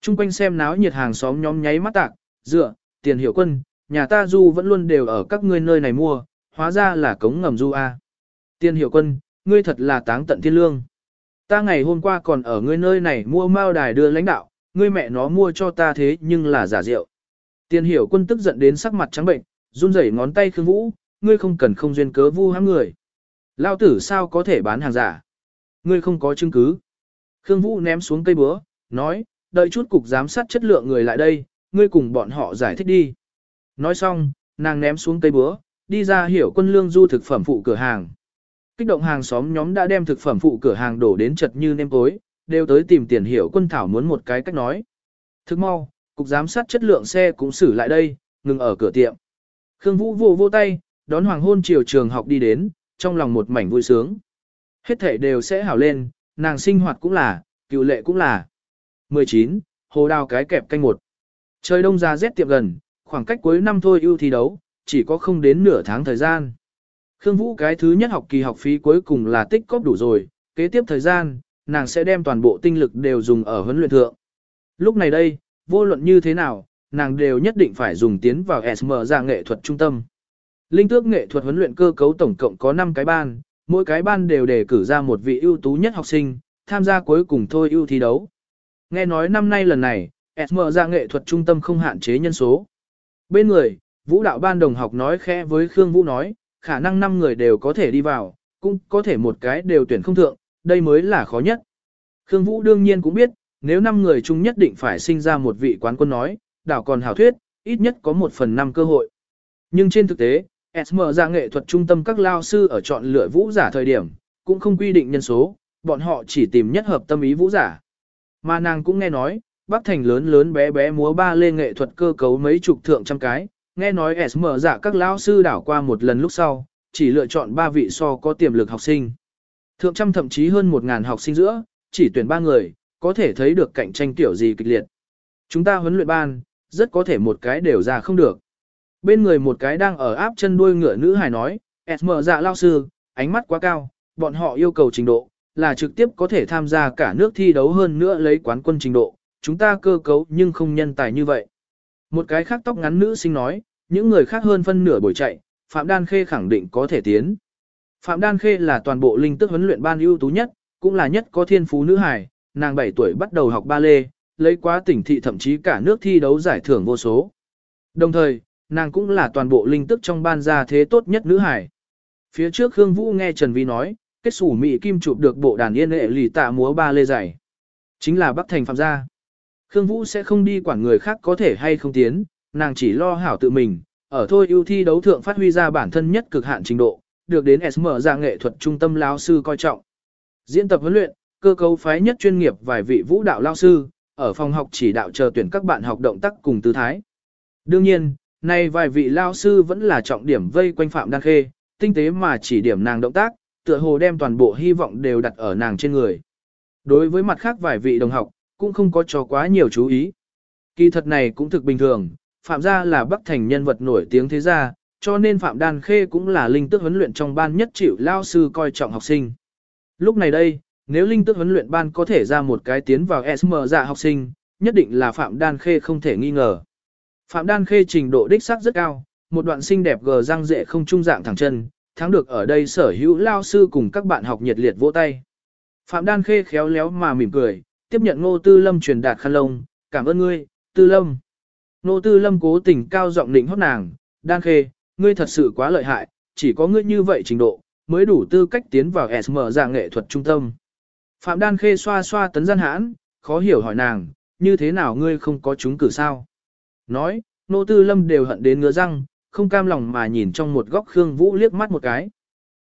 Trung quanh xem náo nhiệt hàng xóm nhóm nháy mắt tạc, dựa, tiền hiểu quân, nhà ta du vẫn luôn đều ở các ngươi nơi này mua, hóa ra là cống ngầm du A. Tiền hiểu quân, ngươi thật là táng tận thiên lương. Ta ngày hôm qua còn ở ngươi nơi này mua mao đài đưa lãnh đạo, ngươi mẹ nó mua cho ta thế nhưng là giả rượu. Tiền hiểu quân tức giận đến sắc mặt trắng bệnh, run rẩy ngón tay Khương Vũ, ngươi không cần không duyên cớ vu hãm người. Lao tử sao có thể bán hàng giả? Ngươi không có chứng cứ. Khương Vũ ném xuống cây búa, nói, đợi chút cục giám sát chất lượng người lại đây, ngươi cùng bọn họ giải thích đi. Nói xong, nàng ném xuống cây búa, đi ra hiểu quân lương du thực phẩm phụ cửa hàng. Kích động hàng xóm nhóm đã đem thực phẩm phụ cửa hàng đổ đến chật như nêm tối, đều tới tìm tiền hiểu quân thảo muốn một cái cách nói. Thức mau, cục giám sát chất lượng xe cũng xử lại đây, ngừng ở cửa tiệm. Khương Vũ vô vô tay, đón hoàng hôn chiều trường học đi đến, trong lòng một mảnh vui sướng. Hết thể đều sẽ hảo lên, nàng sinh hoạt cũng là, cựu lệ cũng là. 19. Hồ đào cái kẹp canh một. Trời đông ra rét tiệm gần, khoảng cách cuối năm thôi ưu thi đấu, chỉ có không đến nửa tháng thời gian. Khương Vũ cái thứ nhất học kỳ học phí cuối cùng là tích cóp đủ rồi, kế tiếp thời gian, nàng sẽ đem toàn bộ tinh lực đều dùng ở huấn luyện thượng. Lúc này đây, vô luận như thế nào, nàng đều nhất định phải dùng tiến vào SM ra nghệ thuật trung tâm. Linh tước nghệ thuật huấn luyện cơ cấu tổng cộng có 5 cái ban, mỗi cái ban đều đề cử ra một vị ưu tú nhất học sinh, tham gia cuối cùng thôi ưu thi đấu. Nghe nói năm nay lần này, SM ra nghệ thuật trung tâm không hạn chế nhân số. Bên người, vũ đạo ban đồng học nói khẽ với Khương Vũ nói, khả năng 5 người đều có thể đi vào, cũng có thể một cái đều tuyển không thượng, đây mới là khó nhất. Khương Vũ đương nhiên cũng biết, nếu 5 người chung nhất định phải sinh ra một vị quán quân nói, đảo còn hảo thuyết, ít nhất có 1 phần 5 cơ hội. Nhưng trên thực tế, SM ra nghệ thuật trung tâm các lao sư ở chọn lựa vũ giả thời điểm, cũng không quy định nhân số, bọn họ chỉ tìm nhất hợp tâm ý vũ giả. Mà nàng cũng nghe nói, Bắc Thành lớn lớn bé bé múa ba lê nghệ thuật cơ cấu mấy chục thượng trăm cái, nghe nói SM giả dạ các lão sư đảo qua một lần lúc sau, chỉ lựa chọn ba vị so có tiềm lực học sinh. Thượng trăm thậm chí hơn một ngàn học sinh giữa, chỉ tuyển ba người, có thể thấy được cạnh tranh kiểu gì kịch liệt. Chúng ta huấn luyện ban, rất có thể một cái đều ra không được. Bên người một cái đang ở áp chân đuôi ngựa nữ hài nói, SM dạ lao sư, ánh mắt quá cao, bọn họ yêu cầu trình độ, là trực tiếp có thể tham gia cả nước thi đấu hơn nữa lấy quán quân trình độ, chúng ta cơ cấu nhưng không nhân tài như vậy. Một cái khác tóc ngắn nữ sinh nói, những người khác hơn phân nửa buổi chạy, Phạm Đan Khê khẳng định có thể tiến. Phạm Đan Khê là toàn bộ linh tức huấn luyện ban ưu tú nhất, cũng là nhất có thiên phú nữ hài, nàng 7 tuổi bắt đầu học ba lê, lấy quá tỉnh thị thậm chí cả nước thi đấu giải thưởng vô số. Đồng thời, nàng cũng là toàn bộ linh tức trong ban gia thế tốt nhất nữ hài. Phía trước Khương Vũ nghe Trần Vi nói, kết sủ Mỹ Kim chụp được bộ đàn yên lệ lì tạ múa ba lê giải. Chính là Bắc Thành Phạm gia. Khương Vũ sẽ không đi quản người khác có thể hay không tiến, nàng chỉ lo hảo tự mình, ở thôi ưu thi đấu thượng phát huy ra bản thân nhất cực hạn trình độ, được đến SM ra dạ nghệ thuật trung tâm lao sư coi trọng. Diễn tập huấn luyện, cơ cấu phái nhất chuyên nghiệp vài vị vũ đạo lao sư, ở phòng học chỉ đạo chờ tuyển các bạn học động tác cùng tư thái. Đương nhiên, nay vài vị lao sư vẫn là trọng điểm vây quanh Phạm Đan Khê, tinh tế mà chỉ điểm nàng động tác, tựa hồ đem toàn bộ hy vọng đều đặt ở nàng trên người. Đối với mặt khác vài vị đồng học, cũng không có cho quá nhiều chú ý. Kỳ thật này cũng thực bình thường, Phạm gia là Bắc Thành nhân vật nổi tiếng thế gia, cho nên Phạm Đan Khê cũng là linh tức huấn luyện trong ban nhất chịu lao sư coi trọng học sinh. Lúc này đây, nếu linh tức huấn luyện ban có thể ra một cái tiến vào SM dạ học sinh, nhất định là Phạm Đan Khê không thể nghi ngờ. Phạm Đan Khê trình độ đích sắc rất cao, một đoạn xinh đẹp gờ răng dệ không trung dạng thẳng chân, thắng được ở đây sở hữu lao sư cùng các bạn học nhiệt liệt vỗ tay. Phạm Đan Khê khéo léo mà mỉm cười, tiếp nhận Ngô Tư Lâm truyền đạt khăn lông, cảm ơn ngươi, Tư Lâm. Nô Tư Lâm cố tình cao giọng định hót nàng, Đan Khê, ngươi thật sự quá lợi hại, chỉ có ngươi như vậy trình độ, mới đủ tư cách tiến vào SM dạng nghệ thuật trung tâm. Phạm Đan Khê xoa xoa tấn gian hãn, khó hiểu hỏi nàng, như thế nào ngươi không có chúng cử sao? Nói, nô tư lâm đều hận đến ngứa răng, không cam lòng mà nhìn trong một góc Khương Vũ liếc mắt một cái.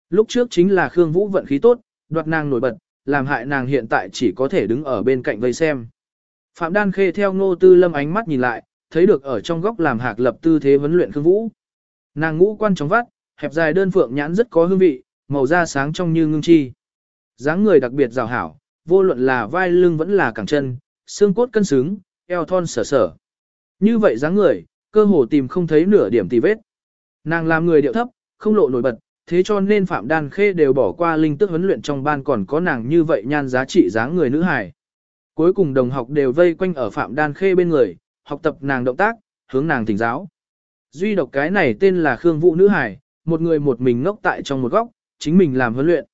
Lúc trước chính là Khương Vũ vận khí tốt, đoạt nàng nổi bật, làm hại nàng hiện tại chỉ có thể đứng ở bên cạnh vây xem. Phạm Đan Khê theo Ngô Tư Lâm ánh mắt nhìn lại, thấy được ở trong góc làm hạc lập tư thế vấn luyện Khương Vũ. Nàng ngũ quan trong vắt, hẹp dài đơn phượng nhãn rất có hương vị, màu da sáng trong như ngưng chi. dáng người đặc biệt rào hảo, vô luận là vai lưng vẫn là cẳng chân, xương cốt cân xứng, eo thon sở sở. Như vậy dáng người, cơ hồ tìm không thấy nửa điểm tì vết. Nàng làm người điệu thấp, không lộ nổi bật, thế cho nên Phạm Đan Khê đều bỏ qua linh tức huấn luyện trong ban còn có nàng như vậy nhan giá trị dáng người nữ hài. Cuối cùng đồng học đều vây quanh ở Phạm Đan Khê bên người, học tập nàng động tác, hướng nàng thỉnh giáo. Duy độc cái này tên là Khương Vũ nữ Hải, một người một mình ngốc tại trong một góc, chính mình làm huấn luyện.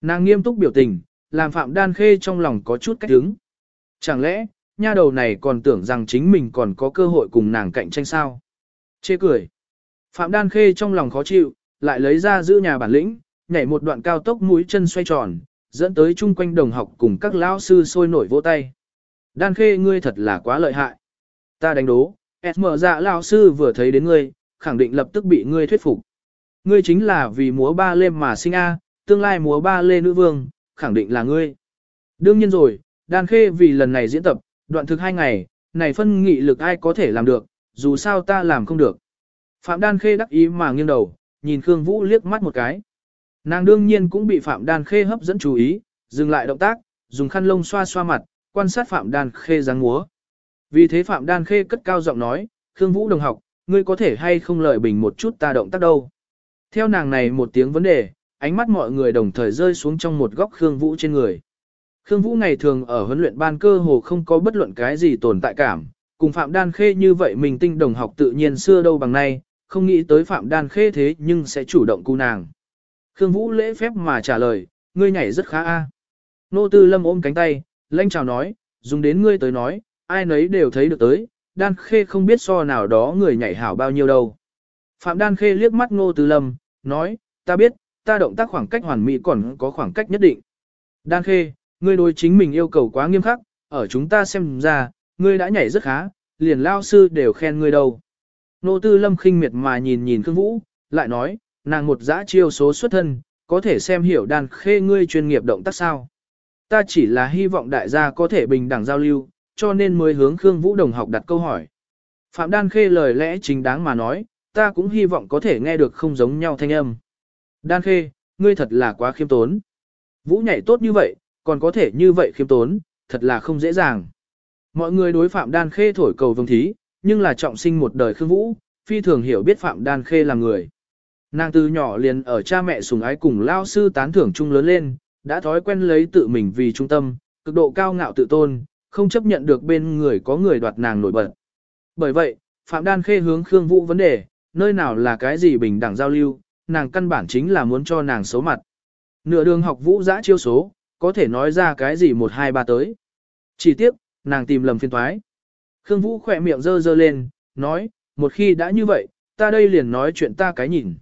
Nàng nghiêm túc biểu tình, làm Phạm Đan Khê trong lòng có chút cách đứng. Chẳng lẽ, nha đầu này còn tưởng rằng chính mình còn có cơ hội cùng nàng cạnh tranh sao? Chê cười. Phạm Đan Khê trong lòng khó chịu, lại lấy ra giữ nhà bản lĩnh, nhảy một đoạn cao tốc mũi chân xoay tròn, dẫn tới chung quanh đồng học cùng các lão sư sôi nổi vỗ tay. Đan Khê ngươi thật là quá lợi hại. Ta đánh đố, SM dạ lão sư vừa thấy đến ngươi, khẳng định lập tức bị ngươi thuyết phục. Ngươi chính là vì múa ba lê mà sinh A, tương lai múa ba lê nữ vương, khẳng định là ngươi. Đương nhiên rồi, Đan Khê vì lần này diễn tập, đoạn thực hai ngày, này phân nghị lực ai có thể làm được, dù sao ta làm không được. Phạm Đan Khê đắc ý mà nghiêng đầu, nhìn Khương Vũ liếc mắt một cái. Nàng đương nhiên cũng bị Phạm Đan Khê hấp dẫn chú ý, dừng lại động tác, dùng khăn lông xoa xoa mặt, quan sát Phạm Đan Khê dáng múa. Vì thế Phạm Đan Khê cất cao giọng nói, Khương Vũ đồng học, ngươi có thể hay không lợi bình một chút ta động tác đâu. Theo nàng này một tiếng vấn đề, ánh mắt mọi người đồng thời rơi xuống trong một góc Khương Vũ trên người. Khương Vũ ngày thường ở huấn luyện ban cơ hồ không có bất luận cái gì tồn tại cảm, cùng Phạm Đan Khê như vậy mình tinh đồng học tự nhiên xưa đâu bằng nay, không nghĩ tới Phạm Đan Khê thế nhưng sẽ chủ động cu nàng. Khương Vũ lễ phép mà trả lời, ngươi nhảy rất khá a. Nô Tư Lâm ôm cánh tay, lanh chào nói, dùng đến ngươi tới nói, ai nấy đều thấy được tới, Đan Khê không biết so nào đó người nhảy hảo bao nhiêu đâu. Phạm Đan Khê liếc mắt Ngô Tư Lâm, nói, ta biết, ta động tác khoảng cách hoàn mỹ còn có khoảng cách nhất định. Đan Khê, ngươi đối chính mình yêu cầu quá nghiêm khắc, ở chúng ta xem ra, ngươi đã nhảy rất khá, liền lao sư đều khen ngươi đâu. Nô Tư Lâm khinh miệt mà nhìn nhìn Khương Vũ, lại nói, nàng một giã chiêu số xuất thân, có thể xem hiểu đàn khê ngươi chuyên nghiệp động tác sao. Ta chỉ là hy vọng đại gia có thể bình đẳng giao lưu, cho nên mới hướng Khương Vũ đồng học đặt câu hỏi. Phạm Đan Khê lời lẽ chính đáng mà nói, ta cũng hy vọng có thể nghe được không giống nhau thanh âm. Đan Khê, ngươi thật là quá khiêm tốn. Vũ nhảy tốt như vậy, còn có thể như vậy khiêm tốn, thật là không dễ dàng. Mọi người đối Phạm Đan Khê thổi cầu vương thí, nhưng là trọng sinh một đời Khương Vũ, phi thường hiểu biết Phạm Đan Khê là người. Nàng từ nhỏ liền ở cha mẹ sùng ái cùng lao sư tán thưởng chung lớn lên, đã thói quen lấy tự mình vì trung tâm, cực độ cao ngạo tự tôn, không chấp nhận được bên người có người đoạt nàng nổi bật. Bởi vậy, Phạm Đan Khê hướng Khương Vũ vấn đề, nơi nào là cái gì bình đẳng giao lưu, nàng căn bản chính là muốn cho nàng xấu mặt. Nửa đường học Vũ giã chiêu số, có thể nói ra cái gì một hai ba tới. Chỉ tiếc, nàng tìm lầm phiên thoái. Khương Vũ khỏe miệng dơ dơ lên, nói, một khi đã như vậy, ta đây liền nói chuyện ta cái nhìn.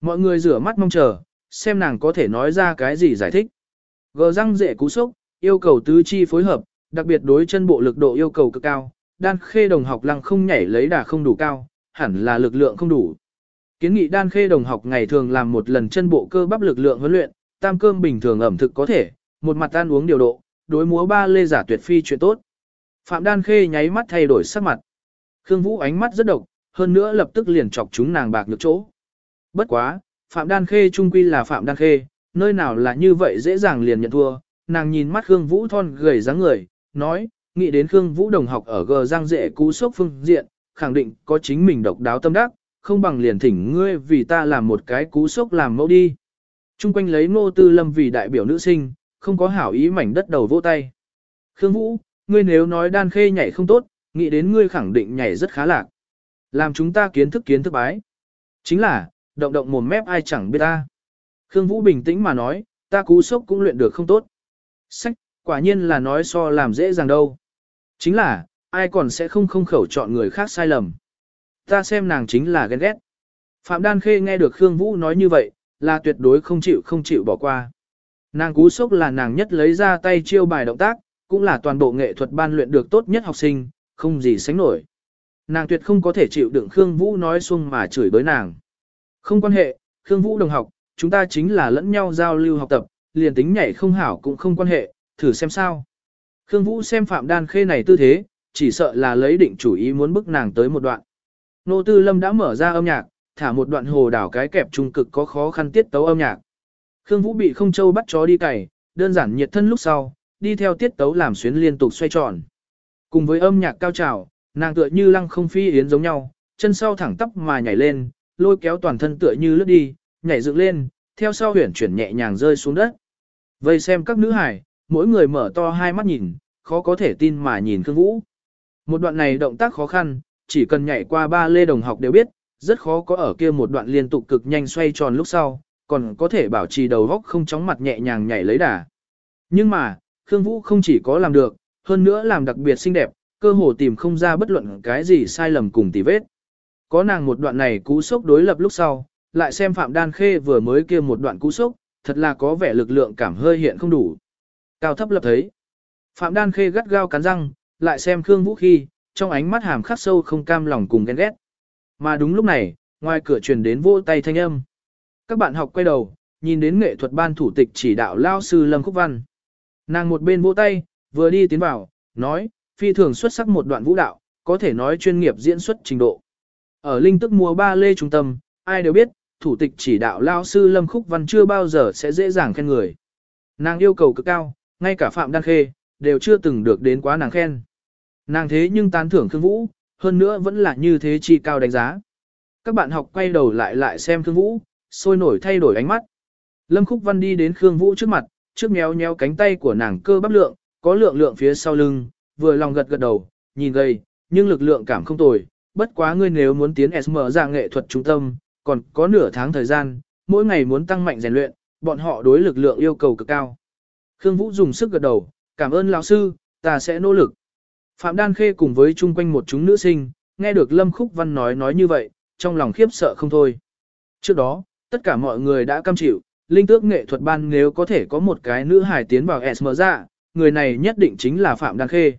Mọi người rửa mắt mong chờ, xem nàng có thể nói ra cái gì giải thích. Gờ răng dễ cú sốc, yêu cầu tứ chi phối hợp, đặc biệt đối chân bộ lực độ yêu cầu cực cao, đan khê đồng học lăng không nhảy lấy đà không đủ cao, hẳn là lực lượng không đủ. Kiến nghị đan khê đồng học ngày thường làm một lần chân bộ cơ bắp lực lượng huấn luyện, tam cơm bình thường ẩm thực có thể, một mặt ăn uống điều độ, đối múa ba lê giả tuyệt phi chuyện tốt. Phạm đan khê nháy mắt thay đổi sắc mặt. Khương Vũ ánh mắt rất độc, hơn nữa lập tức liền chọc chúng nàng bạc nhược chỗ. Bất quá, Phạm Đan Khê trung quy là Phạm Đan Khê, nơi nào là như vậy dễ dàng liền nhận thua, nàng nhìn mắt Khương Vũ thon gầy dáng người, nói, nghĩ đến Khương Vũ đồng học ở gờ giang dễ cú sốc phương diện, khẳng định có chính mình độc đáo tâm đắc, không bằng liền thỉnh ngươi vì ta làm một cái cú sốc làm mẫu đi. Trung quanh lấy ngô tư lâm vì đại biểu nữ sinh, không có hảo ý mảnh đất đầu vỗ tay. Khương Vũ, ngươi nếu nói đan khê nhảy không tốt, nghĩ đến ngươi khẳng định nhảy rất khá lạc. Làm chúng ta kiến thức kiến thức bái. Chính là, động động mồm mép ai chẳng biết ta. Khương Vũ bình tĩnh mà nói, ta cú sốc cũng luyện được không tốt. Sách, quả nhiên là nói so làm dễ dàng đâu. Chính là, ai còn sẽ không không khẩu chọn người khác sai lầm. Ta xem nàng chính là ghen ghét. Phạm Đan Khê nghe được Khương Vũ nói như vậy, là tuyệt đối không chịu không chịu bỏ qua. Nàng cú sốc là nàng nhất lấy ra tay chiêu bài động tác, cũng là toàn bộ nghệ thuật ban luyện được tốt nhất học sinh, không gì sánh nổi. Nàng tuyệt không có thể chịu đựng Khương Vũ nói xuông mà chửi bới nàng. Không quan hệ, Khương Vũ đồng học, chúng ta chính là lẫn nhau giao lưu học tập, liền tính nhảy không hảo cũng không quan hệ, thử xem sao. Khương Vũ xem Phạm Đan Khê này tư thế, chỉ sợ là lấy định chủ ý muốn bức nàng tới một đoạn. Nô Tư Lâm đã mở ra âm nhạc, thả một đoạn hồ đảo cái kẹp trung cực có khó khăn tiết tấu âm nhạc. Khương Vũ bị không châu bắt chó đi cày, đơn giản nhiệt thân lúc sau, đi theo tiết tấu làm xuyến liên tục xoay tròn. Cùng với âm nhạc cao trào, nàng tựa như lăng không phi yến giống nhau, chân sau thẳng tắp mà nhảy lên, lôi kéo toàn thân tựa như lướt đi, nhảy dựng lên, theo sau huyển chuyển nhẹ nhàng rơi xuống đất. Vây xem các nữ hải, mỗi người mở to hai mắt nhìn, khó có thể tin mà nhìn Khương Vũ. Một đoạn này động tác khó khăn, chỉ cần nhảy qua ba lê đồng học đều biết, rất khó có ở kia một đoạn liên tục cực nhanh xoay tròn lúc sau, còn có thể bảo trì đầu góc không chóng mặt nhẹ nhàng nhảy lấy đà. Nhưng mà, Khương Vũ không chỉ có làm được, hơn nữa làm đặc biệt xinh đẹp, cơ hồ tìm không ra bất luận cái gì sai lầm cùng tì vết. Có nàng một đoạn này cú sốc đối lập lúc sau, lại xem Phạm Đan Khê vừa mới kia một đoạn cú sốc, thật là có vẻ lực lượng cảm hơi hiện không đủ. Cao thấp lập thấy. Phạm Đan Khê gắt gao cắn răng, lại xem Khương Vũ khi, trong ánh mắt hàm khắc sâu không cam lòng cùng ghen ghét. Mà đúng lúc này, ngoài cửa truyền đến vô tay thanh âm. Các bạn học quay đầu, nhìn đến nghệ thuật ban thủ tịch chỉ đạo lao sư Lâm Khúc Văn. Nàng một bên vỗ tay, vừa đi tiến vào, nói, phi thường xuất sắc một đoạn vũ đạo, có thể nói chuyên nghiệp diễn xuất trình độ. Ở linh tức mùa ba lê trung tâm, ai đều biết, thủ tịch chỉ đạo lao sư Lâm Khúc Văn chưa bao giờ sẽ dễ dàng khen người. Nàng yêu cầu cực cao, ngay cả Phạm Đăng Khê, đều chưa từng được đến quá nàng khen. Nàng thế nhưng tán thưởng Khương Vũ, hơn nữa vẫn là như thế chi cao đánh giá. Các bạn học quay đầu lại lại xem Khương Vũ, sôi nổi thay đổi ánh mắt. Lâm Khúc Văn đi đến Khương Vũ trước mặt, trước méo nhéo cánh tay của nàng cơ bắp lượng, có lượng lượng phía sau lưng, vừa lòng gật gật đầu, nhìn gầy, nhưng lực lượng cảm không tồi. Bất quá ngươi nếu muốn tiến SM ra nghệ thuật trung tâm, còn có nửa tháng thời gian, mỗi ngày muốn tăng mạnh rèn luyện, bọn họ đối lực lượng yêu cầu cực cao. Khương Vũ dùng sức gật đầu, cảm ơn lão sư, ta sẽ nỗ lực. Phạm Đan Khê cùng với chung quanh một chúng nữ sinh, nghe được Lâm Khúc Văn nói nói như vậy, trong lòng khiếp sợ không thôi. Trước đó, tất cả mọi người đã cam chịu, linh tước nghệ thuật ban nếu có thể có một cái nữ hài tiến vào SM ra, người này nhất định chính là Phạm Đan Khê.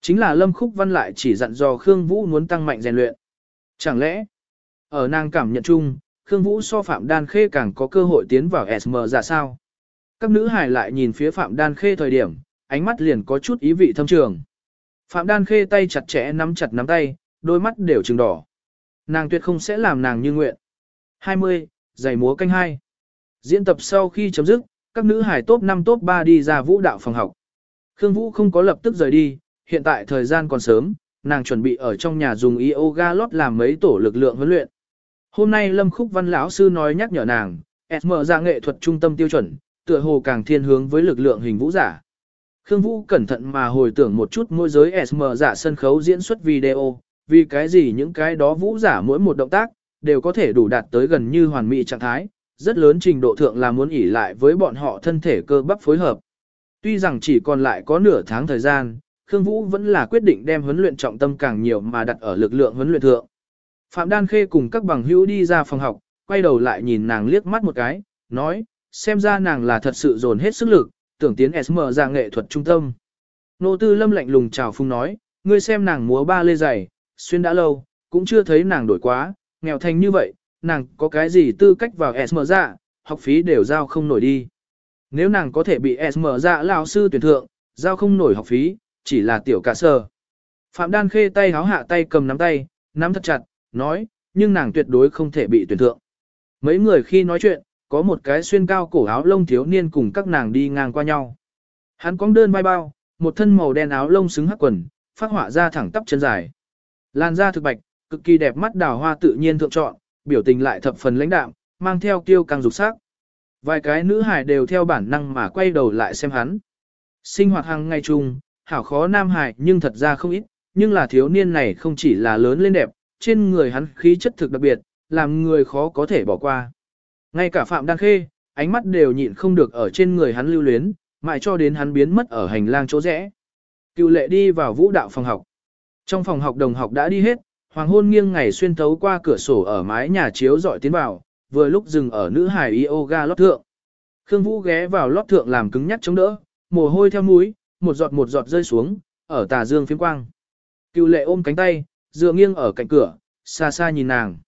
Chính là Lâm Khúc Văn lại chỉ dặn dò Khương Vũ muốn tăng mạnh rèn luyện. Chẳng lẽ, ở nàng cảm nhận chung, Khương Vũ so Phạm Đan Khê càng có cơ hội tiến vào SM ra sao? Các nữ hài lại nhìn phía Phạm Đan Khê thời điểm, ánh mắt liền có chút ý vị thâm trường. Phạm Đan Khê tay chặt chẽ nắm chặt nắm tay, đôi mắt đều trừng đỏ. Nàng tuyệt không sẽ làm nàng như nguyện. 20. Giày múa canh 2 Diễn tập sau khi chấm dứt, các nữ hải top 5 top 3 đi ra vũ đạo phòng học. Khương Vũ không có lập tức rời đi, hiện tại thời gian còn sớm, nàng chuẩn bị ở trong nhà dùng yoga lót làm mấy tổ lực lượng huấn luyện. Hôm nay Lâm Khúc Văn lão sư nói nhắc nhở nàng, SM ra nghệ thuật trung tâm tiêu chuẩn, tựa hồ càng thiên hướng với lực lượng hình vũ giả. Khương Vũ cẩn thận mà hồi tưởng một chút môi giới SM giả sân khấu diễn xuất video, vì cái gì những cái đó vũ giả mỗi một động tác, đều có thể đủ đạt tới gần như hoàn mỹ trạng thái, rất lớn trình độ thượng là muốn ỉ lại với bọn họ thân thể cơ bắp phối hợp. Tuy rằng chỉ còn lại có nửa tháng thời gian, Khương Vũ vẫn là quyết định đem huấn luyện trọng tâm càng nhiều mà đặt ở lực lượng huấn luyện thượng. Phạm Đan Khê cùng các bằng hữu đi ra phòng học, quay đầu lại nhìn nàng liếc mắt một cái, nói, xem ra nàng là thật sự dồn hết sức lực, tưởng tiến SM ra nghệ thuật trung tâm. Nô Tư Lâm lạnh lùng chào phung nói, ngươi xem nàng múa ba lê dày xuyên đã lâu, cũng chưa thấy nàng đổi quá, nghèo thành như vậy, nàng có cái gì tư cách vào SM ra, học phí đều giao không nổi đi. Nếu nàng có thể bị SM ra lao sư tuyển thượng, giao không nổi học phí, chỉ là tiểu cả sờ. Phạm Đan khê tay háo hạ tay cầm nắm tay, nắm thật chặt, nói, nhưng nàng tuyệt đối không thể bị tuyển thượng. Mấy người khi nói chuyện, có một cái xuyên cao cổ áo lông thiếu niên cùng các nàng đi ngang qua nhau. Hắn cong đơn vai bao, một thân màu đen áo lông xứng hắc quần, phát họa ra thẳng tắp chân dài. Làn da thực bạch, cực kỳ đẹp mắt đào hoa tự nhiên thượng chọn, biểu tình lại thập phần lãnh đạm, mang theo kiêu càng dục sắc. Vài cái nữ hài đều theo bản năng mà quay đầu lại xem hắn. Sinh hoạt hàng ngày chung, hảo khó nam hài nhưng thật ra không ít, nhưng là thiếu niên này không chỉ là lớn lên đẹp, trên người hắn khí chất thực đặc biệt, làm người khó có thể bỏ qua. Ngay cả Phạm Đan Khê, ánh mắt đều nhịn không được ở trên người hắn lưu luyến, mãi cho đến hắn biến mất ở hành lang chỗ rẽ. Cựu lệ đi vào vũ đạo phòng học. Trong phòng học đồng học đã đi hết, hoàng hôn nghiêng ngày xuyên thấu qua cửa sổ ở mái nhà chiếu dọi tiến vào, vừa lúc dừng ở nữ hài yoga lót thượng. Khương Vũ ghé vào lót thượng làm cứng nhắc chống đỡ, mồ hôi theo mũi, một giọt một giọt rơi xuống, ở tà dương phiếm quang. Cựu lệ ôm cánh tay, dựa nghiêng ở cạnh cửa, xa xa nhìn nàng.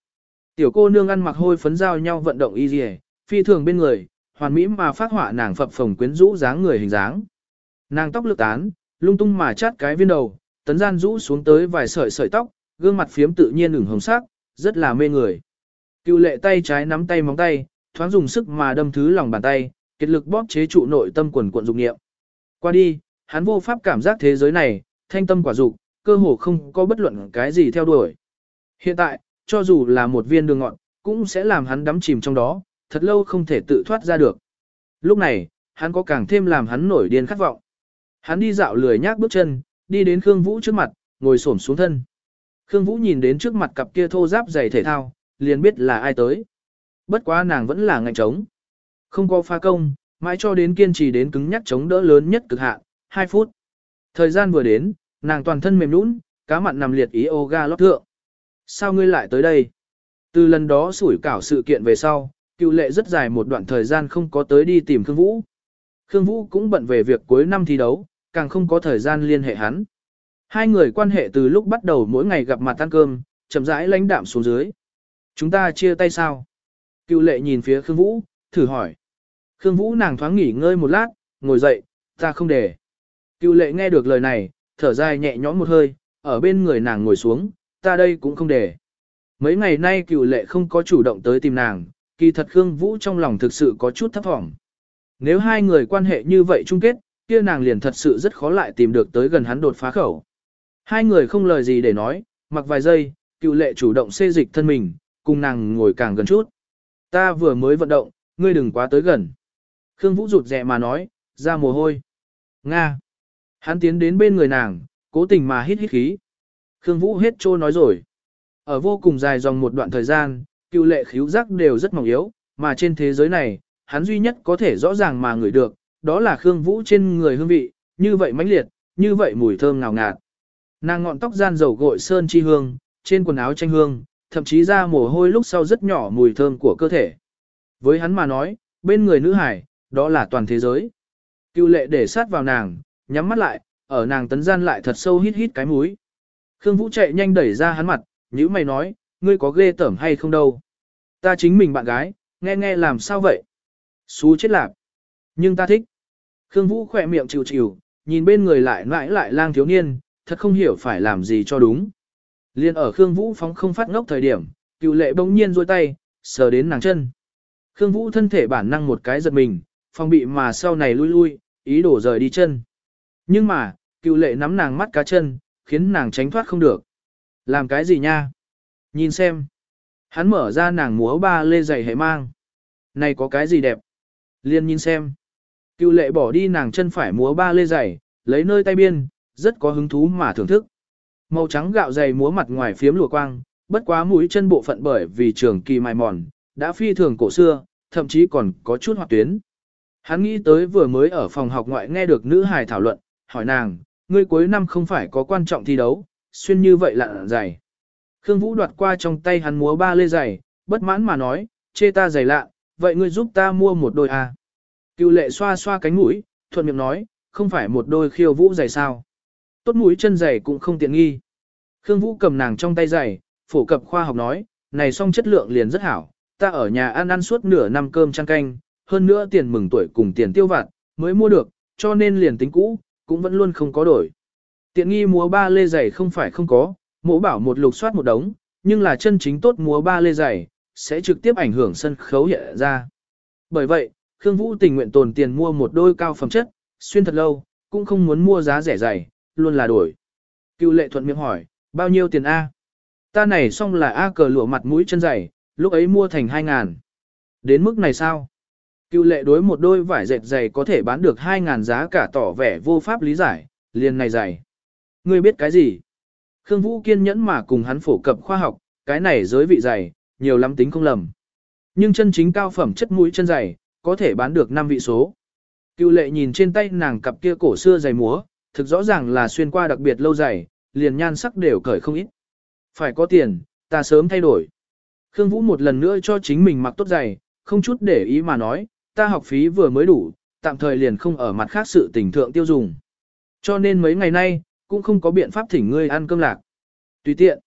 Tiểu cô nương ăn mặc hôi phấn giao nhau vận động y dì phi thường bên người, hoàn mỹ mà phát họa nàng phập phồng quyến rũ dáng người hình dáng. Nàng tóc lược tán, lung tung mà chát cái viên đầu, tấn gian rũ xuống tới vài sợi sợi tóc, gương mặt phiếm tự nhiên ửng hồng sắc, rất là mê người. Cựu lệ tay trái nắm tay móng tay, thoáng dùng sức mà đâm thứ lòng bàn tay, kết lực bóp chế trụ nội tâm quần cuộn dục niệm. Qua đi, hắn vô pháp cảm giác thế giới này, thanh tâm quả dục, cơ hồ không có bất luận cái gì theo đuổi. Hiện tại, cho dù là một viên đường ngọn, cũng sẽ làm hắn đắm chìm trong đó, thật lâu không thể tự thoát ra được. Lúc này, hắn có càng thêm làm hắn nổi điên khát vọng. Hắn đi dạo lười nhác bước chân, đi đến Khương Vũ trước mặt, ngồi xổm xuống thân. Khương Vũ nhìn đến trước mặt cặp kia thô giáp giày thể thao, liền biết là ai tới. Bất quá nàng vẫn là ngạnh trống. Không có pha công, mãi cho đến kiên trì đến cứng nhắc chống đỡ lớn nhất cực hạn, 2 phút. Thời gian vừa đến, nàng toàn thân mềm nhũn, cá mặn nằm liệt ý yoga lót thượng. Sao ngươi lại tới đây? Từ lần đó sủi cảo sự kiện về sau, cựu lệ rất dài một đoạn thời gian không có tới đi tìm Khương Vũ. Khương Vũ cũng bận về việc cuối năm thi đấu, càng không có thời gian liên hệ hắn. Hai người quan hệ từ lúc bắt đầu mỗi ngày gặp mặt ăn cơm, chậm rãi lãnh đạm xuống dưới. Chúng ta chia tay sao? Cựu lệ nhìn phía Khương Vũ, thử hỏi. Khương Vũ nàng thoáng nghỉ ngơi một lát, ngồi dậy, ta không để. Cựu lệ nghe được lời này, thở dài nhẹ nhõm một hơi, ở bên người nàng ngồi xuống, ta đây cũng không để. Mấy ngày nay cựu lệ không có chủ động tới tìm nàng, kỳ thật Khương Vũ trong lòng thực sự có chút thấp thỏm. Nếu hai người quan hệ như vậy chung kết, kia nàng liền thật sự rất khó lại tìm được tới gần hắn đột phá khẩu. Hai người không lời gì để nói, mặc vài giây, cựu lệ chủ động xê dịch thân mình, cùng nàng ngồi càng gần chút. Ta vừa mới vận động, ngươi đừng quá tới gần. Khương Vũ rụt rẹ mà nói, ra mồ hôi. Nga. Hắn tiến đến bên người nàng, cố tình mà hít hít khí. Khương Vũ hết trô nói rồi. Ở vô cùng dài dòng một đoạn thời gian, cựu lệ khíu giác đều rất mỏng yếu, mà trên thế giới này, hắn duy nhất có thể rõ ràng mà ngửi được, đó là Khương Vũ trên người hương vị, như vậy mãnh liệt, như vậy mùi thơm ngào ngạt. Nàng ngọn tóc gian dầu gội sơn chi hương, trên quần áo tranh hương, thậm chí ra mồ hôi lúc sau rất nhỏ mùi thơm của cơ thể. Với hắn mà nói, bên người nữ hải, đó là toàn thế giới. Cựu lệ để sát vào nàng, nhắm mắt lại, ở nàng tấn gian lại thật sâu hít hít cái mũi. Khương Vũ chạy nhanh đẩy ra hắn mặt, nhữ mày nói, ngươi có ghê tởm hay không đâu. Ta chính mình bạn gái, nghe nghe làm sao vậy. Xú chết lạp. Nhưng ta thích. Khương Vũ khỏe miệng chịu chịu, nhìn bên người lại mãi lại lang thiếu niên, thật không hiểu phải làm gì cho đúng. Liên ở Khương Vũ phóng không phát ngốc thời điểm, cựu lệ bỗng nhiên rôi tay, sờ đến nàng chân. Khương Vũ thân thể bản năng một cái giật mình, phòng bị mà sau này lui lui, ý đổ rời đi chân. Nhưng mà, cựu lệ nắm nàng mắt cá chân, khiến nàng tránh thoát không được. Làm cái gì nha? Nhìn xem. Hắn mở ra nàng múa ba lê giày hệ mang. Này có cái gì đẹp? Liên nhìn xem. Cựu lệ bỏ đi nàng chân phải múa ba lê giày, lấy nơi tay biên, rất có hứng thú mà thưởng thức. Màu trắng gạo dày múa mặt ngoài phiếm lùa quang, bất quá mũi chân bộ phận bởi vì trường kỳ mài mòn, đã phi thường cổ xưa, thậm chí còn có chút hoạt tuyến. Hắn nghĩ tới vừa mới ở phòng học ngoại nghe được nữ hài thảo luận, hỏi nàng, ngươi cuối năm không phải có quan trọng thi đấu, xuyên như vậy lặn dày. Khương Vũ đoạt qua trong tay hắn múa ba lê giày, bất mãn mà nói, chê ta giày lạ, vậy ngươi giúp ta mua một đôi à. Cựu lệ xoa xoa cánh mũi, thuận miệng nói, không phải một đôi khiêu vũ giày sao. Tốt mũi chân giày cũng không tiện nghi. Khương Vũ cầm nàng trong tay giày, phổ cập khoa học nói, này song chất lượng liền rất hảo, ta ở nhà ăn ăn suốt nửa năm cơm trăng canh, hơn nữa tiền mừng tuổi cùng tiền tiêu vặt, mới mua được, cho nên liền tính cũ, cũng vẫn luôn không có đổi. Tiện nghi múa ba lê giày không phải không có, mỗ bảo một lục soát một đống, nhưng là chân chính tốt múa ba lê giày, sẽ trực tiếp ảnh hưởng sân khấu hiện ra. Bởi vậy, Khương Vũ tình nguyện tồn tiền mua một đôi cao phẩm chất, xuyên thật lâu, cũng không muốn mua giá rẻ dày, luôn là đổi. Cựu lệ thuận miệng hỏi, bao nhiêu tiền A? Ta này xong là A cờ lụa mặt mũi chân dày, lúc ấy mua thành 2 ngàn. Đến mức này sao? Cựu lệ đối một đôi vải dệt dày có thể bán được 2 ngàn giá cả tỏ vẻ vô pháp lý giải, liền này dày. Ngươi biết cái gì? Khương Vũ kiên nhẫn mà cùng hắn phổ cập khoa học, cái này giới vị dày, nhiều lắm tính không lầm. Nhưng chân chính cao phẩm chất mũi chân dày, có thể bán được 5 vị số. Cựu lệ nhìn trên tay nàng cặp kia cổ xưa dày múa, thực rõ ràng là xuyên qua đặc biệt lâu dày, liền nhan sắc đều cởi không ít. Phải có tiền, ta sớm thay đổi. Khương Vũ một lần nữa cho chính mình mặc tốt dày, không chút để ý mà nói, ta học phí vừa mới đủ, tạm thời liền không ở mặt khác sự tình thượng tiêu dùng. Cho nên mấy ngày nay, cũng không có biện pháp thỉnh ngươi ăn cơm lạc. Tùy tiện.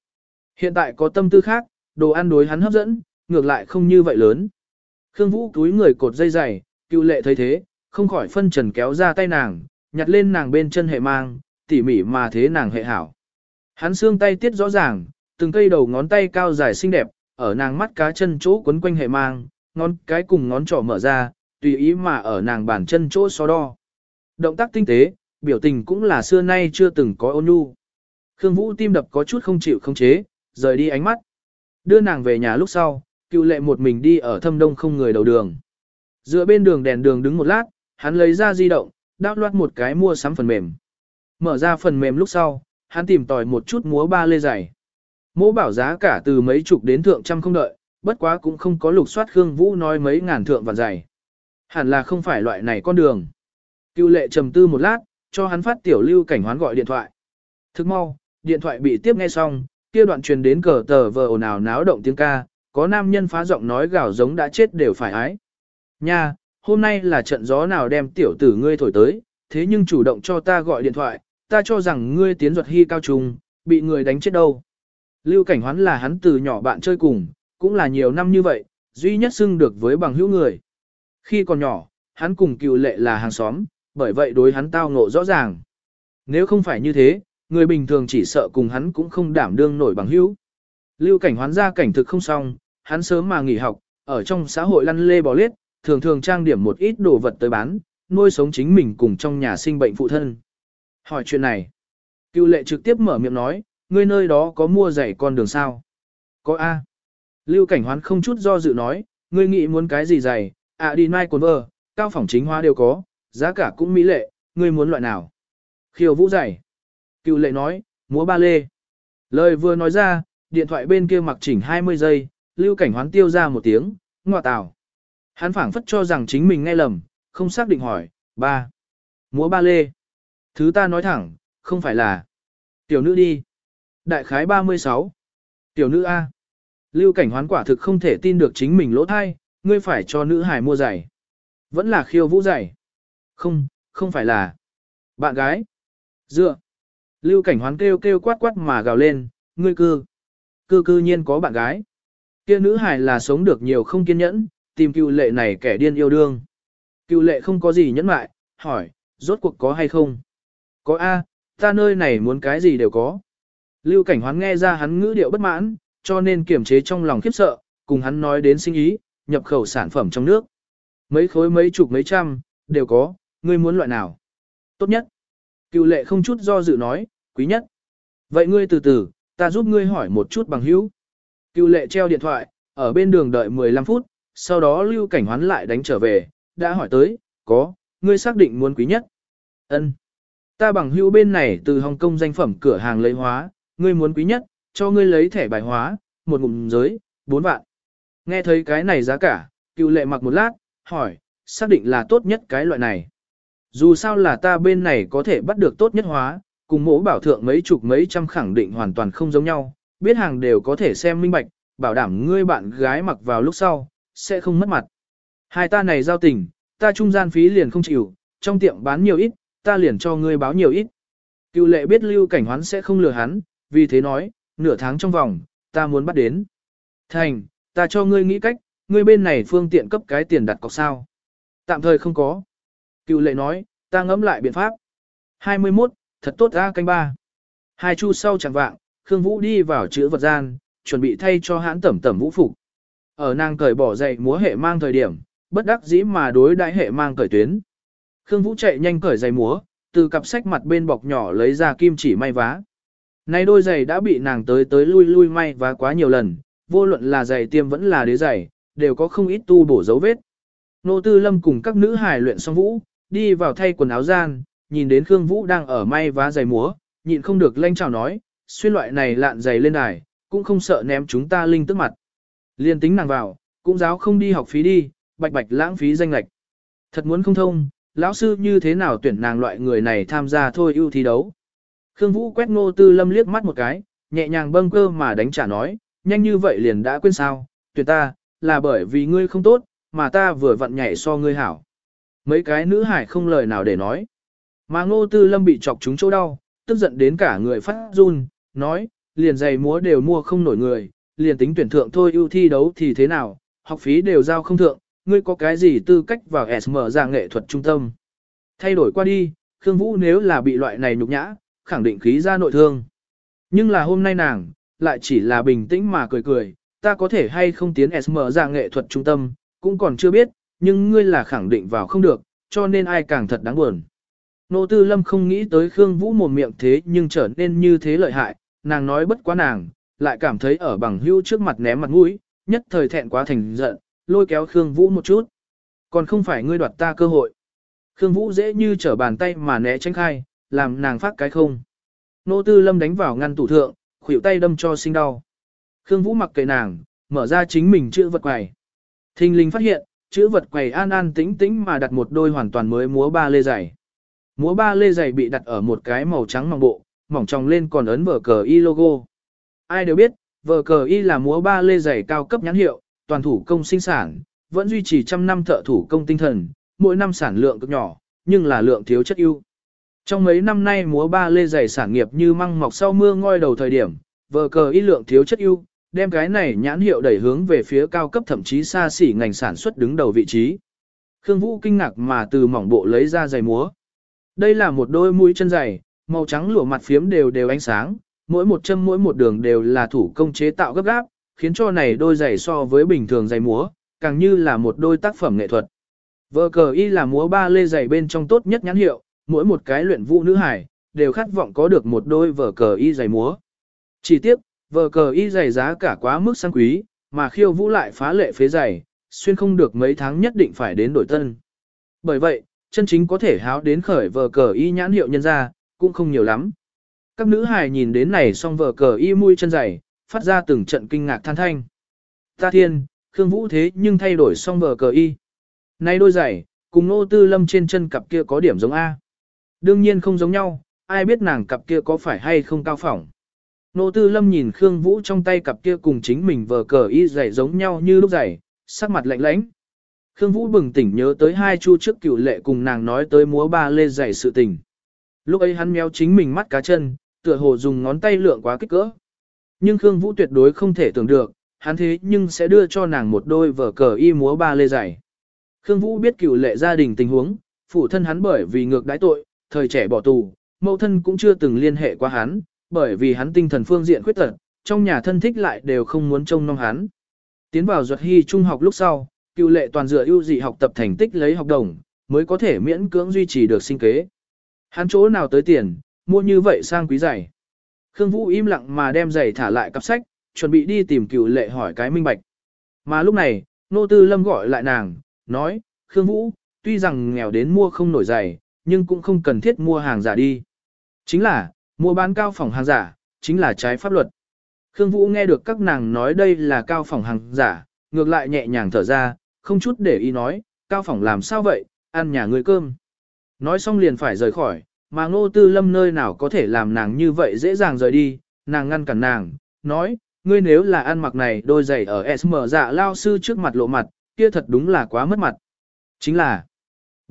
Hiện tại có tâm tư khác, đồ ăn đối hắn hấp dẫn, ngược lại không như vậy lớn. Khương Vũ túi người cột dây dày cựu lệ thấy thế, không khỏi phân trần kéo ra tay nàng, nhặt lên nàng bên chân hệ mang, tỉ mỉ mà thế nàng hệ hảo. Hắn xương tay tiết rõ ràng, từng cây đầu ngón tay cao dài xinh đẹp, ở nàng mắt cá chân chỗ quấn quanh hệ mang, ngón cái cùng ngón trỏ mở ra, tùy ý mà ở nàng bàn chân chỗ so đo. Động tác tinh tế, biểu tình cũng là xưa nay chưa từng có ôn nhu. Khương Vũ tim đập có chút không chịu không chế, rời đi ánh mắt. Đưa nàng về nhà lúc sau, cựu lệ một mình đi ở thâm đông không người đầu đường. Dựa bên đường đèn đường đứng một lát, hắn lấy ra di động, đáp loát một cái mua sắm phần mềm. Mở ra phần mềm lúc sau, hắn tìm tòi một chút múa ba lê giày. Mỗ bảo giá cả từ mấy chục đến thượng trăm không đợi, bất quá cũng không có lục soát Khương Vũ nói mấy ngàn thượng vạn giày. Hẳn là không phải loại này con đường. Cựu lệ trầm tư một lát, cho hắn phát tiểu lưu cảnh hoán gọi điện thoại. Thức mau, điện thoại bị tiếp nghe xong, kia đoạn truyền đến cờ tờ vờ ồn ào náo động tiếng ca, có nam nhân phá giọng nói gào giống đã chết đều phải ái. Nha, hôm nay là trận gió nào đem tiểu tử ngươi thổi tới, thế nhưng chủ động cho ta gọi điện thoại, ta cho rằng ngươi tiến ruột hy cao trùng, bị người đánh chết đâu. Lưu cảnh hoán là hắn từ nhỏ bạn chơi cùng, cũng là nhiều năm như vậy, duy nhất xưng được với bằng hữu người. Khi còn nhỏ, hắn cùng cựu lệ là hàng xóm, bởi vậy đối hắn tao ngộ rõ ràng. Nếu không phải như thế, người bình thường chỉ sợ cùng hắn cũng không đảm đương nổi bằng hữu. Lưu cảnh hoán ra cảnh thực không xong, hắn sớm mà nghỉ học, ở trong xã hội lăn lê bò lết, thường thường trang điểm một ít đồ vật tới bán, nuôi sống chính mình cùng trong nhà sinh bệnh phụ thân. Hỏi chuyện này, cựu lệ trực tiếp mở miệng nói, ngươi nơi đó có mua giày con đường sao? Có A. Lưu cảnh hoán không chút do dự nói, ngươi nghĩ muốn cái gì giày, à đi mai cồn vơ, cao phỏng chính hóa đều có, giá cả cũng mỹ lệ, ngươi muốn loại nào? Khiêu vũ giày. Cựu lệ nói, múa ba lê. Lời vừa nói ra, điện thoại bên kia mặc chỉnh 20 giây, lưu cảnh hoán tiêu ra một tiếng, ngọa tào. Hắn phảng phất cho rằng chính mình nghe lầm, không xác định hỏi, ba. Múa ba lê. Thứ ta nói thẳng, không phải là. Tiểu nữ đi. Đại khái 36. Tiểu nữ A. Lưu cảnh hoán quả thực không thể tin được chính mình lỗ thai, ngươi phải cho nữ hải mua giày. Vẫn là khiêu vũ giày. Không, không phải là. Bạn gái. Dựa. Lưu cảnh hoán kêu kêu quát quát mà gào lên, ngươi cư. Cư cư nhiên có bạn gái. Kia nữ hải là sống được nhiều không kiên nhẫn, tìm cựu lệ này kẻ điên yêu đương. Cựu lệ không có gì nhẫn mại, hỏi, rốt cuộc có hay không? Có A, ta nơi này muốn cái gì đều có. Lưu cảnh hoán nghe ra hắn ngữ điệu bất mãn, cho nên kiềm chế trong lòng khiếp sợ, cùng hắn nói đến sinh ý, nhập khẩu sản phẩm trong nước. Mấy khối mấy chục mấy trăm, đều có, ngươi muốn loại nào? Tốt nhất. Cựu lệ không chút do dự nói, quý nhất. Vậy ngươi từ từ, ta giúp ngươi hỏi một chút bằng hữu. Cựu lệ treo điện thoại, ở bên đường đợi 15 phút, sau đó lưu cảnh hoán lại đánh trở về, đã hỏi tới, có, ngươi xác định muốn quý nhất. ân Ta bằng hữu bên này từ Hồng Kông danh phẩm cửa hàng lấy hóa, ngươi muốn quý nhất, cho ngươi lấy thẻ bài hóa, một ngụm giới, 4 vạn. Nghe thấy cái này giá cả, cựu lệ mặc một lát, hỏi, xác định là tốt nhất cái loại này. Dù sao là ta bên này có thể bắt được tốt nhất hóa, cùng mẫu bảo thượng mấy chục mấy trăm khẳng định hoàn toàn không giống nhau, biết hàng đều có thể xem minh bạch, bảo đảm ngươi bạn gái mặc vào lúc sau, sẽ không mất mặt. Hai ta này giao tình, ta trung gian phí liền không chịu, trong tiệm bán nhiều ít, ta liền cho ngươi báo nhiều ít. Cựu lệ biết lưu cảnh hoán sẽ không lừa hắn, vì thế nói, nửa tháng trong vòng, ta muốn bắt đến. Thành, ta cho ngươi nghĩ cách, ngươi bên này phương tiện cấp cái tiền đặt cọc sao. Tạm thời không có. Cựu lệ nói, ta ngẫm lại biện pháp. 21, thật tốt ra canh ba. Hai chu sau chẳng vạng, Khương Vũ đi vào chữ vật gian, chuẩn bị thay cho hãn tẩm tẩm vũ phục. Ở nàng cởi bỏ dậy múa hệ mang thời điểm, bất đắc dĩ mà đối đại hệ mang cởi tuyến. Khương Vũ chạy nhanh cởi giày múa, từ cặp sách mặt bên bọc nhỏ lấy ra kim chỉ may vá. Nay đôi giày đã bị nàng tới tới lui lui may vá quá nhiều lần, vô luận là giày tiêm vẫn là đế giày, đều có không ít tu bổ dấu vết. Nô Tư Lâm cùng các nữ hài luyện xong vũ, đi vào thay quần áo gian, nhìn đến Khương Vũ đang ở may vá giày múa, nhịn không được lanh chào nói, xuyên loại này lạn giày lên đài, cũng không sợ ném chúng ta linh tức mặt. Liên tính nàng vào, cũng giáo không đi học phí đi, bạch bạch lãng phí danh lệch. Thật muốn không thông, lão sư như thế nào tuyển nàng loại người này tham gia thôi ưu thi đấu. Khương Vũ quét Ngô Tư Lâm liếc mắt một cái, nhẹ nhàng bâng cơ mà đánh trả nói, nhanh như vậy liền đã quên sao, tuyệt ta, là bởi vì ngươi không tốt, mà ta vừa vặn nhảy so ngươi hảo. Mấy cái nữ hải không lời nào để nói. Mà Ngô Tư Lâm bị chọc trúng chỗ đau, tức giận đến cả người phát run, nói, liền giày múa đều mua không nổi người, liền tính tuyển thượng thôi ưu thi đấu thì thế nào, học phí đều giao không thượng, ngươi có cái gì tư cách vào SM ra nghệ thuật trung tâm. Thay đổi qua đi, Khương Vũ nếu là bị loại này nhục nhã, khẳng định khí ra nội thương. Nhưng là hôm nay nàng, lại chỉ là bình tĩnh mà cười cười, ta có thể hay không tiến SM ra nghệ thuật trung tâm, cũng còn chưa biết, nhưng ngươi là khẳng định vào không được, cho nên ai càng thật đáng buồn. Nô Tư Lâm không nghĩ tới Khương Vũ mồm miệng thế nhưng trở nên như thế lợi hại, nàng nói bất quá nàng, lại cảm thấy ở bằng hưu trước mặt ném mặt mũi, nhất thời thẹn quá thành giận, lôi kéo Khương Vũ một chút. Còn không phải ngươi đoạt ta cơ hội. Khương Vũ dễ như trở bàn tay mà né tránh khai, làm nàng phát cái không. Nô Tư Lâm đánh vào ngăn tủ thượng, khuỷu tay đâm cho sinh đau. Khương Vũ mặc kệ nàng, mở ra chính mình chữ vật quầy. Thình linh phát hiện, chữ vật quầy an an tĩnh tĩnh mà đặt một đôi hoàn toàn mới múa ba lê giày. Múa ba lê giày bị đặt ở một cái màu trắng mỏng bộ, mỏng tròng lên còn ấn vở cờ y logo. Ai đều biết, vở cờ y là múa ba lê giày cao cấp nhãn hiệu, toàn thủ công sinh sản, vẫn duy trì trăm năm thợ thủ công tinh thần, mỗi năm sản lượng cực nhỏ, nhưng là lượng thiếu chất ưu. Trong mấy năm nay múa ba lê giày sản nghiệp như măng mọc sau mưa ngoi đầu thời điểm, vờ cờ y lượng thiếu chất ưu, đem cái này nhãn hiệu đẩy hướng về phía cao cấp thậm chí xa xỉ ngành sản xuất đứng đầu vị trí. Khương Vũ kinh ngạc mà từ mỏng bộ lấy ra giày múa. Đây là một đôi mũi chân giày, màu trắng lụa mặt phiếm đều đều ánh sáng, mỗi một chân mỗi một đường đều là thủ công chế tạo gấp gáp, khiến cho này đôi giày so với bình thường giày múa, càng như là một đôi tác phẩm nghệ thuật. Vờ cờ y là múa ba lê giày bên trong tốt nhất nhãn hiệu, mỗi một cái luyện vũ nữ hải, đều khát vọng có được một đôi vở cờ y giày múa. Chỉ tiếc, vở cờ y giày giá cả quá mức sang quý, mà khiêu vũ lại phá lệ phế giày, xuyên không được mấy tháng nhất định phải đến đổi tân. Bởi vậy, chân chính có thể háo đến khởi vở cờ y nhãn hiệu nhân ra, cũng không nhiều lắm. Các nữ hài nhìn đến này xong vở cờ y mũi chân giày, phát ra từng trận kinh ngạc than thanh. Ta thiên, Khương Vũ thế nhưng thay đổi xong vở cờ y. Nay đôi giày, cùng nô tư lâm trên chân cặp kia có điểm giống A. Đương nhiên không giống nhau, ai biết nàng cặp kia có phải hay không cao phỏng. Nô tư lâm nhìn Khương Vũ trong tay cặp kia cùng chính mình vờ cờ y giày giống nhau như lúc giày, sắc mặt lạnh lãnh. Khương Vũ bừng tỉnh nhớ tới hai chu trước cựu lệ cùng nàng nói tới múa ba lê giày sự tình. Lúc ấy hắn méo chính mình mắt cá chân, tựa hồ dùng ngón tay lượng quá kích cỡ. Nhưng Khương Vũ tuyệt đối không thể tưởng được, hắn thế nhưng sẽ đưa cho nàng một đôi vở cờ y múa ba lê giày. Khương Vũ biết cựu lệ gia đình tình huống, phụ thân hắn bởi vì ngược đái tội, thời trẻ bỏ tù, mẫu thân cũng chưa từng liên hệ qua hắn, bởi vì hắn tinh thần phương diện khuyết tật, trong nhà thân thích lại đều không muốn trông nom hắn. Tiến vào duật hy trung học lúc sau, cựu lệ toàn dựa ưu dị học tập thành tích lấy học đồng, mới có thể miễn cưỡng duy trì được sinh kế. Hắn chỗ nào tới tiền, mua như vậy sang quý giày. Khương Vũ im lặng mà đem giày thả lại cặp sách, chuẩn bị đi tìm cựu lệ hỏi cái minh bạch. Mà lúc này, nô tư lâm gọi lại nàng, nói, Khương Vũ, tuy rằng nghèo đến mua không nổi giày, nhưng cũng không cần thiết mua hàng giả đi. Chính là, mua bán cao phòng hàng giả, chính là trái pháp luật. Khương Vũ nghe được các nàng nói đây là cao phòng hàng giả, ngược lại nhẹ nhàng thở ra, không chút để ý nói, cao phòng làm sao vậy, ăn nhà người cơm. Nói xong liền phải rời khỏi, mà ngô tư lâm nơi nào có thể làm nàng như vậy dễ dàng rời đi, nàng ngăn cản nàng, nói, ngươi nếu là ăn mặc này đôi giày ở SM dạ lao sư trước mặt lộ mặt, kia thật đúng là quá mất mặt. Chính là,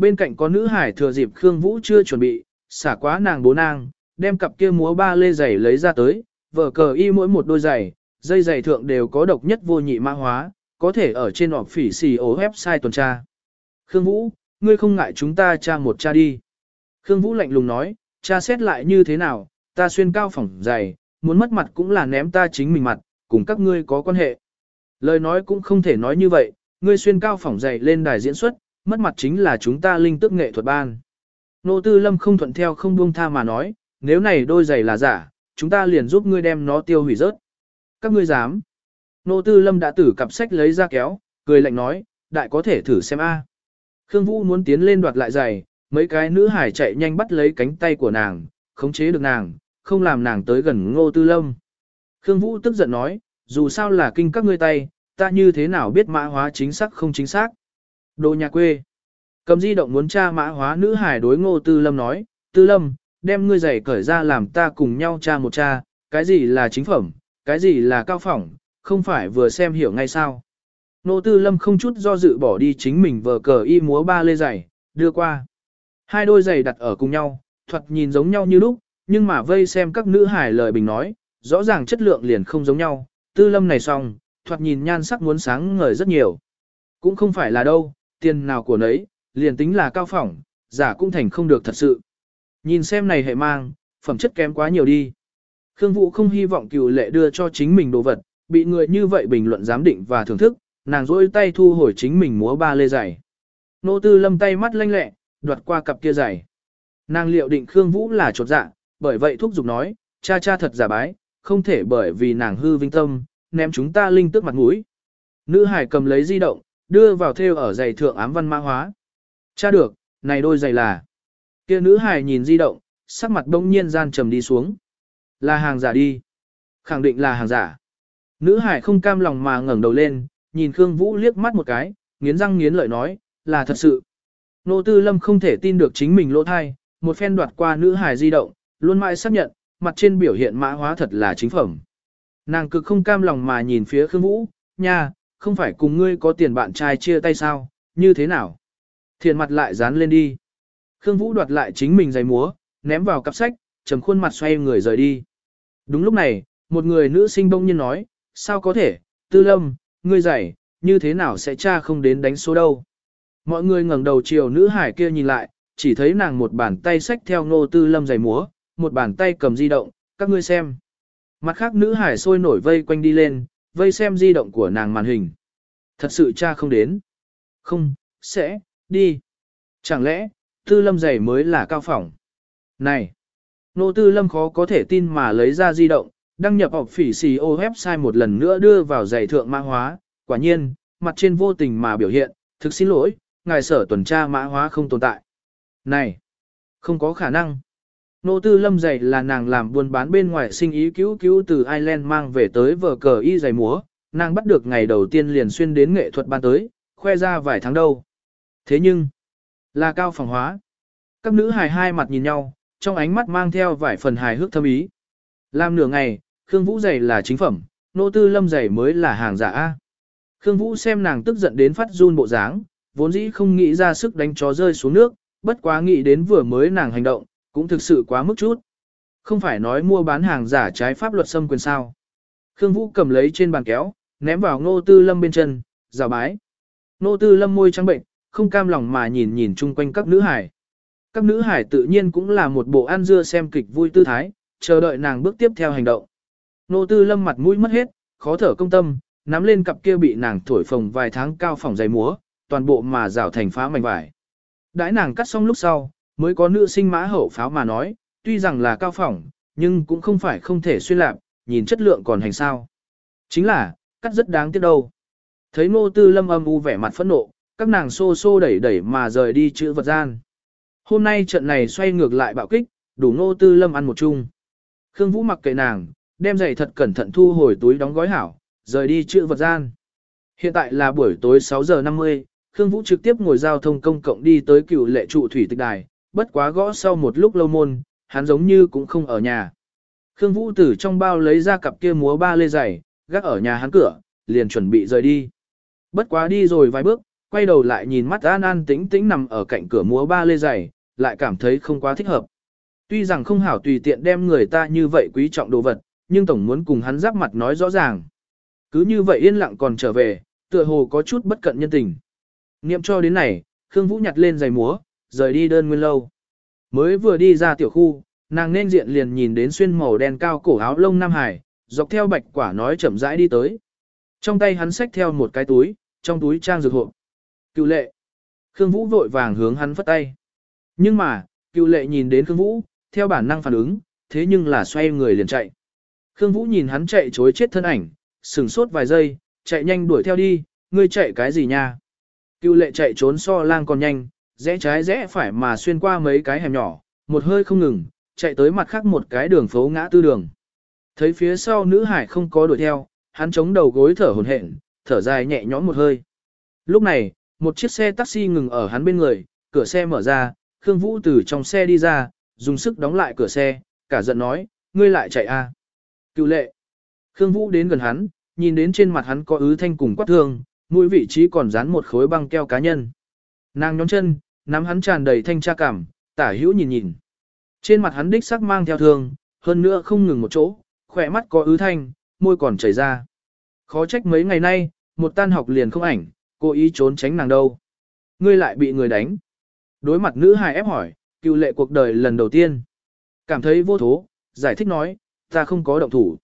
bên cạnh có nữ hải thừa dịp Khương Vũ chưa chuẩn bị, xả quá nàng bố nàng, đem cặp kia múa ba lê giày lấy ra tới, vở cờ y mỗi một đôi giày, dây giày thượng đều có độc nhất vô nhị mã hóa, có thể ở trên họp phỉ xì ố website tuần tra. Khương Vũ, ngươi không ngại chúng ta tra một tra đi. Khương Vũ lạnh lùng nói, tra xét lại như thế nào, ta xuyên cao phỏng giày muốn mất mặt cũng là ném ta chính mình mặt, cùng các ngươi có quan hệ. Lời nói cũng không thể nói như vậy, ngươi xuyên cao phỏng giày lên đài diễn xuất, mất mặt chính là chúng ta linh tức nghệ thuật ban. Nô Tư Lâm không thuận theo không buông tha mà nói, nếu này đôi giày là giả, chúng ta liền giúp ngươi đem nó tiêu hủy rớt. Các ngươi dám. Nô Tư Lâm đã tử cặp sách lấy ra kéo, cười lạnh nói, đại có thể thử xem a. Khương Vũ muốn tiến lên đoạt lại giày, mấy cái nữ hải chạy nhanh bắt lấy cánh tay của nàng, khống chế được nàng, không làm nàng tới gần Ngô Tư Lâm. Khương Vũ tức giận nói, dù sao là kinh các ngươi tay, ta như thế nào biết mã hóa chính xác không chính xác. Đồ nhà quê. Cầm di động muốn tra mã hóa nữ hải đối Ngô Tư Lâm nói, Tư Lâm, đem ngươi giày cởi ra làm ta cùng nhau tra một tra, cái gì là chính phẩm, cái gì là cao phỏng, không phải vừa xem hiểu ngay sao. Nô Tư Lâm không chút do dự bỏ đi chính mình vờ cờ y múa ba lê giày, đưa qua. Hai đôi giày đặt ở cùng nhau, thuật nhìn giống nhau như lúc, nhưng mà vây xem các nữ hải lời bình nói, rõ ràng chất lượng liền không giống nhau, Tư Lâm này xong, thuật nhìn nhan sắc muốn sáng ngời rất nhiều. Cũng không phải là đâu, tiền nào của nấy, liền tính là cao phỏng, giả cũng thành không được thật sự. Nhìn xem này hệ mang, phẩm chất kém quá nhiều đi. Khương Vũ không hy vọng cựu lệ đưa cho chính mình đồ vật, bị người như vậy bình luận giám định và thưởng thức, nàng rỗi tay thu hồi chính mình múa ba lê giày. Nô tư lâm tay mắt lanh lẹ, đoạt qua cặp kia giày. Nàng liệu định Khương Vũ là chột dạ, bởi vậy thúc giục nói, cha cha thật giả bái, không thể bởi vì nàng hư vinh tâm, ném chúng ta linh tức mặt mũi. Nữ hải cầm lấy di động, đưa vào theo ở giày thượng ám văn mã hóa. Cha được, này đôi giày là. Kia nữ hải nhìn di động, sắc mặt bỗng nhiên gian trầm đi xuống. Là hàng giả đi. Khẳng định là hàng giả. Nữ hải không cam lòng mà ngẩng đầu lên, nhìn Khương Vũ liếc mắt một cái, nghiến răng nghiến lợi nói, là thật sự. Nô Tư Lâm không thể tin được chính mình lỗ thai, một phen đoạt qua nữ hải di động, luôn mãi xác nhận, mặt trên biểu hiện mã hóa thật là chính phẩm. Nàng cực không cam lòng mà nhìn phía Khương Vũ, nha, không phải cùng ngươi có tiền bạn trai chia tay sao, như thế nào? Thiện mặt lại dán lên đi. Khương Vũ đoạt lại chính mình giày múa, ném vào cặp sách, trầm khuôn mặt xoay người rời đi. Đúng lúc này, một người nữ sinh bỗng nhiên nói, sao có thể, tư lâm, ngươi giày, như thế nào sẽ cha không đến đánh số đâu. Mọi người ngẩng đầu chiều nữ hải kia nhìn lại, chỉ thấy nàng một bàn tay xách theo ngô tư lâm giày múa, một bàn tay cầm di động, các ngươi xem. Mặt khác nữ hải sôi nổi vây quanh đi lên, vây xem di động của nàng màn hình. Thật sự cha không đến. Không, sẽ, đi. Chẳng lẽ, tư lâm giày mới là cao phỏng. Này, nô tư lâm khó có thể tin mà lấy ra di động, đăng nhập học phỉ xì ô website một lần nữa đưa vào giày thượng mã hóa. Quả nhiên, mặt trên vô tình mà biểu hiện, thực xin lỗi, ngài sở tuần tra mã hóa không tồn tại. Này, không có khả năng. Nô tư lâm giày là nàng làm buôn bán bên ngoài sinh ý cứu cứu từ Ireland mang về tới vở cờ y giày múa, nàng bắt được ngày đầu tiên liền xuyên đến nghệ thuật ban tới, khoe ra vài tháng đâu. Thế nhưng, là cao phòng hóa. Các nữ hài hai mặt nhìn nhau, trong ánh mắt mang theo vài phần hài hước thâm ý. Làm nửa ngày, Khương Vũ giày là chính phẩm, nô tư lâm giày mới là hàng giả. Khương Vũ xem nàng tức giận đến phát run bộ dáng, vốn dĩ không nghĩ ra sức đánh chó rơi xuống nước, bất quá nghĩ đến vừa mới nàng hành động, cũng thực sự quá mức chút. Không phải nói mua bán hàng giả trái pháp luật xâm quyền sao. Khương Vũ cầm lấy trên bàn kéo, ném vào ngô tư lâm bên chân, rào bái. Ngô tư lâm môi trắng bệnh, không cam lòng mà nhìn nhìn chung quanh các nữ hải. Các nữ hải tự nhiên cũng là một bộ ăn dưa xem kịch vui tư thái, chờ đợi nàng bước tiếp theo hành động. Ngô tư lâm mặt mũi mất hết, khó thở công tâm, nắm lên cặp kia bị nàng thổi phồng vài tháng cao phòng giày múa, toàn bộ mà rào thành phá mảnh vải. Đãi nàng cắt xong lúc sau, mới có nữ sinh mã hậu pháo mà nói, tuy rằng là cao phỏng, nhưng cũng không phải không thể xuyên lạp, nhìn chất lượng còn hành sao. Chính là, cắt rất đáng tiếc đâu. Thấy ngô tư lâm âm u vẻ mặt phẫn nộ, các nàng xô xô đẩy đẩy mà rời đi chữ vật gian. Hôm nay trận này xoay ngược lại bạo kích, đủ ngô tư lâm ăn một chung. Khương Vũ mặc kệ nàng, đem giày thật cẩn thận thu hồi túi đóng gói hảo, rời đi chữ vật gian. Hiện tại là buổi tối 6 giờ 50, Khương Vũ trực tiếp ngồi giao thông công cộng đi tới cựu lệ trụ thủy tịch đài, bất quá gõ sau một lúc lâu môn, hắn giống như cũng không ở nhà. Khương Vũ từ trong bao lấy ra cặp kia múa ba lê giày, gác ở nhà hắn cửa, liền chuẩn bị rời đi. Bất quá đi rồi vài bước, quay đầu lại nhìn mắt an an tĩnh tĩnh nằm ở cạnh cửa múa ba lê giày, lại cảm thấy không quá thích hợp. Tuy rằng không hảo tùy tiện đem người ta như vậy quý trọng đồ vật, nhưng tổng muốn cùng hắn giáp mặt nói rõ ràng. Cứ như vậy yên lặng còn trở về, tựa hồ có chút bất cận nhân tình. Niệm cho đến này, Khương Vũ nhặt lên giày múa, rời đi đơn nguyên lâu. Mới vừa đi ra tiểu khu, nàng nên diện liền nhìn đến xuyên màu đen cao cổ áo lông Nam Hải, dọc theo bạch quả nói chậm rãi đi tới. Trong tay hắn xách theo một cái túi, trong túi trang dược hộp. Cựu lệ. Khương Vũ vội vàng hướng hắn phất tay. Nhưng mà, cựu lệ nhìn đến Khương Vũ, theo bản năng phản ứng, thế nhưng là xoay người liền chạy. Khương Vũ nhìn hắn chạy chối chết thân ảnh, sừng sốt vài giây, chạy nhanh đuổi theo đi, ngươi chạy cái gì nha? Cựu lệ chạy trốn so lang còn nhanh, rẽ trái rẽ phải mà xuyên qua mấy cái hẻm nhỏ, một hơi không ngừng, chạy tới mặt khác một cái đường phố ngã tư đường. Thấy phía sau nữ hải không có đuổi theo, hắn chống đầu gối thở hổn hển, thở dài nhẹ nhõm một hơi. Lúc này, một chiếc xe taxi ngừng ở hắn bên người, cửa xe mở ra, Khương Vũ từ trong xe đi ra, dùng sức đóng lại cửa xe, cả giận nói, ngươi lại chạy a? À? Cựu lệ. Khương Vũ đến gần hắn, nhìn đến trên mặt hắn có ứ thanh cùng quát thương, mũi vị trí còn dán một khối băng keo cá nhân. Nàng nhón chân, nắm hắn tràn đầy thanh tra cảm, tả hữu nhìn nhìn. Trên mặt hắn đích sắc mang theo thương, hơn nữa không ngừng một chỗ, khỏe mắt có ứ thanh, môi còn chảy ra. Khó trách mấy ngày nay, một tan học liền không ảnh, cố ý trốn tránh nàng đâu. Ngươi lại bị người đánh. Đối mặt nữ hài ép hỏi, cựu lệ cuộc đời lần đầu tiên. Cảm thấy vô thố, giải thích nói, ta không có động thủ.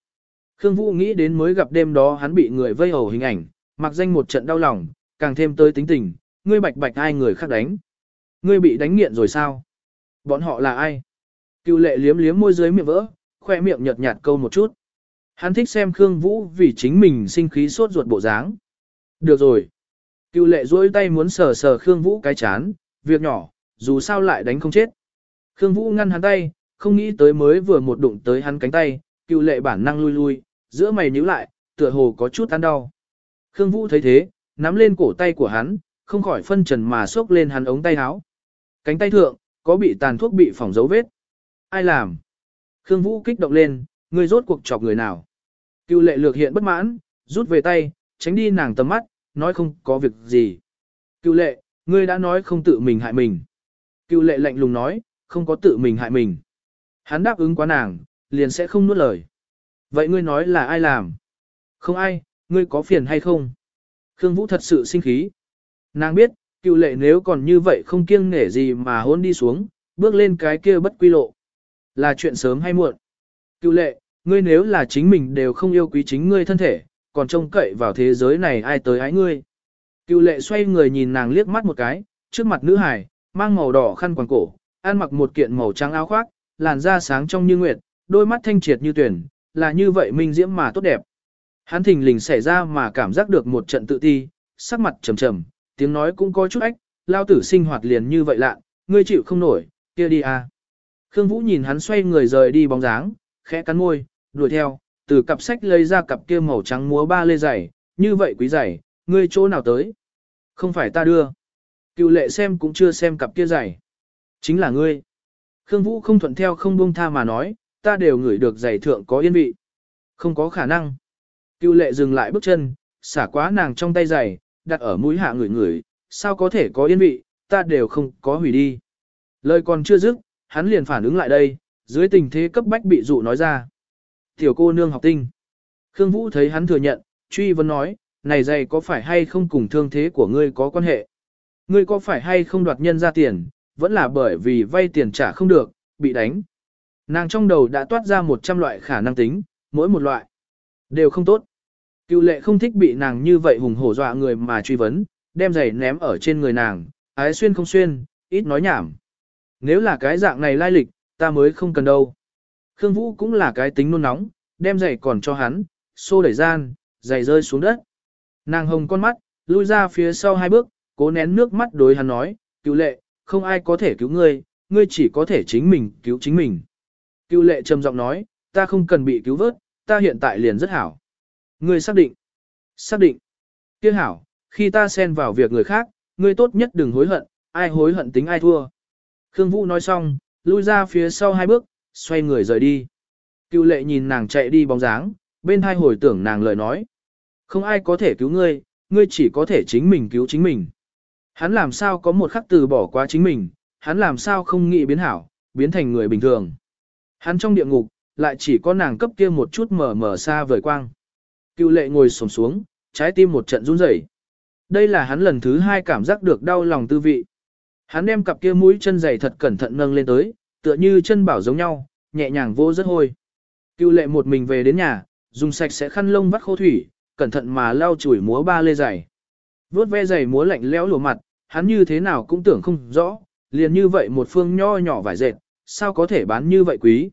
Khương Vũ nghĩ đến mới gặp đêm đó hắn bị người vây hầu hình ảnh, mặc danh một trận đau lòng, càng thêm tới tính tình, ngươi bạch bạch ai người khác đánh. Ngươi bị đánh nghiện rồi sao? Bọn họ là ai? Cựu lệ liếm liếm môi dưới miệng vỡ, khoe miệng nhợt nhạt câu một chút. Hắn thích xem Khương Vũ vì chính mình sinh khí sốt ruột bộ dáng. Được rồi. Cựu lệ duỗi tay muốn sờ sờ Khương Vũ cái chán, việc nhỏ, dù sao lại đánh không chết. Khương Vũ ngăn hắn tay, không nghĩ tới mới vừa một đụng tới hắn cánh tay, cựu lệ bản năng lui lui, giữa mày nhíu lại, tựa hồ có chút ăn đau. Khương Vũ thấy thế, nắm lên cổ tay của hắn, không khỏi phân trần mà xốc lên hắn ống tay áo. Cánh tay thượng, có bị tàn thuốc bị phỏng dấu vết. Ai làm? Khương Vũ kích động lên, ngươi rốt cuộc chọc người nào? Cựu lệ lược hiện bất mãn, rút về tay, tránh đi nàng tầm mắt, nói không có việc gì. Cựu lệ, ngươi đã nói không tự mình hại mình. Cựu lệ lạnh lùng nói, không có tự mình hại mình. Hắn đáp ứng quá nàng, liền sẽ không nuốt lời. Vậy ngươi nói là ai làm? Không ai, ngươi có phiền hay không? Khương Vũ thật sự sinh khí. Nàng biết, cựu lệ nếu còn như vậy không kiêng nể gì mà hôn đi xuống, bước lên cái kia bất quy lộ. Là chuyện sớm hay muộn. Cựu lệ, ngươi nếu là chính mình đều không yêu quý chính ngươi thân thể, còn trông cậy vào thế giới này ai tới ái ngươi. Cựu lệ xoay người nhìn nàng liếc mắt một cái, trước mặt nữ hải, mang màu đỏ khăn quàng cổ, ăn mặc một kiện màu trắng áo khoác, làn da sáng trong như nguyệt, đôi mắt thanh triệt như tuyển, là như vậy minh diễm mà tốt đẹp. Hắn thình lình xảy ra mà cảm giác được một trận tự ti, sắc mặt trầm trầm, tiếng nói cũng có chút ách, lao tử sinh hoạt liền như vậy lạ, ngươi chịu không nổi, kia đi à. Khương Vũ nhìn hắn xoay người rời đi bóng dáng, khẽ cắn môi, đuổi theo, từ cặp sách lấy ra cặp kia màu trắng múa ba lê giày, như vậy quý giày, ngươi chỗ nào tới? Không phải ta đưa. Cựu lệ xem cũng chưa xem cặp kia giày. Chính là ngươi. Khương Vũ không thuận theo không buông tha mà nói, ta đều ngửi được giày thượng có yên vị. Không có khả năng. Cựu lệ dừng lại bước chân, xả quá nàng trong tay giày, đặt ở mũi hạ người người, sao có thể có yên vị, ta đều không có hủy đi. Lời còn chưa dứt, hắn liền phản ứng lại đây, dưới tình thế cấp bách bị dụ nói ra. Tiểu cô nương học tinh. Khương Vũ thấy hắn thừa nhận, truy vấn nói, này giày có phải hay không cùng thương thế của ngươi có quan hệ? Ngươi có phải hay không đoạt nhân ra tiền, vẫn là bởi vì vay tiền trả không được, bị đánh. Nàng trong đầu đã toát ra 100 loại khả năng tính, mỗi một loại đều không tốt. Cựu lệ không thích bị nàng như vậy hùng hổ dọa người mà truy vấn, đem giày ném ở trên người nàng, ái xuyên không xuyên, ít nói nhảm. Nếu là cái dạng này lai lịch, ta mới không cần đâu. Khương Vũ cũng là cái tính nôn nóng, đem giày còn cho hắn, xô đẩy gian, giày rơi xuống đất. Nàng hồng con mắt, lui ra phía sau hai bước, cố nén nước mắt đối hắn nói, cựu lệ, không ai có thể cứu ngươi, ngươi chỉ có thể chính mình cứu chính mình. Cựu lệ trầm giọng nói, ta không cần bị cứu vớt, ta hiện tại liền rất hảo. Ngươi xác định. Xác định. Kia hảo, khi ta xen vào việc người khác, ngươi tốt nhất đừng hối hận, ai hối hận tính ai thua. Khương Vũ nói xong, lui ra phía sau hai bước, xoay người rời đi. Cựu lệ nhìn nàng chạy đi bóng dáng, bên hai hồi tưởng nàng lời nói. Không ai có thể cứu ngươi, ngươi chỉ có thể chính mình cứu chính mình. Hắn làm sao có một khắc từ bỏ qua chính mình, hắn làm sao không nghĩ biến hảo, biến thành người bình thường. Hắn trong địa ngục, lại chỉ có nàng cấp kia một chút mờ mờ xa vời quang. Cựu lệ ngồi sổm xuống, trái tim một trận run rẩy. Đây là hắn lần thứ hai cảm giác được đau lòng tư vị. Hắn đem cặp kia mũi chân dày thật cẩn thận nâng lên tới, tựa như chân bảo giống nhau, nhẹ nhàng vô rất hôi. Cựu lệ một mình về đến nhà, dùng sạch sẽ khăn lông vắt khô thủy, cẩn thận mà lau chùi múa ba lê dày. Vốt ve dày múa lạnh lẽo lùa mặt, hắn như thế nào cũng tưởng không rõ, liền như vậy một phương nho nhỏ vải dệt, sao có thể bán như vậy quý.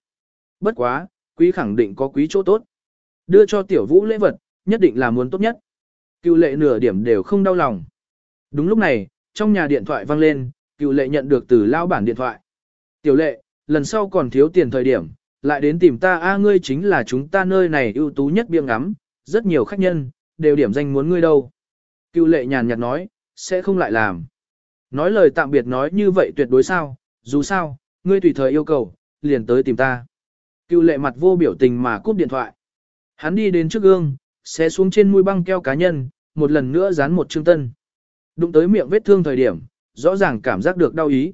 Bất quá, quý khẳng định có quý chỗ tốt. Đưa cho tiểu vũ lễ vật, nhất định là muốn tốt nhất. Cựu lệ nửa điểm đều không đau lòng. Đúng lúc này, trong nhà điện thoại vang lên, cựu lệ nhận được từ lao bản điện thoại. Tiểu lệ, lần sau còn thiếu tiền thời điểm, lại đến tìm ta a ngươi chính là chúng ta nơi này ưu tú nhất biêng ngắm, rất nhiều khách nhân, đều điểm danh muốn ngươi đâu. Cựu lệ nhàn nhạt nói, sẽ không lại làm. Nói lời tạm biệt nói như vậy tuyệt đối sao, dù sao, ngươi tùy thời yêu cầu, liền tới tìm ta. Cựu lệ mặt vô biểu tình mà cúp điện thoại. Hắn đi đến trước gương, xé xuống trên mũi băng keo cá nhân, một lần nữa dán một chương tân. Đụng tới miệng vết thương thời điểm, rõ ràng cảm giác được đau ý.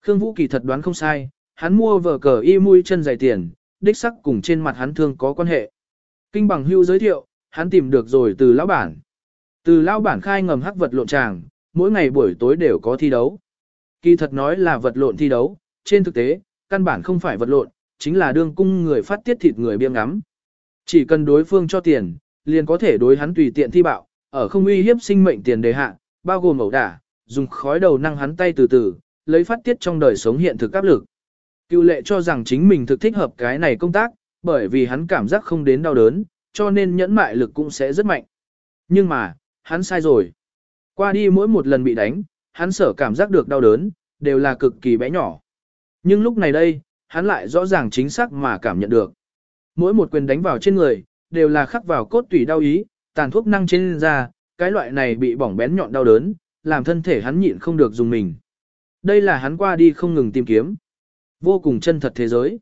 Khương Vũ Kỳ thật đoán không sai, hắn mua vở cờ y mũi chân dày tiền, đích sắc cùng trên mặt hắn thương có quan hệ. Kinh bằng hưu giới thiệu, hắn tìm được rồi từ lão bản. Từ lão bản khai ngầm hắc vật lộn tràng, mỗi ngày buổi tối đều có thi đấu. Kỳ thật nói là vật lộn thi đấu, trên thực tế, căn bản không phải vật lộn, chính là đương cung người phát tiết thịt người biếng ngắm. Chỉ cần đối phương cho tiền, liền có thể đối hắn tùy tiện thi bạo, ở không uy hiếp sinh mệnh tiền đề hạ, bao gồm ẩu đả, dùng khói đầu năng hắn tay từ từ, lấy phát tiết trong đời sống hiện thực áp lực. Cựu lệ cho rằng chính mình thực thích hợp cái này công tác, bởi vì hắn cảm giác không đến đau đớn, cho nên nhẫn mại lực cũng sẽ rất mạnh. Nhưng mà, hắn sai rồi. Qua đi mỗi một lần bị đánh, hắn sở cảm giác được đau đớn, đều là cực kỳ bé nhỏ. Nhưng lúc này đây, hắn lại rõ ràng chính xác mà cảm nhận được. Mỗi một quyền đánh vào trên người, đều là khắc vào cốt tủy đau ý, tàn thuốc năng trên da, cái loại này bị bỏng bén nhọn đau đớn, làm thân thể hắn nhịn không được dùng mình. Đây là hắn qua đi không ngừng tìm kiếm. Vô cùng chân thật thế giới.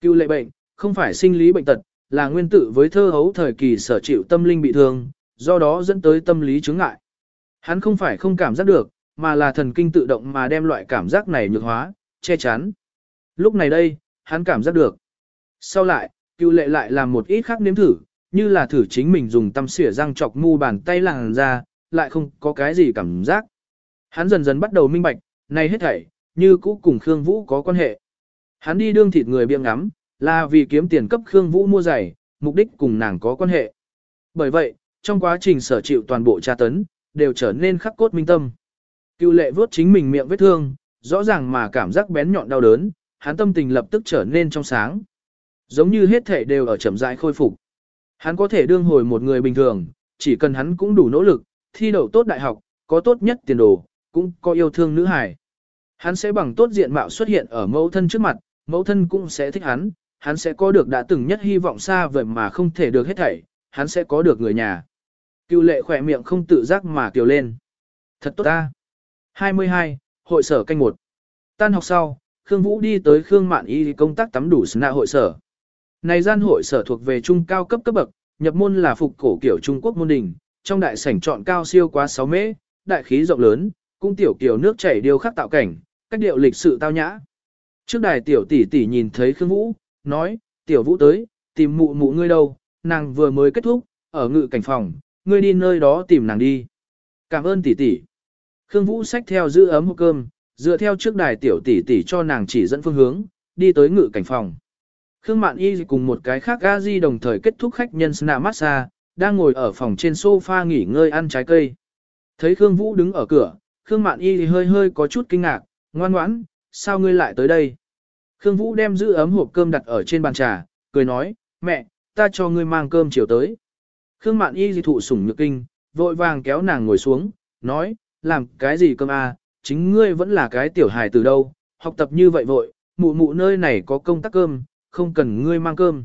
Cưu lệ bệnh, không phải sinh lý bệnh tật, là nguyên tử với thơ hấu thời kỳ sở chịu tâm linh bị thương, do đó dẫn tới tâm lý chứng ngại. Hắn không phải không cảm giác được, mà là thần kinh tự động mà đem loại cảm giác này nhược hóa, che chắn. Lúc này đây, hắn cảm giác được. Sau lại, cựu lệ lại làm một ít khác nếm thử, như là thử chính mình dùng tăm xỉa răng chọc mu bàn tay làng ra, lại không có cái gì cảm giác. Hắn dần dần bắt đầu minh bạch, này hết thảy, như cũ cùng Khương Vũ có quan hệ. Hắn đi đương thịt người biếng ngắm, là vì kiếm tiền cấp Khương Vũ mua giày, mục đích cùng nàng có quan hệ. Bởi vậy, trong quá trình sở chịu toàn bộ tra tấn, đều trở nên khắc cốt minh tâm. Cựu lệ vớt chính mình miệng vết thương, rõ ràng mà cảm giác bén nhọn đau đớn, hắn tâm tình lập tức trở nên trong sáng. Giống như hết thể đều ở chậm rãi khôi phục. Hắn có thể đương hồi một người bình thường, chỉ cần hắn cũng đủ nỗ lực, thi đậu tốt đại học, có tốt nhất tiền đồ, cũng có yêu thương nữ hài. Hắn sẽ bằng tốt diện mạo xuất hiện ở mẫu thân trước mặt, mẫu thân cũng sẽ thích hắn, hắn sẽ có được đã từng nhất hy vọng xa vời mà không thể được hết thảy, hắn sẽ có được người nhà. Cựu lệ khỏe miệng không tự giác mà kiều lên. Thật tốt ta. 22. Hội sở canh một. Tan học sau, Khương Vũ đi tới Khương Mạn Y công tác tắm đủ sna hội sở. Này gian hội sở thuộc về trung cao cấp cấp bậc, nhập môn là phục cổ kiểu Trung Quốc môn đình, trong đại sảnh chọn cao siêu quá 6 mễ, đại khí rộng lớn, cung tiểu kiểu nước chảy điêu khắc tạo cảnh, cách điệu lịch sự tao nhã. Trước đài tiểu tỷ tỷ nhìn thấy Khương Vũ, nói, tiểu Vũ tới, tìm mụ mụ ngươi đâu, nàng vừa mới kết thúc, ở ngự cảnh phòng, ngươi đi nơi đó tìm nàng đi. Cảm ơn tỷ tỷ. Khương Vũ xách theo giữ ấm hộp cơm, dựa theo trước đài tiểu tỷ tỷ cho nàng chỉ dẫn phương hướng, đi tới ngự cảnh phòng. Khương Mạn Y cùng một cái khác Gazi đồng thời kết thúc khách nhân sna massage, đang ngồi ở phòng trên sofa nghỉ ngơi ăn trái cây. Thấy Khương Vũ đứng ở cửa, Khương Mạn Y hơi hơi có chút kinh ngạc, ngoan ngoãn, sao ngươi lại tới đây? Khương Vũ đem giữ ấm hộp cơm đặt ở trên bàn trà, cười nói, mẹ, ta cho ngươi mang cơm chiều tới. Khương Mạn Y thụ sủng nhược kinh, vội vàng kéo nàng ngồi xuống, nói, làm cái gì cơm à, chính ngươi vẫn là cái tiểu hài từ đâu, học tập như vậy vội, mụ mụ nơi này có công tác cơm, không cần ngươi mang cơm.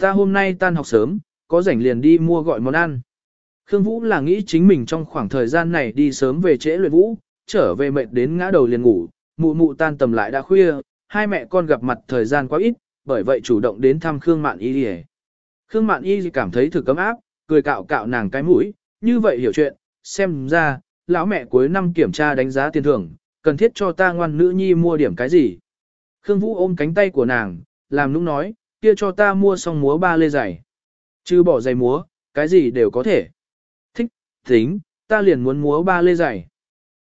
Ta hôm nay tan học sớm, có rảnh liền đi mua gọi món ăn. Khương Vũ là nghĩ chính mình trong khoảng thời gian này đi sớm về trễ luyện vũ, trở về mệt đến ngã đầu liền ngủ, mụ mụ tan tầm lại đã khuya, hai mẹ con gặp mặt thời gian quá ít, bởi vậy chủ động đến thăm Khương Mạn Y đi Khương Mạn Y cảm thấy thực cấm áp, cười cạo cạo nàng cái mũi, như vậy hiểu chuyện, xem ra, lão mẹ cuối năm kiểm tra đánh giá tiền thưởng, cần thiết cho ta ngoan nữ nhi mua điểm cái gì. Khương Vũ ôm cánh tay của nàng, làm nũng nói, kia cho ta mua xong múa ba lê giày. Chứ bỏ giày múa, cái gì đều có thể. Thích, tính, ta liền muốn múa ba lê giày.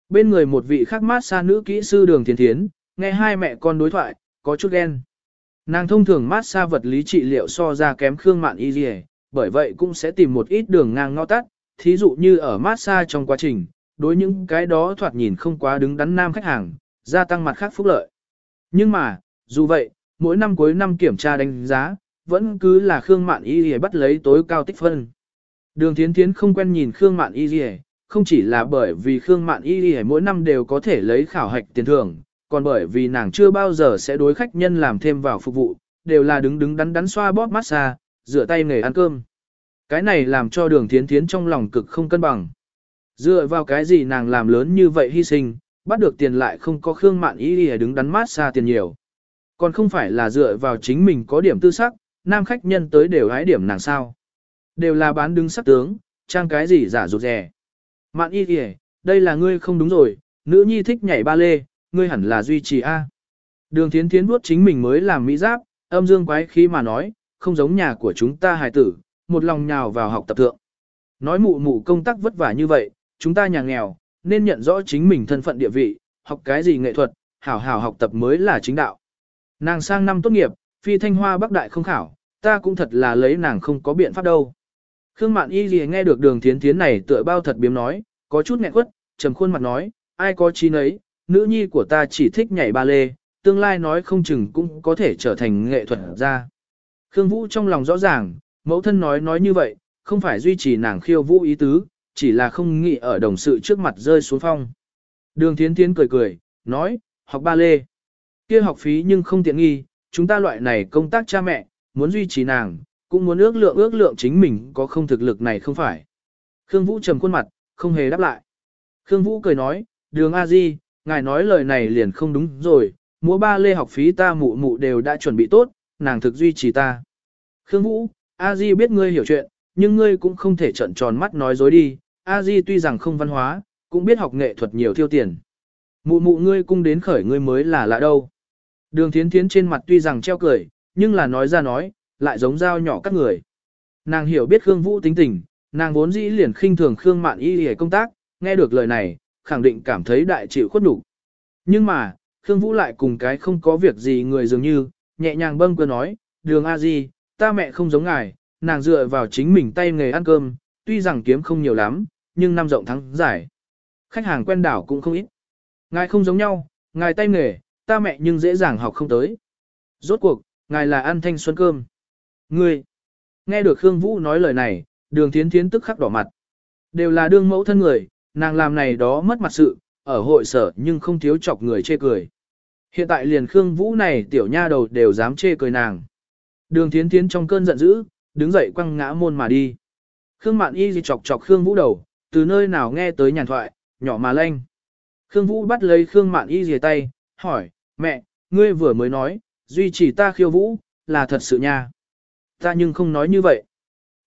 Bên người một vị khác mát xa nữ kỹ sư đường thiến thiến, nghe hai mẹ con đối thoại, có chút ghen. Nàng thông thường mát xa vật lý trị liệu so ra kém khương mạn y dì bởi vậy cũng sẽ tìm một ít đường ngang ngõ tắt, thí dụ như ở mát xa trong quá trình, đối những cái đó thoạt nhìn không quá đứng đắn nam khách hàng, gia tăng mặt khác phúc lợi. Nhưng mà, dù vậy, mỗi năm cuối năm kiểm tra đánh giá, vẫn cứ là Khương Mạn Y Lì bắt lấy tối cao tích phân. Đường Thiến Thiến không quen nhìn Khương Mạn Y Lì, không chỉ là bởi vì Khương Mạn Y Lì mỗi năm đều có thể lấy khảo hạch tiền thưởng, còn bởi vì nàng chưa bao giờ sẽ đối khách nhân làm thêm vào phục vụ, đều là đứng đứng đắn đắn xoa bóp massage, rửa tay nghề ăn cơm. Cái này làm cho đường Thiến Thiến trong lòng cực không cân bằng. Dựa vào cái gì nàng làm lớn như vậy hy sinh, bắt được tiền lại không có Khương Mạn Y Lì đứng đắn massage tiền nhiều. Còn không phải là dựa vào chính mình có điểm tư sắc, nam khách nhân tới đều hái điểm nàng sao. Đều là bán đứng sắc tướng, trang cái gì giả rụt rẻ. Mạn y kìa, đây là ngươi không đúng rồi, nữ nhi thích nhảy ba lê, ngươi hẳn là duy trì A. Đường thiến thiến vuốt chính mình mới làm mỹ giáp, âm dương quái khí mà nói, không giống nhà của chúng ta hài tử, một lòng nhào vào học tập thượng. Nói mụ mụ công tác vất vả như vậy, chúng ta nhà nghèo, nên nhận rõ chính mình thân phận địa vị, học cái gì nghệ thuật, hảo hảo học tập mới là chính đạo. Nàng sang năm tốt nghiệp, phi thanh hoa bắc đại không khảo, ta cũng thật là lấy nàng không có biện pháp đâu. Khương Mạn Y gì nghe được đường thiến thiến này tựa bao thật biếm nói, có chút nghẹn quất, trầm khuôn mặt nói, ai có chi nấy, nữ nhi của ta chỉ thích nhảy ba lê, tương lai nói không chừng cũng có thể trở thành nghệ thuật gia. Khương Vũ trong lòng rõ ràng, mẫu thân nói nói như vậy, không phải duy trì nàng khiêu vũ ý tứ, chỉ là không nghĩ ở đồng sự trước mặt rơi xuống phong. Đường thiến thiến cười cười, nói, học ba lê kia học phí nhưng không tiện nghi, chúng ta loại này công tác cha mẹ, muốn duy trì nàng, cũng muốn ước lượng ước lượng chính mình có không thực lực này không phải. Khương Vũ trầm khuôn mặt, không hề đáp lại. Khương Vũ cười nói, đường A Di, ngài nói lời này liền không đúng rồi, múa ba lê học phí ta mụ mụ đều đã chuẩn bị tốt, nàng thực duy trì ta. Khương Vũ, A Di biết ngươi hiểu chuyện, nhưng ngươi cũng không thể trận tròn mắt nói dối đi, A Di tuy rằng không văn hóa, cũng biết học nghệ thuật nhiều thiêu tiền. Mụ mụ ngươi cung đến khởi ngươi mới là lạ đâu. Đường thiến thiến trên mặt tuy rằng treo cười, nhưng là nói ra nói, lại giống dao nhỏ các người. Nàng hiểu biết Khương Vũ tính tình, nàng vốn dĩ liền khinh thường Khương Mạn Y hề công tác, nghe được lời này, khẳng định cảm thấy đại chịu khuất đủ. Nhưng mà, Khương Vũ lại cùng cái không có việc gì người dường như, nhẹ nhàng bâng cơ nói, đường A Di, ta mẹ không giống ngài, nàng dựa vào chính mình tay nghề ăn cơm, tuy rằng kiếm không nhiều lắm, nhưng năm rộng thắng giải. Khách hàng quen đảo cũng không ít. Ngài không giống nhau, ngài tay nghề, ta mẹ nhưng dễ dàng học không tới. Rốt cuộc, ngài là ăn thanh xuân cơm. Ngươi, nghe được Khương Vũ nói lời này, đường thiến thiến tức khắc đỏ mặt. Đều là đương mẫu thân người, nàng làm này đó mất mặt sự, ở hội sở nhưng không thiếu chọc người chê cười. Hiện tại liền Khương Vũ này tiểu nha đầu đều dám chê cười nàng. Đường thiến thiến trong cơn giận dữ, đứng dậy quăng ngã môn mà đi. Khương Mạn Y gì chọc chọc Khương Vũ đầu, từ nơi nào nghe tới nhàn thoại, nhỏ mà lanh. Khương Vũ bắt lấy Khương Mạn Y rìa tay, hỏi, mẹ, ngươi vừa mới nói, duy trì ta khiêu vũ, là thật sự nha. Ta nhưng không nói như vậy.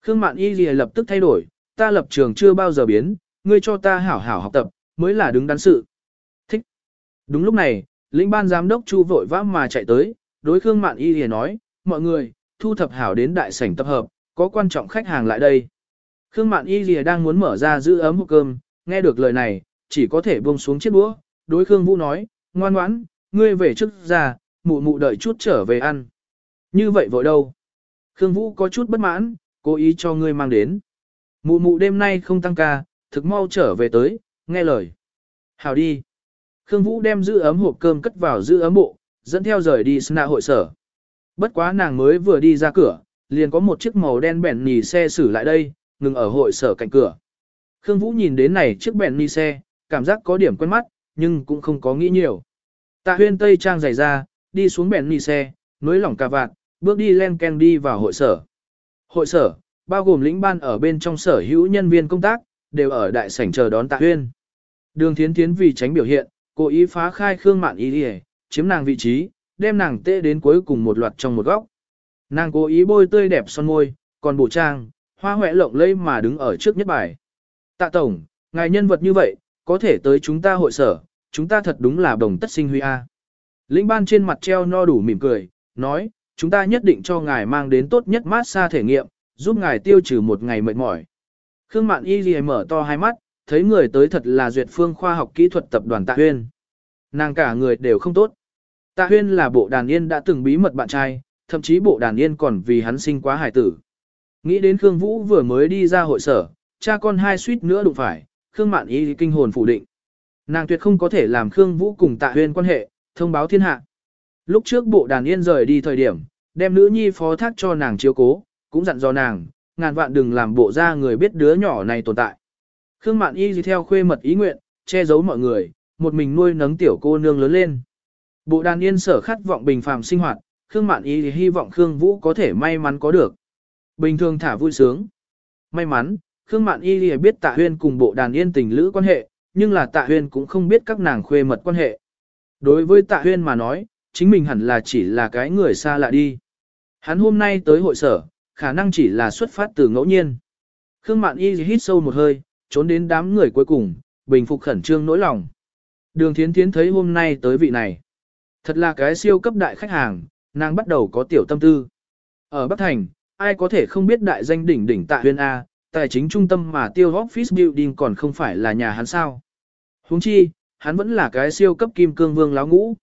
Khương Mạn Y gì lập tức thay đổi, ta lập trường chưa bao giờ biến, ngươi cho ta hảo hảo học tập, mới là đứng đắn sự. Thích. Đúng lúc này, lĩnh ban giám đốc Chu vội vã mà chạy tới, đối Khương Mạn Y gì nói, mọi người, thu thập hảo đến đại sảnh tập hợp, có quan trọng khách hàng lại đây. Khương Mạn Y gì đang muốn mở ra giữ ấm hộp cơm, nghe được lời này, chỉ có thể buông xuống chiếc đũa, đối Khương Vũ nói, ngoan ngoãn, ngươi về trước ra, mụ mụ đợi chút trở về ăn. Như vậy vội đâu? Khương Vũ có chút bất mãn, cố ý cho ngươi mang đến. Mụ mụ đêm nay không tăng ca, thực mau trở về tới, nghe lời. Hào đi. Khương Vũ đem giữ ấm hộp cơm cất vào giữ ấm bộ, dẫn theo rời đi sna hội sở. Bất quá nàng mới vừa đi ra cửa, liền có một chiếc màu đen bẹn nì xe xử lại đây, ngừng ở hội sở cạnh cửa. Khương Vũ nhìn đến này chiếc bẹn nì xe, cảm giác có điểm quen mắt, nhưng cũng không có nghĩ nhiều. Tạ huyên tây trang giày ra, đi xuống bèn nì xe, nối lỏng cà vạt, bước đi len ken đi vào hội sở. Hội sở, bao gồm lĩnh ban ở bên trong sở hữu nhân viên công tác, đều ở đại sảnh chờ đón tạ huyên. Đường thiến thiến vì tránh biểu hiện, cố ý phá khai Khương Mạn ý đi chiếm nàng vị trí, đem nàng tê đến cuối cùng một loạt trong một góc. Nàng cố ý bôi tươi đẹp son môi, còn bổ trang, hoa hoẹ lộng lây mà đứng ở trước nhất bài. Tạ Tổng, ngài nhân vật như vậy, có thể tới chúng ta hội sở, chúng ta thật đúng là đồng tất sinh huy a. Lĩnh ban trên mặt treo no đủ mỉm cười, nói, chúng ta nhất định cho ngài mang đến tốt nhất mát xa thể nghiệm, giúp ngài tiêu trừ một ngày mệt mỏi. Khương Mạn Y Ghi mở to hai mắt, thấy người tới thật là duyệt phương khoa học kỹ thuật tập đoàn Tạ Huyên. Nàng cả người đều không tốt. Tạ Huyên là bộ đàn yên đã từng bí mật bạn trai, thậm chí bộ đàn yên còn vì hắn sinh quá hải tử. Nghĩ đến Khương Vũ vừa mới đi ra hội sở, cha con hai suýt nữa đụng phải, Khương Mạn y kinh hồn phủ định. Nàng tuyệt không có thể làm Khương Vũ cùng Tạ Huyên quan hệ, thông báo thiên hạ. Lúc trước bộ đàn yên rời đi thời điểm, đem nữ nhi phó thác cho nàng chiếu cố, cũng dặn dò nàng, ngàn vạn đừng làm bộ ra người biết đứa nhỏ này tồn tại. Khương Mạn Y dì theo khuê mật ý nguyện, che giấu mọi người, một mình nuôi nấng tiểu cô nương lớn lên. Bộ đàn yên sở khát vọng bình phàm sinh hoạt, Khương Mạn Y thì hy vọng Khương Vũ có thể may mắn có được. Bình thường thả vui sướng. May mắn, Khương Mạn Y thì biết Tạ Huyên cùng bộ đàn yên tình lữ quan hệ, nhưng là Tạ Huyên cũng không biết các nàng khuê mật quan hệ. Đối với Tạ Huyên mà nói, chính mình hẳn là chỉ là cái người xa lạ đi. Hắn hôm nay tới hội sở, khả năng chỉ là xuất phát từ ngẫu nhiên. Khương Mạn Y hít sâu một hơi, trốn đến đám người cuối cùng, bình phục khẩn trương nỗi lòng. Đường Thiến Thiến thấy hôm nay tới vị này. Thật là cái siêu cấp đại khách hàng, nàng bắt đầu có tiểu tâm tư. Ở Bắc Thành, ai có thể không biết đại danh đỉnh đỉnh tạ huyên A, tài chính trung tâm mà tiêu office building còn không phải là nhà hắn sao huống chi, hắn vẫn là cái siêu cấp kim cương vương láo ngũ.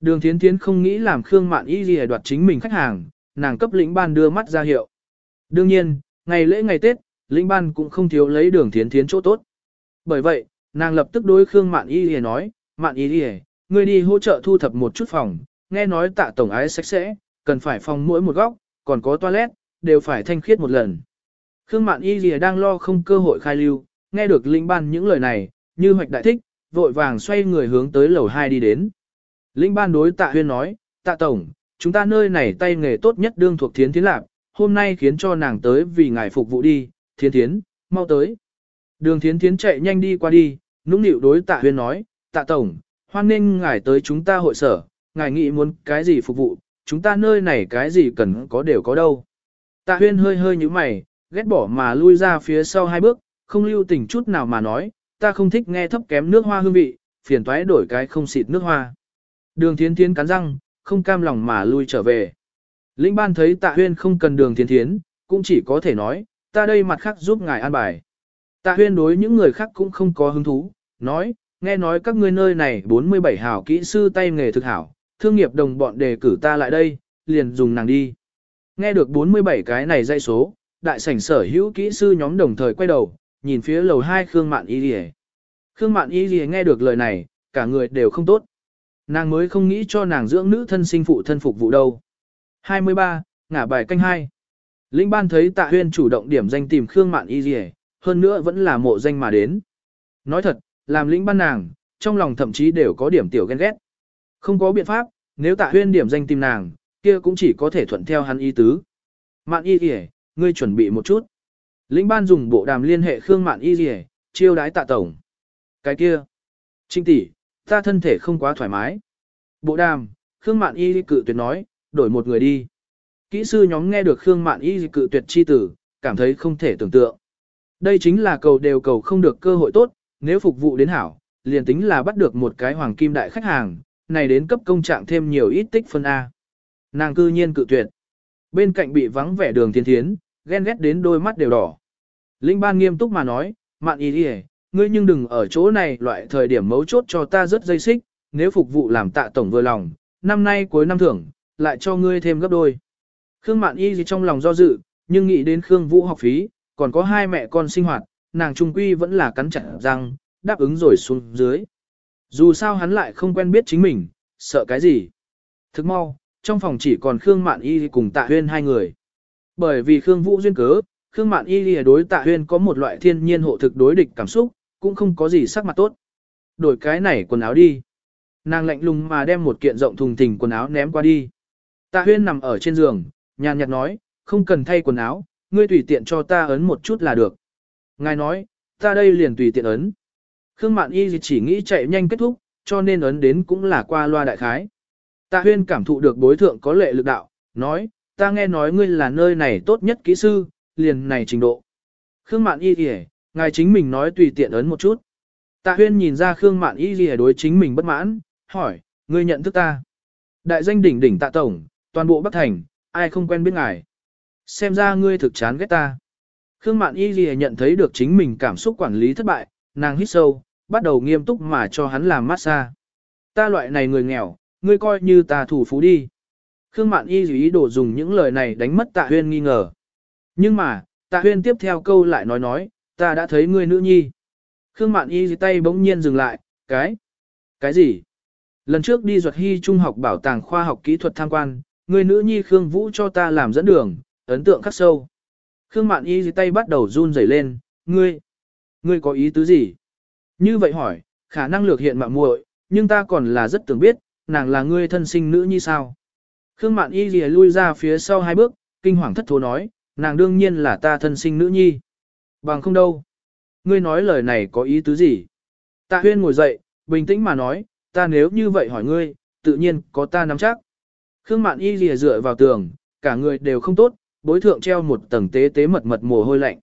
Đường Thiến Thiến không nghĩ làm Khương Mạn Y gì đoạt chính mình khách hàng, nàng cấp lĩnh ban đưa mắt ra hiệu. Đương nhiên, ngày lễ ngày Tết, lĩnh ban cũng không thiếu lấy đường Thiến Thiến chỗ tốt. Bởi vậy, nàng lập tức đối Khương Mạn Y gì nói, Mạn Y gì, ngươi đi hỗ trợ thu thập một chút phòng, nghe nói tạ tổng ái sạch sẽ, cần phải phòng mỗi một góc, còn có toilet, đều phải thanh khiết một lần. Khương Mạn Y Lìa đang lo không cơ hội khai lưu, nghe được lĩnh ban những lời này, như hoạch đại thích, vội vàng xoay người hướng tới lầu 2 đi đến. Linh ban đối tạ huyên nói, tạ tổng, chúng ta nơi này tay nghề tốt nhất đương thuộc thiến thiến lạc, hôm nay khiến cho nàng tới vì ngài phục vụ đi, thiến thiến, mau tới. Đường thiến thiến chạy nhanh đi qua đi, nũng nịu đối tạ huyên nói, tạ tổng, hoan nghênh ngài tới chúng ta hội sở, ngài nghĩ muốn cái gì phục vụ, chúng ta nơi này cái gì cần có đều có đâu. Tạ huyên hơi hơi như mày, ghét bỏ mà lui ra phía sau hai bước, không lưu tình chút nào mà nói, ta không thích nghe thấp kém nước hoa hương vị, phiền toái đổi cái không xịt nước hoa. Đường thiến thiến cắn răng, không cam lòng mà lui trở về. Lĩnh ban thấy tạ huyên không cần đường thiến thiến, cũng chỉ có thể nói, ta đây mặt khác giúp ngài an bài. Tạ huyên đối những người khác cũng không có hứng thú, nói, nghe nói các ngươi nơi này 47 hảo kỹ sư tay nghề thực hảo, thương nghiệp đồng bọn đề cử ta lại đây, liền dùng nàng đi. Nghe được 47 cái này dây số, đại sảnh sở hữu kỹ sư nhóm đồng thời quay đầu, nhìn phía lầu hai Khương Mạn Y Lì Khương Mạn Y Lì nghe được lời này, cả người đều không tốt. Nàng mới không nghĩ cho nàng dưỡng nữ thân sinh phụ thân phục vụ đâu. 23. Ngả bài canh 2 Linh ban thấy tạ huyên chủ động điểm danh tìm Khương Mạn Y Lì hơn nữa vẫn là mộ danh mà đến. Nói thật, làm lĩnh ban nàng, trong lòng thậm chí đều có điểm tiểu ghen ghét. Không có biện pháp, nếu tạ huyên điểm danh tìm nàng, kia cũng chỉ có thể thuận theo hắn ý tứ. Mạn y kìa, ngươi chuẩn bị một chút. Lĩnh ban dùng bộ đàm liên hệ Khương Mạn y kìa, chiêu đái tạ tổng. Cái kia. Trinh tỷ, ta thân thể không quá thoải mái. Bộ đàm, Khương Mạn y cự tuyệt nói, đổi một người đi. Kỹ sư nhóm nghe được Khương Mạn y cự tuyệt chi tử, cảm thấy không thể tưởng tượng. Đây chính là cầu đều cầu không được cơ hội tốt, nếu phục vụ đến hảo, liền tính là bắt được một cái hoàng kim đại khách hàng, này đến cấp công trạng thêm nhiều ít tích phân A. Nàng cư nhiên cự tuyệt. Bên cạnh bị vắng vẻ đường thiên thiến, ghen ghét đến đôi mắt đều đỏ. Linh ban nghiêm túc mà nói, mạn ý đi ngươi nhưng đừng ở chỗ này loại thời điểm mấu chốt cho ta rất dây xích, nếu phục vụ làm tạ tổng vừa lòng, năm nay cuối năm thưởng, lại cho ngươi thêm gấp đôi. Khương mạn y gì trong lòng do dự, nhưng nghĩ đến Khương Vũ học phí, còn có hai mẹ con sinh hoạt, nàng trung quy vẫn là cắn chặt răng, đáp ứng rồi xuống dưới. Dù sao hắn lại không quen biết chính mình, sợ cái gì. Thức mau, trong phòng chỉ còn Khương Mạn Y cùng Tạ Huyên hai người. Bởi vì Khương Vũ duyên cớ, Khương Mạn Y lìa đối Tạ Huyên có một loại thiên nhiên hộ thực đối địch cảm xúc, cũng không có gì sắc mặt tốt. Đổi cái này quần áo đi. Nàng lạnh lùng mà đem một kiện rộng thùng thình quần áo ném qua đi. Tạ Huyên nằm ở trên giường, nhàn nhạt nói, không cần thay quần áo, ngươi tùy tiện cho ta ấn một chút là được. Ngài nói, ta đây liền tùy tiện ấn. Khương Mạn Y chỉ nghĩ chạy nhanh kết thúc, cho nên ấn đến cũng là qua loa đại khái. Tạ Huyên cảm thụ được bối thượng có lệ lực đạo, nói, ta nghe nói ngươi là nơi này tốt nhất kỹ sư, liền này trình độ. Khương Mạn Y Lìa, ngài chính mình nói tùy tiện ấn một chút. Tạ Huyên nhìn ra Khương Mạn Y Lìa đối chính mình bất mãn, hỏi, ngươi nhận thức ta. Đại danh đỉnh đỉnh tạ tổng, toàn bộ Bắc Thành, ai không quen biết ngài. Xem ra ngươi thực chán ghét ta. Khương Mạn Y Lìa nhận thấy được chính mình cảm xúc quản lý thất bại, nàng hít sâu, bắt đầu nghiêm túc mà cho hắn làm massage. Ta loại này người nghèo, ngươi coi như ta thủ phú đi. Khương Mạn Y ý đồ dùng những lời này đánh mất Tạ Huyên nghi ngờ. Nhưng mà, Tạ Huyên tiếp theo câu lại nói nói, ta đã thấy ngươi nữ nhi. Khương Mạn Y tay bỗng nhiên dừng lại, cái? Cái gì? Lần trước đi ruột hy trung học bảo tàng khoa học kỹ thuật tham quan, người nữ nhi Khương Vũ cho ta làm dẫn đường, ấn tượng khắc sâu. Khương Mạn Y tay bắt đầu run rẩy lên, ngươi, ngươi có ý tứ gì? Như vậy hỏi, khả năng lược hiện mạo muội, nhưng ta còn là rất tưởng biết, nàng là ngươi thân sinh nữ nhi sao? Khương Mạn Y lìa lui ra phía sau hai bước, kinh hoàng thất thố nói, nàng đương nhiên là ta thân sinh nữ nhi. Bằng không đâu. Ngươi nói lời này có ý tứ gì? Tạ huyên ngồi dậy, bình tĩnh mà nói, ta nếu như vậy hỏi ngươi, tự nhiên có ta nắm chắc. Khương Mạn Y lìa dựa vào tường, cả người đều không tốt, bối thượng treo một tầng tế tế mật mật mồ hôi lạnh.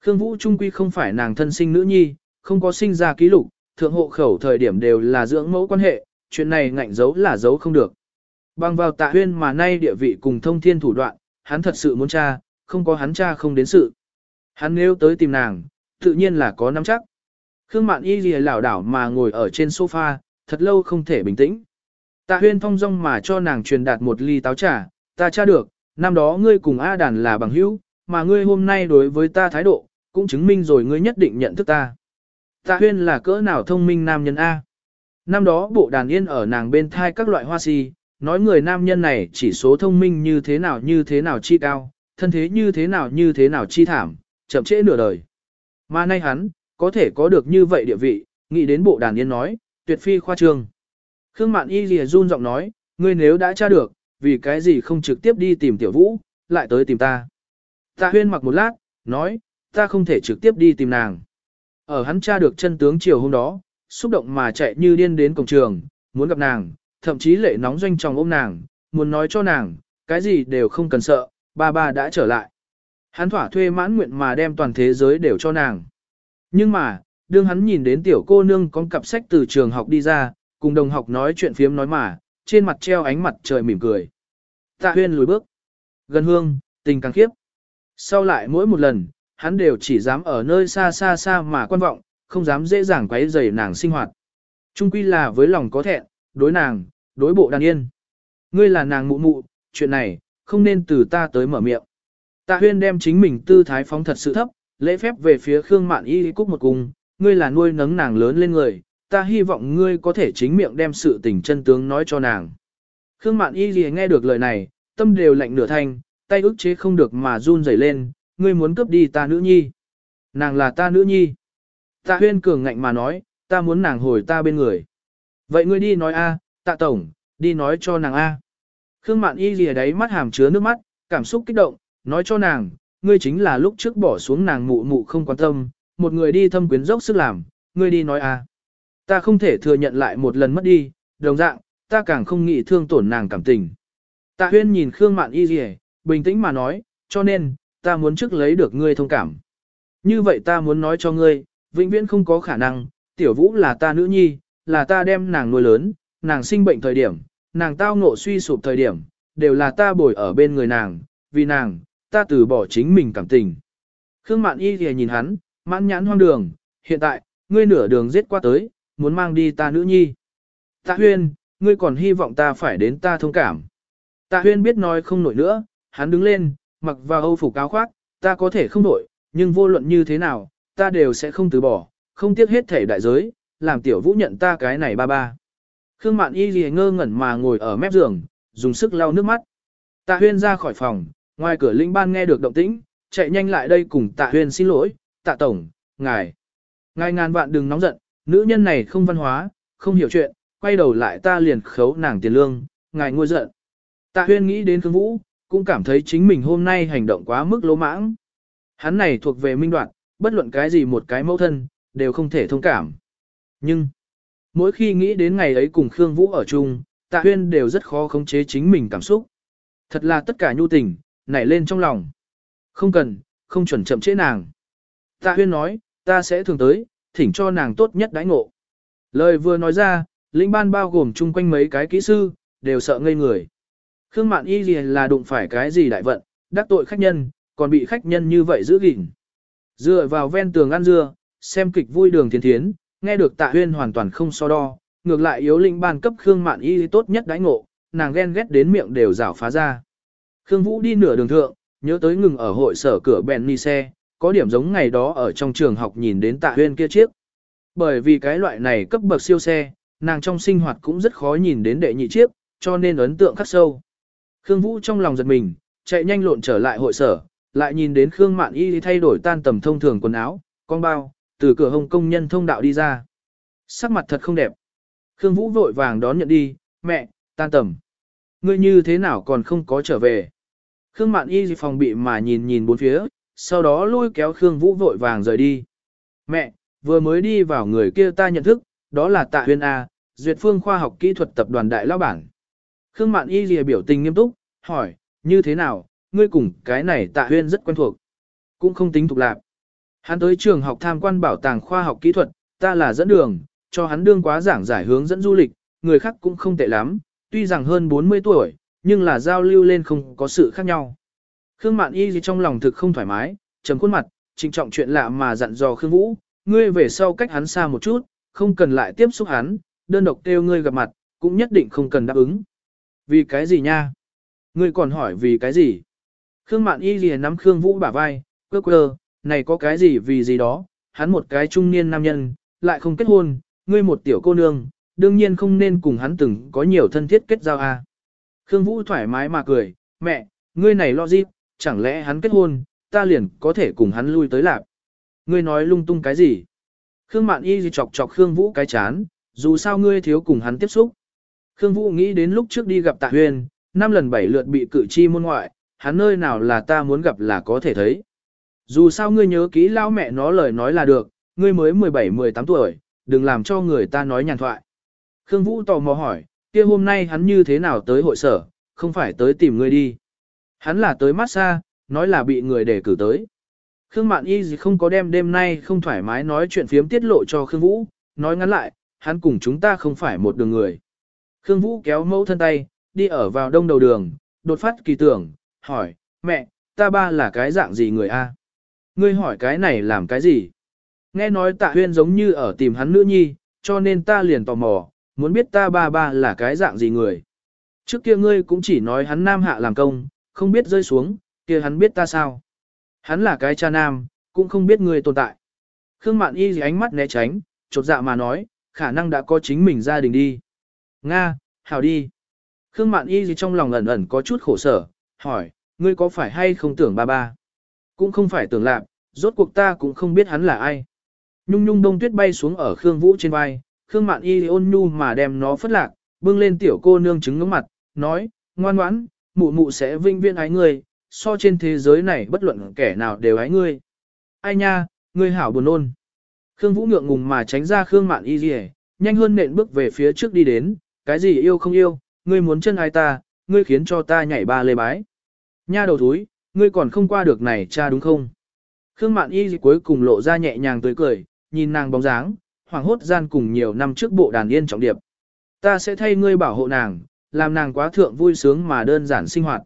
Khương Vũ Trung Quy không phải nàng thân sinh nữ nhi, không có sinh ra ký lục, thượng hộ khẩu thời điểm đều là dưỡng mẫu quan hệ, chuyện này ngạnh giấu là giấu không được. Bằng vào tạ huyên mà nay địa vị cùng thông thiên thủ đoạn, hắn thật sự muốn cha, không có hắn cha không đến sự. Hắn nếu tới tìm nàng, tự nhiên là có nắm chắc. Khương Mạn Y lìa lảo đảo mà ngồi ở trên sofa, thật lâu không thể bình tĩnh. Tạ huyên thong dong mà cho nàng truyền đạt một ly táo trà, ta tra được, năm đó ngươi cùng A đàn là bằng hữu, mà ngươi hôm nay đối với ta thái độ, cũng chứng minh rồi ngươi nhất định nhận thức ta. Tạ huyên là cỡ nào thông minh nam nhân A. Năm đó bộ đàn yên ở nàng bên thai các loại hoa si, nói người nam nhân này chỉ số thông minh như thế nào như thế nào chi cao, thân thế như thế nào như thế nào chi thảm, chậm trễ nửa đời. Mà nay hắn, có thể có được như vậy địa vị, nghĩ đến bộ đàn yên nói, tuyệt phi khoa trương. Khương Mạn Y lìa run giọng nói, ngươi nếu đã tra được, vì cái gì không trực tiếp đi tìm tiểu vũ, lại tới tìm ta. Tạ huyên mặc một lát, nói, ta không thể trực tiếp đi tìm nàng. ở hắn tra được chân tướng chiều hôm đó, xúc động mà chạy như điên đến cổng trường, muốn gặp nàng, thậm chí lệ nóng doanh tròng ôm nàng, muốn nói cho nàng, cái gì đều không cần sợ, ba ba đã trở lại. Hắn thỏa thuê mãn nguyện mà đem toàn thế giới đều cho nàng. Nhưng mà, đương hắn nhìn đến tiểu cô nương con cặp sách từ trường học đi ra, cùng đồng học nói chuyện phiếm nói mà, trên mặt treo ánh mặt trời mỉm cười. Tạ huyên lùi bước. Gần hương, tình càng khiếp. Sau lại mỗi một lần, hắn đều chỉ dám ở nơi xa xa xa mà quan vọng, không dám dễ dàng quấy rầy nàng sinh hoạt. Trung quy là với lòng có thẹn, đối nàng, đối bộ đàn yên. Ngươi là nàng mụ mụ, chuyện này, không nên từ ta tới mở miệng. Tạ huyên đem chính mình tư thái phóng thật sự thấp, lễ phép về phía Khương Mạn Y cúc một cung, ngươi là nuôi nấng nàng lớn lên người, ta hy vọng ngươi có thể chính miệng đem sự tình chân tướng nói cho nàng. Khương Mạn Y gì nghe được lời này, tâm đều lạnh nửa thanh, tay ức chế không được mà run rẩy lên, ngươi muốn cướp đi ta nữ nhi. Nàng là ta nữ nhi. Tạ huyên cường ngạnh mà nói, ta muốn nàng hồi ta bên người. Vậy ngươi đi nói a, tạ tổng, đi nói cho nàng a. Khương Mạn Y lìa đáy mắt hàm chứa nước mắt, cảm xúc kích động, nói cho nàng, ngươi chính là lúc trước bỏ xuống nàng mụ mụ không quan tâm, một người đi thâm quyến dốc sức làm, ngươi đi nói a. Ta không thể thừa nhận lại một lần mất đi, đồng dạng, ta càng không nghĩ thương tổn nàng cảm tình. Tạ huyên nhìn Khương Mạn Y lìa, bình tĩnh mà nói, cho nên, ta muốn trước lấy được ngươi thông cảm. Như vậy ta muốn nói cho ngươi, vĩnh viễn không có khả năng, tiểu vũ là ta nữ nhi, là ta đem nàng nuôi lớn, nàng sinh bệnh thời điểm, nàng tao ngộ suy sụp thời điểm, đều là ta bồi ở bên người nàng, vì nàng, ta từ bỏ chính mình cảm tình. Khương Mạn Y thì nhìn hắn, mãn nhãn hoang đường, hiện tại, ngươi nửa đường giết qua tới, muốn mang đi ta nữ nhi. Tạ huyên, ngươi còn hy vọng ta phải đến ta thông cảm. Tạ huyên biết nói không nổi nữa, hắn đứng lên, mặc vào âu phục áo khoác, ta có thể không nổi, nhưng vô luận như thế nào, ta đều sẽ không từ bỏ, không tiếc hết thể đại giới, làm tiểu vũ nhận ta cái này ba ba. Khương Mạn Y gì ngơ ngẩn mà ngồi ở mép giường, dùng sức lau nước mắt. Tạ Huyên ra khỏi phòng, ngoài cửa linh ban nghe được động tĩnh, chạy nhanh lại đây cùng Tạ Huyên xin lỗi, Tạ Tổng, ngài. Ngài ngàn vạn đừng nóng giận, nữ nhân này không văn hóa, không hiểu chuyện, quay đầu lại ta liền khấu nàng tiền lương, ngài ngôi giận. Tạ Huyên nghĩ đến Khương Vũ, cũng cảm thấy chính mình hôm nay hành động quá mức lỗ mãng. Hắn này thuộc về minh đoạn, bất luận cái gì một cái mẫu thân, đều không thể thông cảm. Nhưng, mỗi khi nghĩ đến ngày ấy cùng Khương Vũ ở chung, Tạ Huyên đều rất khó khống chế chính mình cảm xúc. Thật là tất cả nhu tình, nảy lên trong lòng. Không cần, không chuẩn chậm chế nàng. Tạ Huyên nói, ta sẽ thường tới, thỉnh cho nàng tốt nhất đãi ngộ. Lời vừa nói ra, lĩnh ban bao gồm chung quanh mấy cái kỹ sư, đều sợ ngây người. Khương Mạn Y gì là đụng phải cái gì đại vận, đắc tội khách nhân, còn bị khách nhân như vậy giữ gìn. Dựa vào ven tường ăn dưa, xem kịch vui đường thiên thiến, nghe được tạ huyên hoàn toàn không so đo, ngược lại yếu linh ban cấp Khương Mạn Y tốt nhất đãi ngộ, nàng ghen ghét đến miệng đều rảo phá ra. Khương Vũ đi nửa đường thượng, nhớ tới ngừng ở hội sở cửa Benny xe, có điểm giống ngày đó ở trong trường học nhìn đến tạ huyên kia chiếc. Bởi vì cái loại này cấp bậc siêu xe, nàng trong sinh hoạt cũng rất khó nhìn đến đệ nhị chiếc, cho nên ấn tượng khắc sâu. Khương Vũ trong lòng giật mình, chạy nhanh lộn trở lại hội sở, lại nhìn đến Khương Mạn Y thay đổi tan tầm thông thường quần áo, con bao, từ cửa hồng công nhân thông đạo đi ra. Sắc mặt thật không đẹp. Khương Vũ vội vàng đón nhận đi, mẹ, tan tầm. Ngươi như thế nào còn không có trở về. Khương Mạn Y phòng bị mà nhìn nhìn bốn phía, sau đó lôi kéo Khương Vũ vội vàng rời đi. Mẹ, vừa mới đi vào người kia ta nhận thức, đó là Tạ Huyên A, Duyệt Phương Khoa học Kỹ thuật Tập đoàn Đại lao Bản. Khương Mạn Y lìa biểu tình nghiêm túc, hỏi, như thế nào, ngươi cùng cái này tạ huyên rất quen thuộc. Cũng không tính thuộc lạc. Hắn tới trường học tham quan bảo tàng khoa học kỹ thuật, ta là dẫn đường, cho hắn đương quá giảng giải hướng dẫn du lịch, người khác cũng không tệ lắm, tuy rằng hơn 40 tuổi, nhưng là giao lưu lên không có sự khác nhau. Khương Mạn Y gì trong lòng thực không thoải mái, trầm khuôn mặt, trịnh trọng chuyện lạ mà dặn dò Khương Vũ, ngươi về sau cách hắn xa một chút, không cần lại tiếp xúc hắn, đơn độc kêu ngươi gặp mặt, cũng nhất định không cần đáp ứng. Vì cái gì nha? Ngươi còn hỏi vì cái gì? Khương Mạn Y gì nắm Khương Vũ bả vai, quơ quơ, này có cái gì vì gì đó, hắn một cái trung niên nam nhân, lại không kết hôn, ngươi một tiểu cô nương, đương nhiên không nên cùng hắn từng có nhiều thân thiết kết giao a. À. Khương Vũ thoải mái mà cười, mẹ, ngươi này lo gì, chẳng lẽ hắn kết hôn, ta liền có thể cùng hắn lui tới lạc. Ngươi nói lung tung cái gì? Khương Mạn Y chọc chọc Khương Vũ cái chán, dù sao ngươi thiếu cùng hắn tiếp xúc. Khương Vũ nghĩ đến lúc trước đi gặp Tạ Huyền, năm lần bảy lượt bị cử chi môn ngoại, hắn nơi nào là ta muốn gặp là có thể thấy. Dù sao ngươi nhớ kỹ lao mẹ nó lời nói là được, ngươi mới 17-18 tuổi, đừng làm cho người ta nói nhàn thoại. Khương Vũ tò mò hỏi, kia hôm nay hắn như thế nào tới hội sở, không phải tới tìm ngươi đi. Hắn là tới massage, nói là bị người để cử tới. Khương Mạn Y gì không có đem đêm nay không thoải mái nói chuyện phiếm tiết lộ cho Khương Vũ, nói ngắn lại, hắn cùng chúng ta không phải một đường người. Khương Vũ kéo mẫu thân tay, đi ở vào đông đầu đường, đột phát kỳ tưởng, hỏi, mẹ, ta ba là cái dạng gì người a? Ngươi hỏi cái này làm cái gì? Nghe nói tạ huyên giống như ở tìm hắn nữ nhi, cho nên ta liền tò mò, muốn biết ta ba ba là cái dạng gì người. Trước kia ngươi cũng chỉ nói hắn nam hạ làm công, không biết rơi xuống, kia hắn biết ta sao. Hắn là cái cha nam, cũng không biết ngươi tồn tại. Khương Mạn Y gì ánh mắt né tránh, chột dạ mà nói, khả năng đã có chính mình gia đình đi. Nga, hảo đi. Khương Mạn Y gì trong lòng ẩn ẩn có chút khổ sở, hỏi, ngươi có phải hay không tưởng ba ba? Cũng không phải tưởng lạc, rốt cuộc ta cũng không biết hắn là ai. Nhung nhung đông tuyết bay xuống ở Khương Vũ trên vai, Khương Mạn Y ôn nhu mà đem nó phất lạc, bưng lên tiểu cô nương trứng ngưỡng mặt, nói, ngoan ngoãn, mụ mụ sẽ vinh viên ái ngươi, so trên thế giới này bất luận kẻ nào đều ái ngươi. Ai nha, ngươi hảo buồn ôn. Khương Vũ ngượng ngùng mà tránh ra Khương Mạn Y gì nhanh hơn nện bước về phía trước đi đến, cái gì yêu không yêu, ngươi muốn chân ai ta, ngươi khiến cho ta nhảy ba lê bái. Nha đầu thúi, ngươi còn không qua được này cha đúng không? Khương Mạn Y cuối cùng lộ ra nhẹ nhàng tươi cười, nhìn nàng bóng dáng, hoàng hốt gian cùng nhiều năm trước bộ đàn yên trọng điệp. Ta sẽ thay ngươi bảo hộ nàng, làm nàng quá thượng vui sướng mà đơn giản sinh hoạt.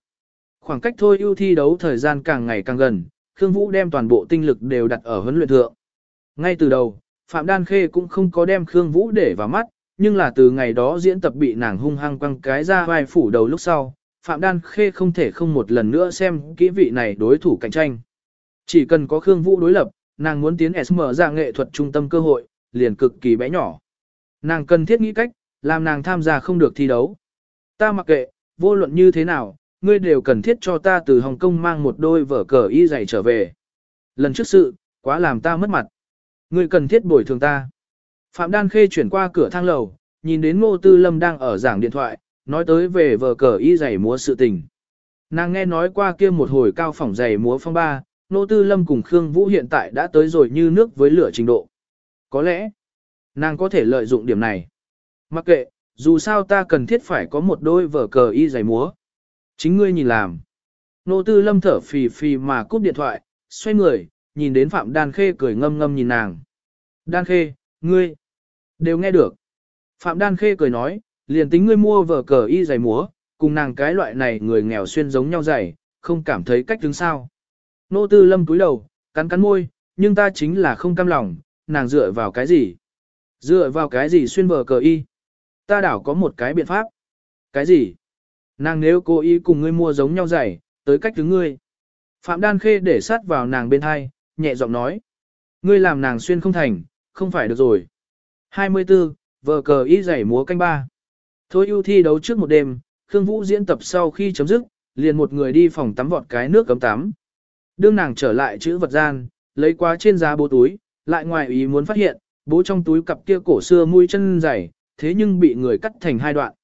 Khoảng cách thôi ưu thi đấu thời gian càng ngày càng gần, Khương Vũ đem toàn bộ tinh lực đều đặt ở huấn luyện thượng. Ngay từ đầu, Phạm Đan Khê cũng không có đem Khương Vũ để vào mắt, nhưng là từ ngày đó diễn tập bị nàng hung hăng quăng cái ra vai phủ đầu lúc sau, Phạm Đan Khê không thể không một lần nữa xem kỹ vị này đối thủ cạnh tranh. Chỉ cần có Khương Vũ đối lập, nàng muốn tiến SM ra nghệ thuật trung tâm cơ hội, liền cực kỳ bé nhỏ. Nàng cần thiết nghĩ cách, làm nàng tham gia không được thi đấu. Ta mặc kệ, vô luận như thế nào, ngươi đều cần thiết cho ta từ Hồng Kông mang một đôi vở cờ y giày trở về. Lần trước sự, quá làm ta mất mặt. Ngươi cần thiết bồi thường ta. Phạm Đan Khê chuyển qua cửa thang lầu, nhìn đến Ngô Tư Lâm đang ở giảng điện thoại, nói tới về vở cờ y giày múa sự tình. Nàng nghe nói qua kia một hồi cao phỏng giày múa phong ba, nô Tư Lâm cùng Khương Vũ hiện tại đã tới rồi như nước với lửa trình độ. Có lẽ, nàng có thể lợi dụng điểm này. Mặc kệ, dù sao ta cần thiết phải có một đôi vở cờ y giày múa. Chính ngươi nhìn làm. Nô tư lâm thở phì phì mà cúp điện thoại, xoay người, nhìn đến Phạm Đan Khê cười ngâm ngâm nhìn nàng. Đan Khê, ngươi, đều nghe được. Phạm Đan Khê cười nói, liền tính ngươi mua vở cờ y giày múa, cùng nàng cái loại này người nghèo xuyên giống nhau giày, không cảm thấy cách đứng sao. Nô tư lâm túi đầu, cắn cắn môi, nhưng ta chính là không cam lòng, nàng dựa vào cái gì? Dựa vào cái gì xuyên vở cờ y? Ta đảo có một cái biện pháp. Cái gì? Nàng nếu cố ý cùng ngươi mua giống nhau giày, tới cách đứng ngươi. Phạm Đan Khê để sát vào nàng bên hai, nhẹ giọng nói. Ngươi làm nàng xuyên không thành, không phải được rồi. 24, vờ cờ y giày múa canh ba. Thôi ưu thi đấu trước một đêm, Khương Vũ diễn tập sau khi chấm dứt, liền một người đi phòng tắm vọt cái nước cấm tắm. Đương nàng trở lại chữ vật gian, lấy qua trên giá bố túi, lại ngoài ý muốn phát hiện, bố trong túi cặp kia cổ xưa mũi chân giày, thế nhưng bị người cắt thành hai đoạn.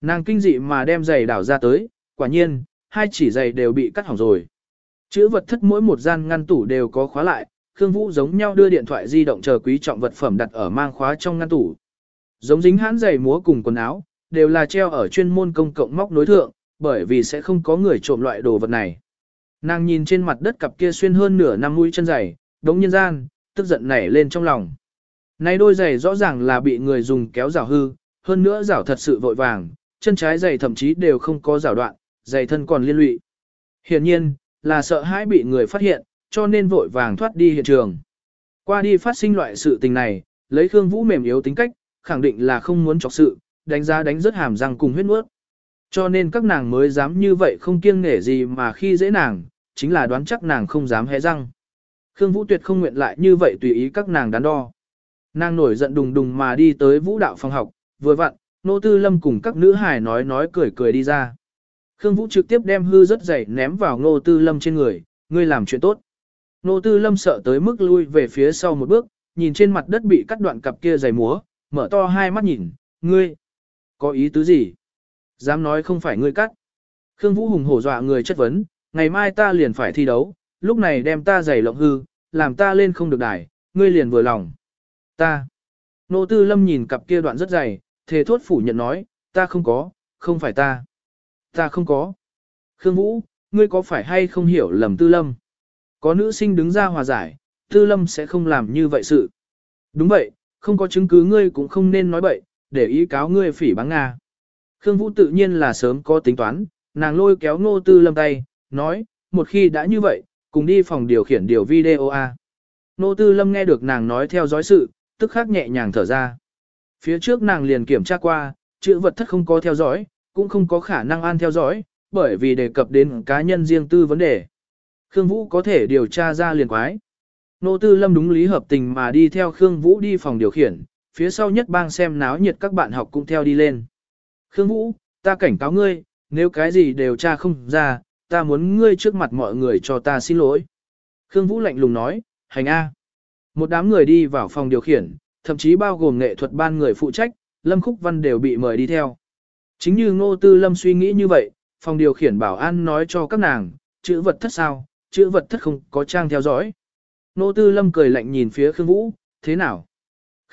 Nàng kinh dị mà đem giày đảo ra tới, quả nhiên, hai chỉ giày đều bị cắt hỏng rồi. Chữ vật thất mỗi một gian ngăn tủ đều có khóa lại, Khương Vũ giống nhau đưa điện thoại di động chờ quý trọng vật phẩm đặt ở mang khóa trong ngăn tủ. Giống dính hãn giày múa cùng quần áo, đều là treo ở chuyên môn công cộng móc nối thượng, bởi vì sẽ không có người trộm loại đồ vật này. Nàng nhìn trên mặt đất cặp kia xuyên hơn nửa năm mũi chân giày, đống nhân gian, tức giận nảy lên trong lòng. Này đôi giày rõ ràng là bị người dùng kéo rào hư, hơn nữa rào thật sự vội vàng, chân trái giày thậm chí đều không có rào đoạn, giày thân còn liên lụy. Hiển nhiên, là sợ hãi bị người phát hiện, cho nên vội vàng thoát đi hiện trường. Qua đi phát sinh loại sự tình này, lấy Khương Vũ mềm yếu tính cách, khẳng định là không muốn chọc sự, đánh giá đánh rất hàm răng cùng huyết nuốt. Cho nên các nàng mới dám như vậy không kiêng nể gì mà khi dễ nàng, chính là đoán chắc nàng không dám hé răng. Khương Vũ tuyệt không nguyện lại như vậy tùy ý các nàng đắn đo. Nàng nổi giận đùng đùng mà đi tới vũ đạo phòng học, vừa vặn, nô tư lâm cùng các nữ hài nói nói cười cười đi ra. Khương Vũ trực tiếp đem hư rất dày ném vào nô tư lâm trên người, ngươi làm chuyện tốt. Nô tư lâm sợ tới mức lui về phía sau một bước, nhìn trên mặt đất bị cắt đoạn cặp kia dày múa, mở to hai mắt nhìn, ngươi, có ý tứ gì? Dám nói không phải ngươi cắt. Khương Vũ hùng hổ dọa người chất vấn, ngày mai ta liền phải thi đấu, lúc này đem ta giày lộng hư, làm ta lên không được đài, ngươi liền vừa lòng. Ta. Nô Tư Lâm nhìn cặp kia đoạn rất dày, thề thốt phủ nhận nói, ta không có, không phải ta. Ta không có. Khương Vũ, ngươi có phải hay không hiểu lầm Tư Lâm? Có nữ sinh đứng ra hòa giải, Tư Lâm sẽ không làm như vậy sự. Đúng vậy, không có chứng cứ ngươi cũng không nên nói bậy, để ý cáo ngươi phỉ báng Nga. Khương Vũ tự nhiên là sớm có tính toán, nàng lôi kéo Ngô Tư Lâm tay, nói, một khi đã như vậy, cùng đi phòng điều khiển điều video A. Ngô Tư Lâm nghe được nàng nói theo dõi sự, tức khắc nhẹ nhàng thở ra. Phía trước nàng liền kiểm tra qua, chữ vật thất không có theo dõi, cũng không có khả năng an theo dõi, bởi vì đề cập đến cá nhân riêng tư vấn đề. Khương Vũ có thể điều tra ra liền quái. Nô Tư Lâm đúng lý hợp tình mà đi theo Khương Vũ đi phòng điều khiển, phía sau nhất bang xem náo nhiệt các bạn học cũng theo đi lên. Khương Vũ, ta cảnh cáo ngươi, nếu cái gì đều tra không ra, ta muốn ngươi trước mặt mọi người cho ta xin lỗi. Khương Vũ lạnh lùng nói, hành A. Một đám người đi vào phòng điều khiển, thậm chí bao gồm nghệ thuật ban người phụ trách, Lâm Khúc Văn đều bị mời đi theo. Chính như Ngô Tư Lâm suy nghĩ như vậy, phòng điều khiển bảo an nói cho các nàng, chữ vật thất sao, chữ vật thất không có trang theo dõi. Ngô Tư Lâm cười lạnh nhìn phía Khương Vũ, thế nào?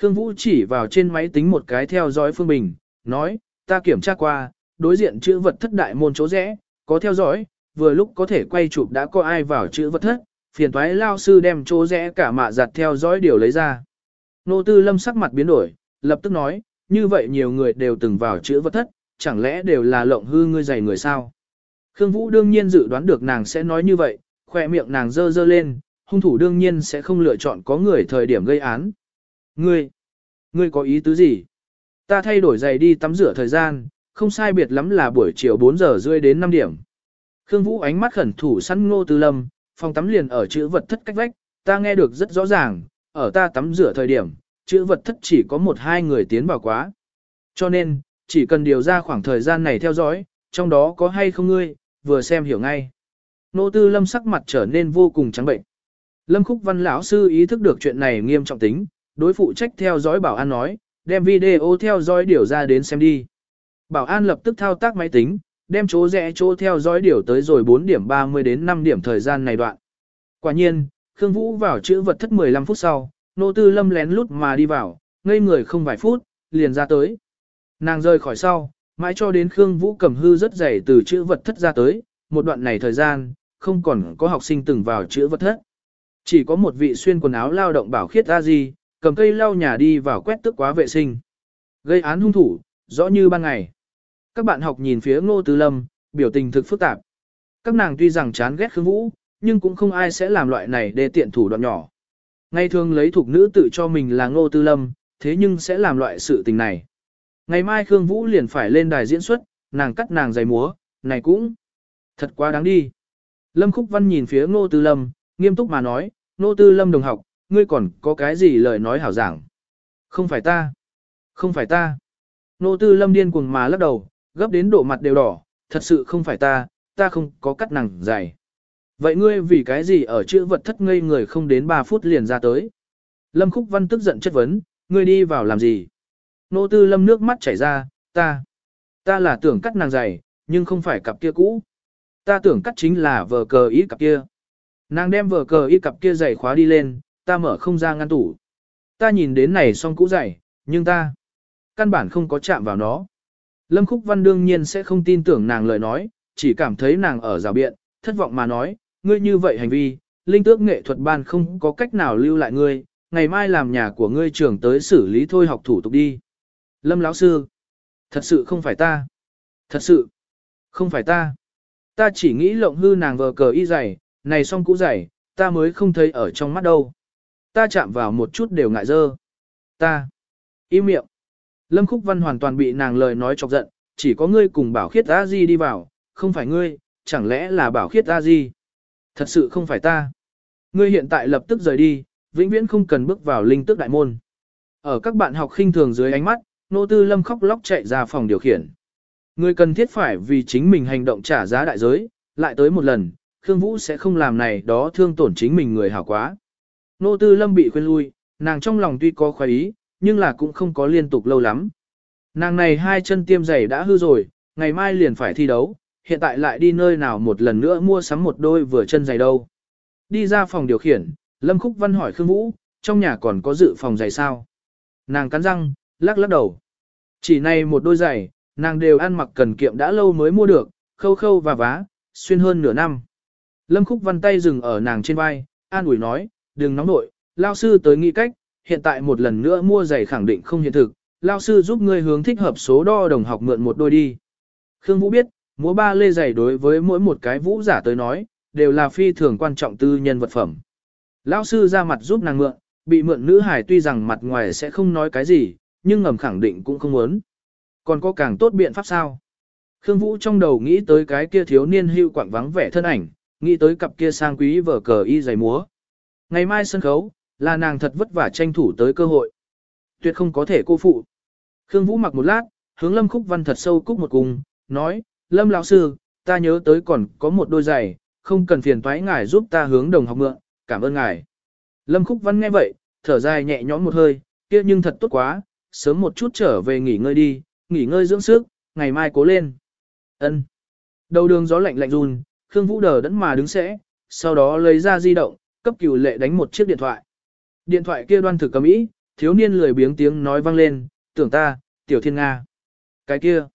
Khương Vũ chỉ vào trên máy tính một cái theo dõi phương bình, nói, ta kiểm tra qua, đối diện chữ vật thất đại môn chỗ rẽ, có theo dõi, vừa lúc có thể quay chụp đã có ai vào chữ vật thất, phiền toái lao sư đem chỗ rẽ cả mạ giặt theo dõi điều lấy ra. Nô Tư Lâm sắc mặt biến đổi, lập tức nói, như vậy nhiều người đều từng vào chữ vật thất, chẳng lẽ đều là lộng hư ngươi dày người sao? Khương Vũ đương nhiên dự đoán được nàng sẽ nói như vậy, khỏe miệng nàng dơ dơ lên, hung thủ đương nhiên sẽ không lựa chọn có người thời điểm gây án. Ngươi, ngươi có ý tứ gì? Ta thay đổi giày đi tắm rửa thời gian, không sai biệt lắm là buổi chiều 4 giờ rưỡi đến 5 điểm. Khương Vũ ánh mắt khẩn thủ săn ngô tư lâm, phòng tắm liền ở chữ vật thất cách vách, ta nghe được rất rõ ràng, ở ta tắm rửa thời điểm, chữ vật thất chỉ có một hai người tiến vào quá. Cho nên, chỉ cần điều ra khoảng thời gian này theo dõi, trong đó có hay không ngươi, vừa xem hiểu ngay. Nô tư lâm sắc mặt trở nên vô cùng trắng bệnh. Lâm Khúc Văn lão sư ý thức được chuyện này nghiêm trọng tính, đối phụ trách theo dõi bảo an nói, đem video theo dõi điều ra đến xem đi. Bảo an lập tức thao tác máy tính, đem chỗ rẽ chỗ theo dõi điều tới rồi 4 điểm 30 đến 5 điểm thời gian này đoạn. Quả nhiên, Khương Vũ vào chữ vật thất 15 phút sau, nô tư lâm lén lút mà đi vào, ngây người không vài phút, liền ra tới. Nàng rời khỏi sau, mãi cho đến Khương Vũ cầm hư rất dày từ chữ vật thất ra tới, một đoạn này thời gian, không còn có học sinh từng vào chữ vật thất. Chỉ có một vị xuyên quần áo lao động bảo khiết ra gì, cầm cây lau nhà đi vào quét tức quá vệ sinh. Gây án hung thủ, rõ như ban ngày. Các bạn học nhìn phía ngô tư lâm, biểu tình thực phức tạp. Các nàng tuy rằng chán ghét Khương Vũ, nhưng cũng không ai sẽ làm loại này để tiện thủ đoạn nhỏ. Ngày thường lấy thuộc nữ tự cho mình là ngô tư lâm, thế nhưng sẽ làm loại sự tình này. Ngày mai Khương Vũ liền phải lên đài diễn xuất, nàng cắt nàng giày múa, này cũng thật quá đáng đi. Lâm Khúc Văn nhìn phía ngô tư lâm, nghiêm túc mà nói, ngô tư lâm đồng học, ngươi còn có cái gì lời nói hảo giảng? Không phải ta. Không phải ta. Nô tư lâm điên cuồng mà lắc đầu, gấp đến độ mặt đều đỏ, thật sự không phải ta, ta không có cắt nàng dày. Vậy ngươi vì cái gì ở chữ vật thất ngây người không đến 3 phút liền ra tới? Lâm Khúc Văn tức giận chất vấn, ngươi đi vào làm gì? Nô tư lâm nước mắt chảy ra, ta, ta là tưởng cắt nàng dày, nhưng không phải cặp kia cũ. Ta tưởng cắt chính là vờ cờ ý cặp kia. Nàng đem vờ cờ ý cặp kia giày khóa đi lên, ta mở không ra ngăn tủ. Ta nhìn đến này xong cũ dày, nhưng ta, căn bản không có chạm vào nó. Lâm Khúc Văn đương nhiên sẽ không tin tưởng nàng lời nói, chỉ cảm thấy nàng ở rào biện, thất vọng mà nói, ngươi như vậy hành vi, linh tước nghệ thuật ban không có cách nào lưu lại ngươi, ngày mai làm nhà của ngươi trưởng tới xử lý thôi học thủ tục đi. Lâm lão sư, thật sự không phải ta. Thật sự, không phải ta. Ta chỉ nghĩ lộng hư nàng vờ cờ y dày, này xong cũ dày, ta mới không thấy ở trong mắt đâu. Ta chạm vào một chút đều ngại dơ. Ta, im miệng. Lâm Khúc Văn hoàn toàn bị nàng lời nói chọc giận, chỉ có ngươi cùng bảo khiết a di đi vào, không phải ngươi, chẳng lẽ là bảo khiết a di? Thật sự không phải ta. Ngươi hiện tại lập tức rời đi, vĩnh viễn không cần bước vào linh tước đại môn. Ở các bạn học khinh thường dưới ánh mắt, nô tư lâm khóc lóc chạy ra phòng điều khiển. Ngươi cần thiết phải vì chính mình hành động trả giá đại giới, lại tới một lần, Khương Vũ sẽ không làm này đó thương tổn chính mình người hảo quá. Nô tư lâm bị khuyên lui, nàng trong lòng tuy có khoái ý, nhưng là cũng không có liên tục lâu lắm. Nàng này hai chân tiêm giày đã hư rồi, ngày mai liền phải thi đấu, hiện tại lại đi nơi nào một lần nữa mua sắm một đôi vừa chân giày đâu. Đi ra phòng điều khiển, Lâm Khúc Văn hỏi Khương Vũ, trong nhà còn có dự phòng giày sao. Nàng cắn răng, lắc lắc đầu. Chỉ này một đôi giày, nàng đều ăn mặc cần kiệm đã lâu mới mua được, khâu khâu và vá, xuyên hơn nửa năm. Lâm Khúc Văn tay dừng ở nàng trên vai, an ủi nói, đừng nóng nội, lao sư tới nghĩ cách, hiện tại một lần nữa mua giày khẳng định không hiện thực, lao sư giúp ngươi hướng thích hợp số đo đồng học mượn một đôi đi. Khương Vũ biết, múa ba lê giày đối với mỗi một cái vũ giả tới nói, đều là phi thường quan trọng tư nhân vật phẩm. Lão sư ra mặt giúp nàng mượn, bị mượn nữ hải tuy rằng mặt ngoài sẽ không nói cái gì, nhưng ngầm khẳng định cũng không muốn. Còn có càng tốt biện pháp sao? Khương Vũ trong đầu nghĩ tới cái kia thiếu niên hưu quảng vắng vẻ thân ảnh, nghĩ tới cặp kia sang quý vở cờ y giày múa. Ngày mai sân khấu, là nàng thật vất vả tranh thủ tới cơ hội. Tuyệt không có thể cô phụ. Khương Vũ mặc một lát, hướng Lâm Khúc Văn thật sâu cúc một cùng, nói, Lâm lão sư, ta nhớ tới còn có một đôi giày, không cần phiền toái ngài giúp ta hướng đồng học mượn, cảm ơn ngài. Lâm Khúc Văn nghe vậy, thở dài nhẹ nhõm một hơi, kia nhưng thật tốt quá, sớm một chút trở về nghỉ ngơi đi, nghỉ ngơi dưỡng sức, ngày mai cố lên. Ân. Đầu đường gió lạnh lạnh run, Khương Vũ đờ đẫn mà đứng sẽ, sau đó lấy ra di động, cấp cửu lệ đánh một chiếc điện thoại. Điện thoại kia đoan thử cầm ý, thiếu niên lười biếng tiếng nói vang lên, tưởng ta, tiểu thiên Nga. Cái kia,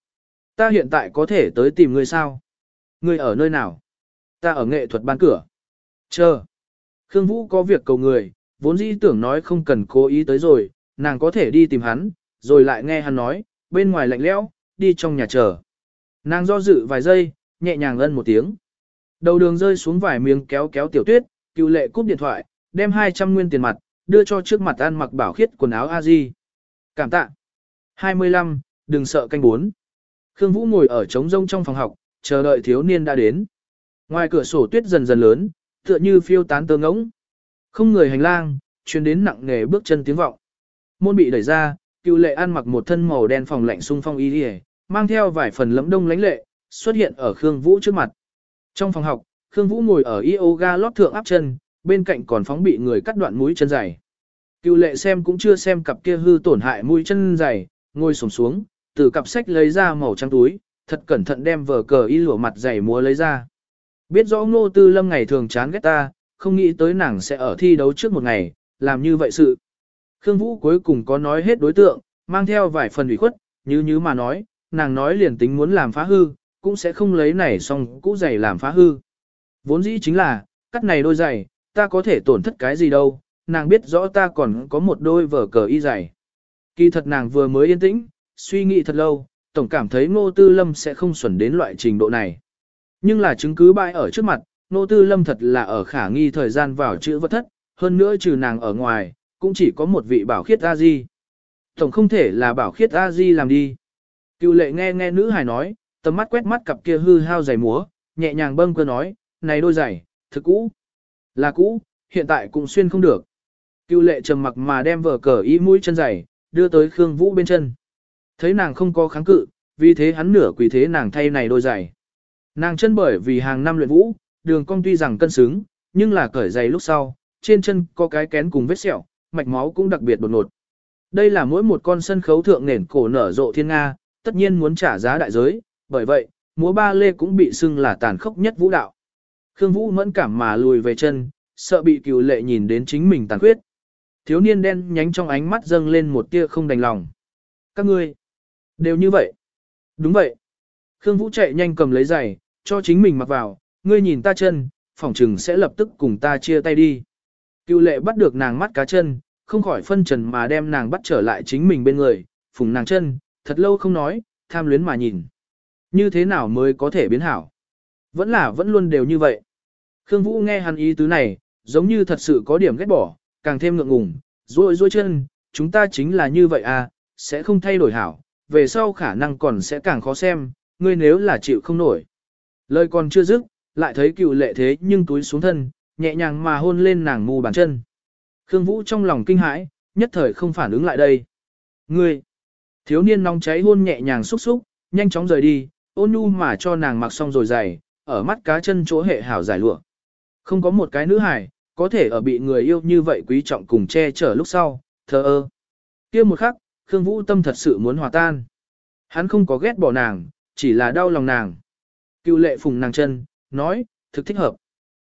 ta hiện tại có thể tới tìm ngươi sao? Ngươi ở nơi nào? Ta ở nghệ thuật ban cửa. Chờ. Khương Vũ có việc cầu người, vốn dĩ tưởng nói không cần cố ý tới rồi, nàng có thể đi tìm hắn, rồi lại nghe hắn nói, bên ngoài lạnh lẽo, đi trong nhà chờ. Nàng do dự vài giây, nhẹ nhàng ân một tiếng. Đầu đường rơi xuống vài miếng kéo kéo tiểu tuyết, cựu lệ cúp điện thoại, đem 200 nguyên tiền mặt, đưa cho trước mặt ăn mặc bảo khiết quần áo a di. Cảm tạ. 25, đừng sợ canh bốn. Khương Vũ ngồi ở trống rông trong phòng học, chờ đợi thiếu niên đã đến. Ngoài cửa sổ tuyết dần dần lớn, tựa như phiêu tán tơ ngỗng. Không người hành lang, chuyến đến nặng nề bước chân tiếng vọng. Môn bị đẩy ra, cựu lệ ăn mặc một thân màu đen phòng lạnh sung phong y đi mang theo vài phần lẫm đông lánh lệ, xuất hiện ở Khương Vũ trước mặt. Trong phòng học, Khương Vũ ngồi ở yoga lót thượng áp chân, bên cạnh còn phóng bị người cắt đoạn mũi chân dài. Cựu lệ xem cũng chưa xem cặp kia hư tổn hại mũi chân dài, ngồi sổm xuống, từ cặp sách lấy ra màu trắng túi, thật cẩn thận đem vở cờ y lụa mặt dày múa lấy ra. Biết rõ ngô tư lâm ngày thường chán ghét ta, không nghĩ tới nàng sẽ ở thi đấu trước một ngày, làm như vậy sự. Khương Vũ cuối cùng có nói hết đối tượng, mang theo vài phần ủy khuất, như như mà nói, nàng nói liền tính muốn làm phá hư, cũng sẽ không lấy này xong cũ giày làm phá hư. Vốn dĩ chính là, cắt này đôi giày, ta có thể tổn thất cái gì đâu, nàng biết rõ ta còn có một đôi vở cờ y giày. Kỳ thật nàng vừa mới yên tĩnh, suy nghĩ thật lâu, tổng cảm thấy ngô tư lâm sẽ không xuẩn đến loại trình độ này. Nhưng là chứng cứ bại ở trước mặt, ngô tư lâm thật là ở khả nghi thời gian vào chữ vật thất, hơn nữa trừ nàng ở ngoài, cũng chỉ có một vị bảo khiết A-di. Tổng không thể là bảo khiết A-di làm đi. Cựu lệ nghe nghe nữ hài nói, tầm mắt quét mắt cặp kia hư hao giày múa, nhẹ nhàng bâng cơ nói, này đôi giày, thực cũ. Là cũ, hiện tại cũng xuyên không được. Cựu lệ trầm mặc mà đem vở cờ ý mũi chân giày, đưa tới Khương Vũ bên chân. Thấy nàng không có kháng cự, vì thế hắn nửa quỳ thế nàng thay này đôi giày. Nàng chân bởi vì hàng năm luyện vũ, đường cong tuy rằng cân xứng, nhưng là cởi giày lúc sau, trên chân có cái kén cùng vết sẹo, mạch máu cũng đặc biệt đột ngột. Đây là mỗi một con sân khấu thượng nền cổ nở rộ thiên Nga, tất nhiên muốn trả giá đại giới, bởi vậy, múa ba lê cũng bị xưng là tàn khốc nhất vũ đạo. Khương Vũ mẫn cảm mà lùi về chân, sợ bị cựu lệ nhìn đến chính mình tàn khuyết. Thiếu niên đen nhánh trong ánh mắt dâng lên một tia không đành lòng. Các ngươi, đều như vậy. Đúng vậy. Khương Vũ chạy nhanh cầm lấy giày, cho chính mình mặc vào, ngươi nhìn ta chân, phỏng trừng sẽ lập tức cùng ta chia tay đi. Cựu lệ bắt được nàng mắt cá chân, không khỏi phân trần mà đem nàng bắt trở lại chính mình bên người, phùng nàng chân, thật lâu không nói, tham luyến mà nhìn. Như thế nào mới có thể biến hảo? Vẫn là vẫn luôn đều như vậy. Khương Vũ nghe hắn ý tứ này, giống như thật sự có điểm ghét bỏ, càng thêm ngượng ngùng, rôi rôi chân, chúng ta chính là như vậy à, sẽ không thay đổi hảo, về sau khả năng còn sẽ càng khó xem, ngươi nếu là chịu không nổi. Lời còn chưa dứt, lại thấy cựu lệ thế nhưng túi xuống thân, nhẹ nhàng mà hôn lên nàng mù bàn chân. Khương Vũ trong lòng kinh hãi, nhất thời không phản ứng lại đây. Ngươi! Thiếu niên nóng cháy hôn nhẹ nhàng xúc xúc, nhanh chóng rời đi, ôn nhu mà cho nàng mặc xong rồi giày, ở mắt cá chân chỗ hệ hảo giải lụa. Không có một cái nữ hài, có thể ở bị người yêu như vậy quý trọng cùng che chở lúc sau, thờ ơ. kia một khắc, Khương Vũ tâm thật sự muốn hòa tan. Hắn không có ghét bỏ nàng, chỉ là đau lòng nàng. Cựu lệ phùng nàng chân, nói, thực thích hợp.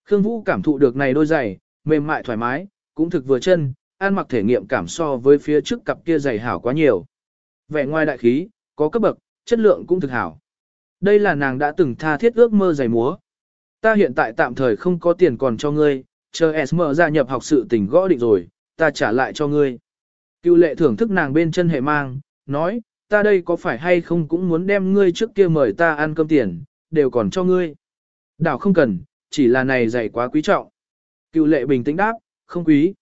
Khương Vũ cảm thụ được này đôi giày, mềm mại thoải mái, cũng thực vừa chân, an mặc thể nghiệm cảm so với phía trước cặp kia giày hảo quá nhiều. Vẻ ngoài đại khí, có cấp bậc, chất lượng cũng thực hảo. Đây là nàng đã từng tha thiết ước mơ giày múa. Ta hiện tại tạm thời không có tiền còn cho ngươi, chờ SM gia nhập học sự tình gõ định rồi, ta trả lại cho ngươi. Cựu lệ thưởng thức nàng bên chân hệ mang, nói, ta đây có phải hay không cũng muốn đem ngươi trước kia mời ta ăn cơm tiền, đều còn cho ngươi. Đảo không cần, chỉ là này dày quá quý trọng. Cựu lệ bình tĩnh đáp, không quý.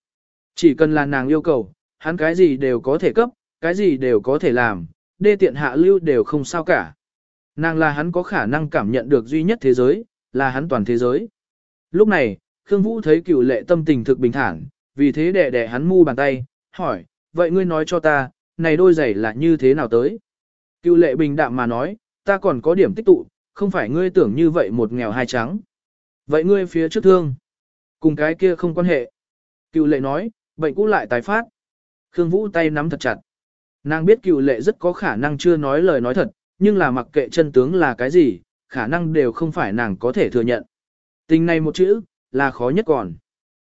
Chỉ cần là nàng yêu cầu, hắn cái gì đều có thể cấp, cái gì đều có thể làm, đê tiện hạ lưu đều không sao cả. Nàng là hắn có khả năng cảm nhận được duy nhất thế giới, là hắn toàn thế giới. Lúc này, Khương Vũ thấy cựu lệ tâm tình thực bình thản, vì thế đè đè hắn mu bàn tay, hỏi, vậy ngươi nói cho ta, này đôi giày là như thế nào tới? Cựu lệ bình đạm mà nói, ta còn có điểm tích tụ, không phải ngươi tưởng như vậy một nghèo hai trắng. Vậy ngươi phía trước thương, cùng cái kia không quan hệ. Cựu lệ nói, bệnh cũ lại tái phát. Khương Vũ tay nắm thật chặt. Nàng biết cựu lệ rất có khả năng chưa nói lời nói thật, nhưng là mặc kệ chân tướng là cái gì, khả năng đều không phải nàng có thể thừa nhận. Tình này một chữ, là khó nhất còn.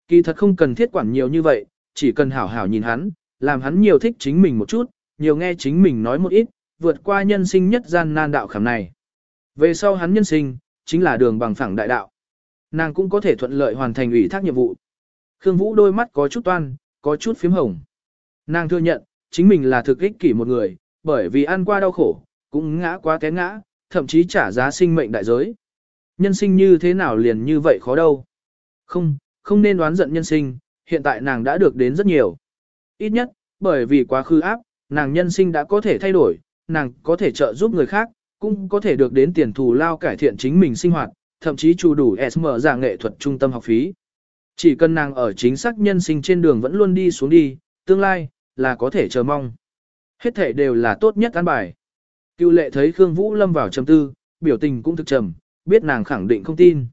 Kỳ thật không cần thiết quản nhiều như vậy, chỉ cần hảo hảo nhìn hắn, làm hắn nhiều thích chính mình một chút, nhiều nghe chính mình nói một ít, vượt qua nhân sinh nhất gian nan đạo khảm này. Về sau hắn nhân sinh, chính là đường bằng phẳng đại đạo. Nàng cũng có thể thuận lợi hoàn thành ủy thác nhiệm vụ. Khương Vũ đôi mắt có chút toan, có chút phím hồng. Nàng thừa nhận, chính mình là thực ích kỷ một người, bởi vì ăn qua đau khổ, cũng ngã quá té ngã, thậm chí trả giá sinh mệnh đại giới. Nhân sinh như thế nào liền như vậy khó đâu. Không, không nên đoán giận nhân sinh, hiện tại nàng đã được đến rất nhiều. Ít nhất, bởi vì quá khứ áp, nàng nhân sinh đã có thể thay đổi, nàng có thể trợ giúp người khác, cũng có thể được đến tiền thù lao cải thiện chính mình sinh hoạt, thậm chí chủ đủ SM giả nghệ thuật trung tâm học phí. Chỉ cần nàng ở chính xác nhân sinh trên đường vẫn luôn đi xuống đi, tương lai, là có thể chờ mong. Hết thể đều là tốt nhất an bài. Cựu lệ thấy Khương Vũ lâm vào trầm tư, biểu tình cũng thực trầm, biết nàng khẳng định không tin.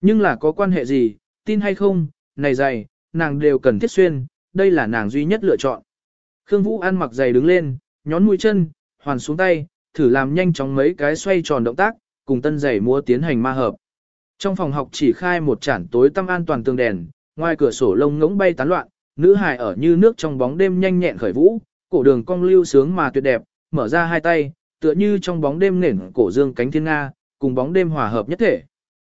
Nhưng là có quan hệ gì, tin hay không, này dày, nàng đều cần thiết xuyên, đây là nàng duy nhất lựa chọn. Khương Vũ ăn mặc giày đứng lên, nhón mũi chân, hoàn xuống tay, thử làm nhanh chóng mấy cái xoay tròn động tác, cùng tân giày mua tiến hành ma hợp. Trong phòng học chỉ khai một chản tối tăm an toàn tường đèn, ngoài cửa sổ lông ngỗng bay tán loạn, nữ hài ở như nước trong bóng đêm nhanh nhẹn khởi vũ, cổ đường cong lưu sướng mà tuyệt đẹp, mở ra hai tay, tựa như trong bóng đêm nền cổ dương cánh thiên nga, cùng bóng đêm hòa hợp nhất thể.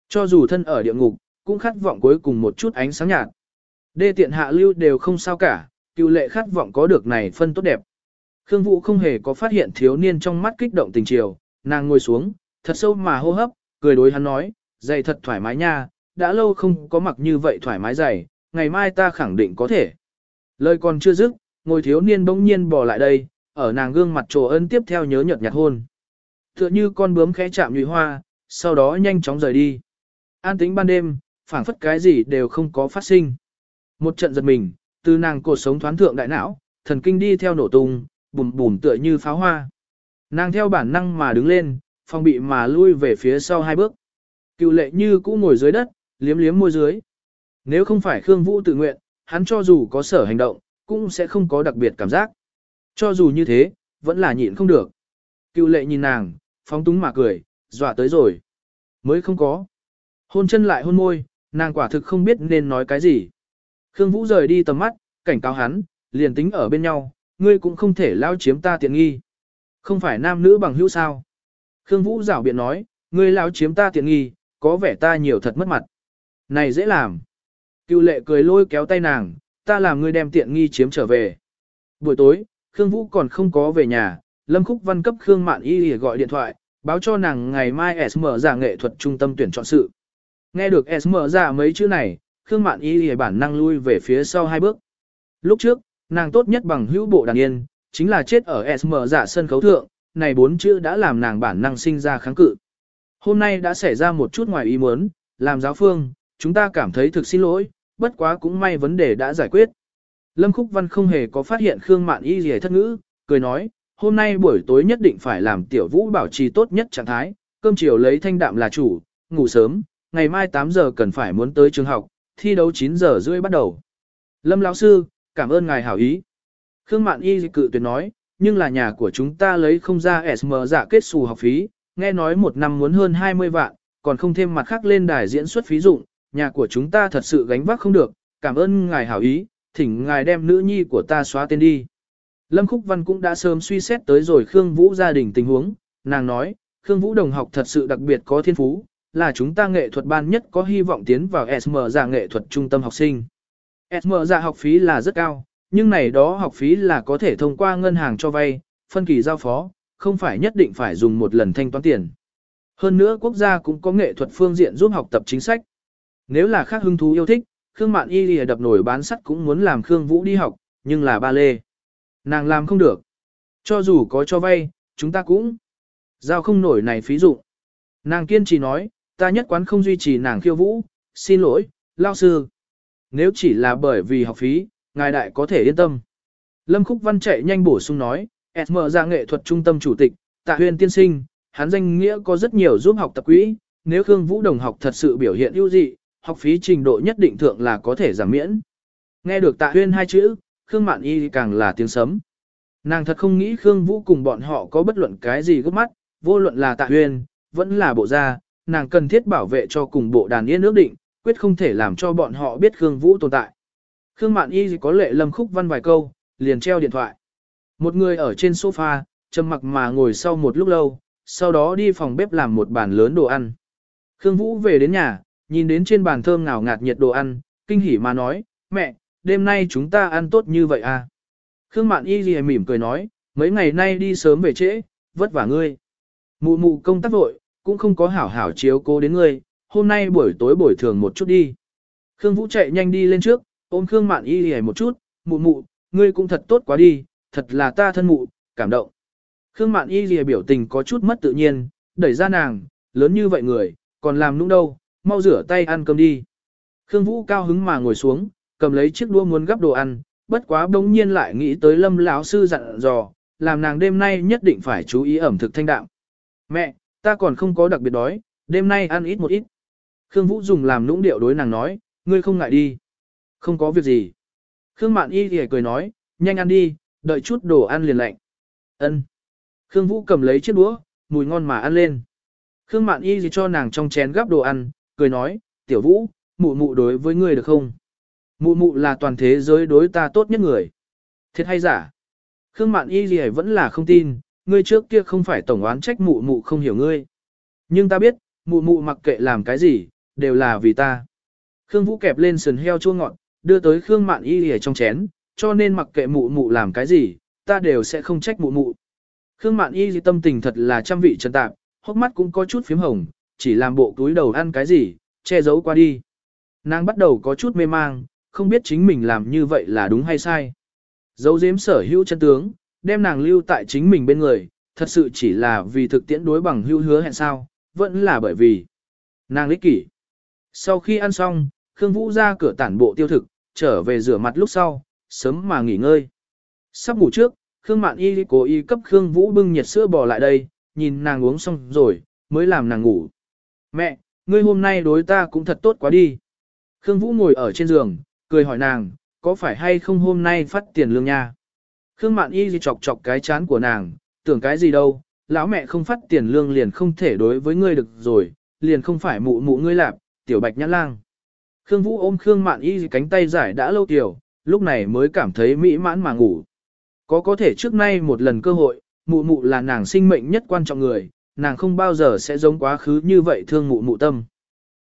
Cho dù thân ở địa ngục, cũng khát vọng cuối cùng một chút ánh sáng nhạt. Đê tiện hạ lưu đều không sao cả, cựu lệ khát vọng có được này phân tốt đẹp. Khương Vũ không hề có phát hiện thiếu niên trong mắt kích động tình chiều, nàng ngồi xuống, thật sâu mà hô hấp, cười đối hắn nói, giày thật thoải mái nha, đã lâu không có mặc như vậy thoải mái giày, ngày mai ta khẳng định có thể. Lời còn chưa dứt, ngồi thiếu niên bỗng nhiên bỏ lại đây, ở nàng gương mặt trồ ân tiếp theo nhớ nhợt nhạt hôn. Tựa như con bướm khẽ chạm nhụy hoa, sau đó nhanh chóng rời đi. An tĩnh ban đêm, phảng phất cái gì đều không có phát sinh. Một trận giật mình, từ nàng cột sống thoáng thượng đại não, thần kinh đi theo nổ tung, bùm bùm tựa như pháo hoa. Nàng theo bản năng mà đứng lên, phòng bị mà lui về phía sau hai bước. Cựu lệ như cũ ngồi dưới đất, liếm liếm môi dưới. Nếu không phải Khương Vũ tự nguyện, hắn cho dù có sở hành động, cũng sẽ không có đặc biệt cảm giác. Cho dù như thế, vẫn là nhịn không được. Cựu lệ nhìn nàng, phóng túng mà cười, dọa tới rồi. Mới không có. Hôn chân lại hôn môi, nàng quả thực không biết nên nói cái gì. Khương Vũ rời đi tầm mắt, cảnh cáo hắn, liền tính ở bên nhau, ngươi cũng không thể lao chiếm ta tiện nghi. Không phải nam nữ bằng hữu sao. Khương Vũ rảo biện nói, ngươi lao chiếm ta tiện nghi, có vẻ ta nhiều thật mất mặt. Này dễ làm. Cựu lệ cười lôi kéo tay nàng, ta làm ngươi đem tiện nghi chiếm trở về. Buổi tối, Khương Vũ còn không có về nhà, Lâm Khúc Văn cấp Khương Mạn Y gọi điện thoại, báo cho nàng ngày mai SM giả dạ nghệ thuật trung tâm tuyển chọn sự. Nghe được SM giả dạ mấy chữ này, Khương Mạn Y bản năng lui về phía sau hai bước. Lúc trước, nàng tốt nhất bằng hữu bộ đàn yên, chính là chết ở SM giả dạ sân khấu thượng, này bốn chữ đã làm nàng bản năng sinh ra kháng cự. Hôm nay đã xảy ra một chút ngoài ý muốn, làm giáo phương, chúng ta cảm thấy thực xin lỗi, bất quá cũng may vấn đề đã giải quyết. Lâm Khúc Văn không hề có phát hiện Khương Mạn Y gì thất ngữ, cười nói, hôm nay buổi tối nhất định phải làm tiểu vũ bảo trì tốt nhất trạng thái, cơm chiều lấy thanh đạm là chủ, ngủ sớm, ngày mai 8 giờ cần phải muốn tới trường học, thi đấu 9 giờ rưỡi bắt đầu. Lâm lão sư, cảm ơn ngài hảo ý. Khương Mạn Y cự tuyệt nói, nhưng là nhà của chúng ta lấy không ra SM giả kết xù học phí, nghe nói một năm muốn hơn 20 vạn, còn không thêm mặt khác lên đài diễn xuất phí dụng, nhà của chúng ta thật sự gánh vác không được, cảm ơn ngài hảo ý, thỉnh ngài đem nữ nhi của ta xóa tên đi. Lâm Khúc Văn cũng đã sớm suy xét tới rồi Khương Vũ gia đình tình huống, nàng nói, Khương Vũ đồng học thật sự đặc biệt có thiên phú, là chúng ta nghệ thuật ban nhất có hy vọng tiến vào SM giả nghệ thuật trung tâm học sinh. SM giả học phí là rất cao, nhưng này đó học phí là có thể thông qua ngân hàng cho vay, phân kỳ giao phó, không phải nhất định phải dùng một lần thanh toán tiền. Hơn nữa quốc gia cũng có nghệ thuật phương diện giúp học tập chính sách. Nếu là khác hứng thú yêu thích, Khương Mạn Y lìa đập nổi bán sắt cũng muốn làm Khương Vũ đi học, nhưng là ba lê. Nàng làm không được. Cho dù có cho vay, chúng ta cũng giao không nổi này phí dụ. Nàng kiên trì nói, ta nhất quán không duy trì nàng khiêu vũ, xin lỗi, lao sư. Nếu chỉ là bởi vì học phí, ngài đại có thể yên tâm. Lâm Khúc Văn chạy nhanh bổ sung nói, SM ra nghệ thuật trung tâm chủ tịch, tạ huyền tiên sinh, hắn danh nghĩa có rất nhiều giúp học tập quỹ, nếu Khương Vũ đồng học thật sự biểu hiện ưu dị, học phí trình độ nhất định thượng là có thể giảm miễn. Nghe được tạ huyên hai chữ, Khương Mạn Y càng là tiếng sấm. Nàng thật không nghĩ Khương Vũ cùng bọn họ có bất luận cái gì gấp mắt, vô luận là tạ huyên, vẫn là bộ gia, nàng cần thiết bảo vệ cho cùng bộ đàn yên ước định, quyết không thể làm cho bọn họ biết Khương Vũ tồn tại. Khương Mạn Y có lệ lâm khúc văn vài câu, liền treo điện thoại. Một người ở trên sofa, trầm mặc mà ngồi sau một lúc lâu, sau đó đi phòng bếp làm một bàn lớn đồ ăn. Khương Vũ về đến nhà, nhìn đến trên bàn thơm ngào ngạt nhiệt đồ ăn, kinh hỉ mà nói, mẹ, đêm nay chúng ta ăn tốt như vậy à. Khương Mạn Y gì mỉm cười nói, mấy ngày nay đi sớm về trễ, vất vả ngươi. Mụ mụ công tác vội, cũng không có hảo hảo chiếu cố đến ngươi, hôm nay buổi tối buổi thường một chút đi. Khương Vũ chạy nhanh đi lên trước, ôm Khương Mạn Y gì một chút, mụ mụ, ngươi cũng thật tốt quá đi, thật là ta thân mụ, cảm động. Khương Mạn Y gì biểu tình có chút mất tự nhiên, đẩy ra nàng, lớn như vậy người, còn làm nũng đâu, mau rửa tay ăn cơm đi. Khương Vũ cao hứng mà ngồi xuống, cầm lấy chiếc đũa muốn gắp đồ ăn, bất quá bỗng nhiên lại nghĩ tới Lâm lão sư dặn dò, làm nàng đêm nay nhất định phải chú ý ẩm thực thanh đạm. Mẹ, ta còn không có đặc biệt đói, đêm nay ăn ít một ít. Khương Vũ dùng làm nũng điệu đối nàng nói, ngươi không ngại đi. Không có việc gì. Khương Mạn Y thì cười nói, nhanh ăn đi, đợi chút đồ ăn liền lạnh. Ân. Khương Vũ cầm lấy chiếc đũa, mùi ngon mà ăn lên. Khương Mạn Y gì cho nàng trong chén gắp đồ ăn, cười nói, tiểu Vũ, mụ mụ đối với ngươi được không? Mụ mụ là toàn thế giới đối ta tốt nhất người. Thiệt hay giả? Khương Mạn Y gì vẫn là không tin, ngươi trước kia không phải tổng oán trách mụ mụ không hiểu ngươi. Nhưng ta biết, mụ mụ mặc kệ làm cái gì, đều là vì ta. Khương Vũ kẹp lên sườn heo chua ngọt, đưa tới Khương Mạn Y gì trong chén, cho nên mặc kệ mụ mụ làm cái gì, ta đều sẽ không trách mụ mụ. Khương Mạn Y tâm tình thật là trăm vị trần tạp, hốc mắt cũng có chút phím hồng, chỉ làm bộ túi đầu ăn cái gì, che giấu qua đi. Nàng bắt đầu có chút mê mang, không biết chính mình làm như vậy là đúng hay sai. Giấu giếm sở hữu chân tướng, đem nàng lưu tại chính mình bên người, thật sự chỉ là vì thực tiễn đối bằng hữu hứa hẹn sao, vẫn là bởi vì nàng lý kỷ. Sau khi ăn xong, Khương Vũ ra cửa tản bộ tiêu thực, trở về rửa mặt lúc sau, sớm mà nghỉ ngơi. Sắp ngủ trước, Khương Mạn Y cố ý cấp Khương Vũ bưng nhiệt sữa bò lại đây, nhìn nàng uống xong rồi, mới làm nàng ngủ. Mẹ, ngươi hôm nay đối ta cũng thật tốt quá đi. Khương Vũ ngồi ở trên giường, cười hỏi nàng, có phải hay không hôm nay phát tiền lương nha? Khương Mạn Y chọc chọc cái chán của nàng, tưởng cái gì đâu, lão mẹ không phát tiền lương liền không thể đối với ngươi được rồi, liền không phải mụ mụ ngươi lạp, tiểu bạch nhãn lang. Khương Vũ ôm Khương Mạn Y cánh tay giải đã lâu tiểu, lúc này mới cảm thấy mỹ mãn mà ngủ. Có có thể trước nay một lần cơ hội, mụ mụ là nàng sinh mệnh nhất quan trọng người, nàng không bao giờ sẽ giống quá khứ như vậy thương mụ mụ tâm.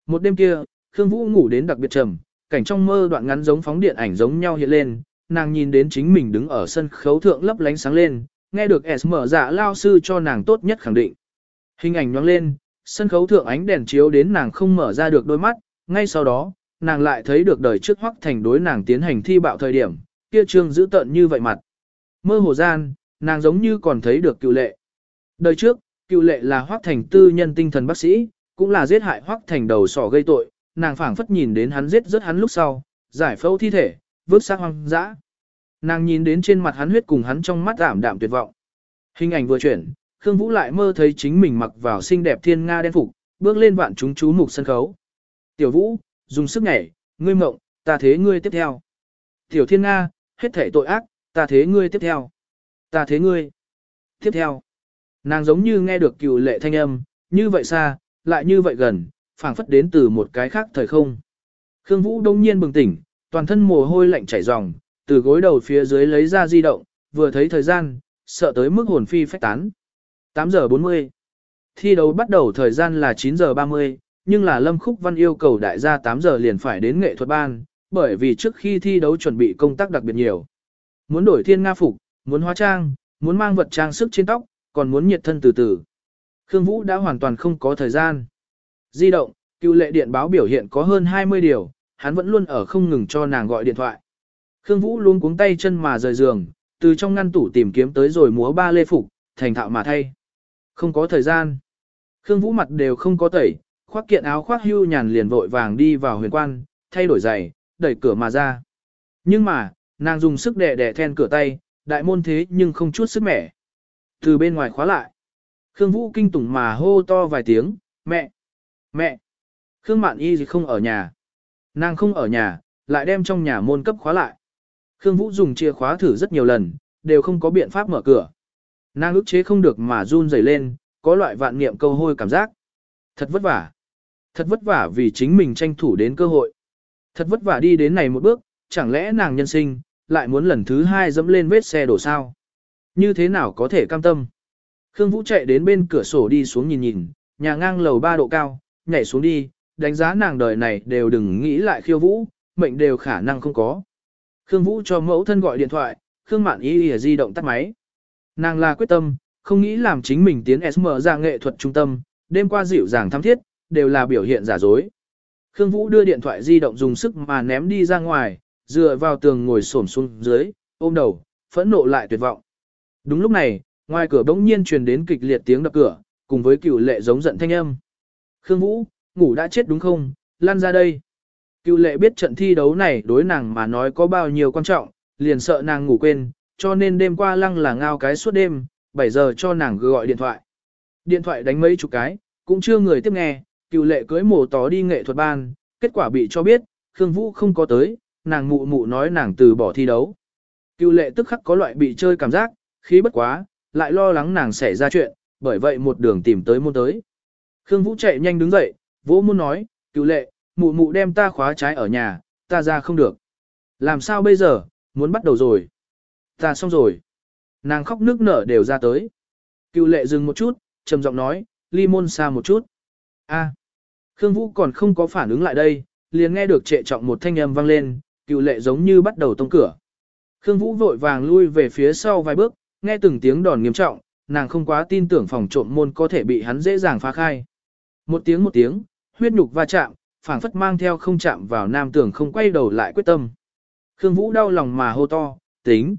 Một đêm kia, Khương Vũ ngủ đến đặc biệt trầm, cảnh trong mơ đoạn ngắn giống phóng điện ảnh giống nhau hiện lên, nàng nhìn đến chính mình đứng ở sân khấu thượng lấp lánh sáng lên, nghe được S mở dạ lao sư cho nàng tốt nhất khẳng định. Hình ảnh nhoáng lên, sân khấu thượng ánh đèn chiếu đến nàng không mở ra được đôi mắt, ngay sau đó, nàng lại thấy được đời trước hoắc thành đối nàng tiến hành thi bạo thời điểm, kia trương giữ tận như vậy mặt. Mơ hồ gian, nàng giống như còn thấy được cựu lệ. Đời trước, cựu lệ là hoác thành tư nhân tinh thần bác sĩ, cũng là giết hại hoác thành đầu sỏ gây tội, nàng phảng phất nhìn đến hắn giết rất hắn lúc sau, giải phẫu thi thể, vứt xác hoang dã. Nàng nhìn đến trên mặt hắn huyết cùng hắn trong mắt ảm đạm tuyệt vọng. Hình ảnh vừa chuyển, Khương Vũ lại mơ thấy chính mình mặc vào xinh đẹp thiên nga đen phục, bước lên vạn chúng chú mục sân khấu. Tiểu Vũ, dùng sức nhảy, ngươi mộng, ta thế ngươi tiếp theo. Tiểu Thiên Nga, hết thảy tội ác, ta thế ngươi tiếp theo. Ta thế ngươi. Tiếp theo. Nàng giống như nghe được cựu lệ thanh âm, như vậy xa, lại như vậy gần, phảng phất đến từ một cái khác thời không. Khương Vũ đông nhiên bừng tỉnh, toàn thân mồ hôi lạnh chảy ròng, từ gối đầu phía dưới lấy ra di động, vừa thấy thời gian, sợ tới mức hồn phi phách tán. 8 giờ 40. Thi đấu bắt đầu thời gian là 9 giờ 30, nhưng là Lâm Khúc Văn yêu cầu đại gia 8 giờ liền phải đến nghệ thuật ban, bởi vì trước khi thi đấu chuẩn bị công tác đặc biệt nhiều. Muốn đổi thiên nga phục, muốn hóa trang, muốn mang vật trang sức trên tóc, còn muốn nhiệt thân từ từ. Khương Vũ đã hoàn toàn không có thời gian. Di động, cựu lệ điện báo biểu hiện có hơn 20 điều, hắn vẫn luôn ở không ngừng cho nàng gọi điện thoại. Khương Vũ luôn cuống tay chân mà rời giường, từ trong ngăn tủ tìm kiếm tới rồi múa ba lê phục, thành thạo mà thay. Không có thời gian. Khương Vũ mặt đều không có tẩy, khoác kiện áo khoác hưu nhàn liền vội vàng đi vào huyền quan, thay đổi giày, đẩy cửa mà ra. Nhưng mà, nàng dùng sức đè đè then cửa tay, đại môn thế nhưng không chút sức mẻ. Từ bên ngoài khóa lại. Khương Vũ kinh tủng mà hô to vài tiếng, mẹ, mẹ. Khương Mạn Y gì không ở nhà. Nàng không ở nhà, lại đem trong nhà môn cấp khóa lại. Khương Vũ dùng chìa khóa thử rất nhiều lần, đều không có biện pháp mở cửa. Nàng ức chế không được mà run rẩy lên, có loại vạn niệm câu hôi cảm giác. Thật vất vả. Thật vất vả vì chính mình tranh thủ đến cơ hội. Thật vất vả đi đến này một bước, chẳng lẽ nàng nhân sinh, lại muốn lần thứ hai dẫm lên vết xe đổ sao? Như thế nào có thể cam tâm? Khương Vũ chạy đến bên cửa sổ đi xuống nhìn nhìn, nhà ngang lầu 3 độ cao, nhảy xuống đi, đánh giá nàng đời này đều đừng nghĩ lại khiêu vũ, mệnh đều khả năng không có. Khương Vũ cho mẫu thân gọi điện thoại, Khương Mạn Y di động tắt máy. Nàng là quyết tâm, không nghĩ làm chính mình tiến SM ra nghệ thuật trung tâm, đêm qua dịu dàng thăm thiết, đều là biểu hiện giả dối. Khương Vũ đưa điện thoại di động dùng sức mà ném đi ra ngoài, dựa vào tường ngồi xổm xuống dưới, ôm đầu, phẫn nộ lại tuyệt vọng. Đúng lúc này, ngoài cửa bỗng nhiên truyền đến kịch liệt tiếng đập cửa, cùng với cựu lệ giống giận thanh âm. Khương Vũ, ngủ đã chết đúng không, lan ra đây. Cựu lệ biết trận thi đấu này đối nàng mà nói có bao nhiêu quan trọng, liền sợ nàng ngủ quên, cho nên đêm qua lăng là ngao cái suốt đêm, 7 giờ cho nàng gọi điện thoại. Điện thoại đánh mấy chục cái, cũng chưa người tiếp nghe, cựu lệ cưới mổ tó đi nghệ thuật ban, kết quả bị cho biết, Khương Vũ không có tới, nàng mụ mụ nói nàng từ bỏ thi đấu. Cựu lệ tức khắc có loại bị chơi cảm giác, khí bất quá, lại lo lắng nàng xảy ra chuyện, bởi vậy một đường tìm tới môn tới. Khương Vũ chạy nhanh đứng dậy, vỗ môn nói, cựu lệ, mụ mụ đem ta khóa trái ở nhà, ta ra không được. Làm sao bây giờ, muốn bắt đầu rồi. Ta xong rồi. Nàng khóc nước nở đều ra tới. Cựu lệ dừng một chút, trầm giọng nói, ly môn xa một chút. A. Khương Vũ còn không có phản ứng lại đây, liền nghe được trệ trọng một thanh âm vang lên, cựu lệ giống như bắt đầu tông cửa. Khương Vũ vội vàng lui về phía sau vài bước, nghe từng tiếng đòn nghiêm trọng, nàng không quá tin tưởng phòng trộm môn có thể bị hắn dễ dàng phá khai. Một tiếng một tiếng, huyết nhục va chạm, phảng phất mang theo không chạm vào nam tưởng không quay đầu lại quyết tâm. Khương Vũ đau lòng mà hô to, tính.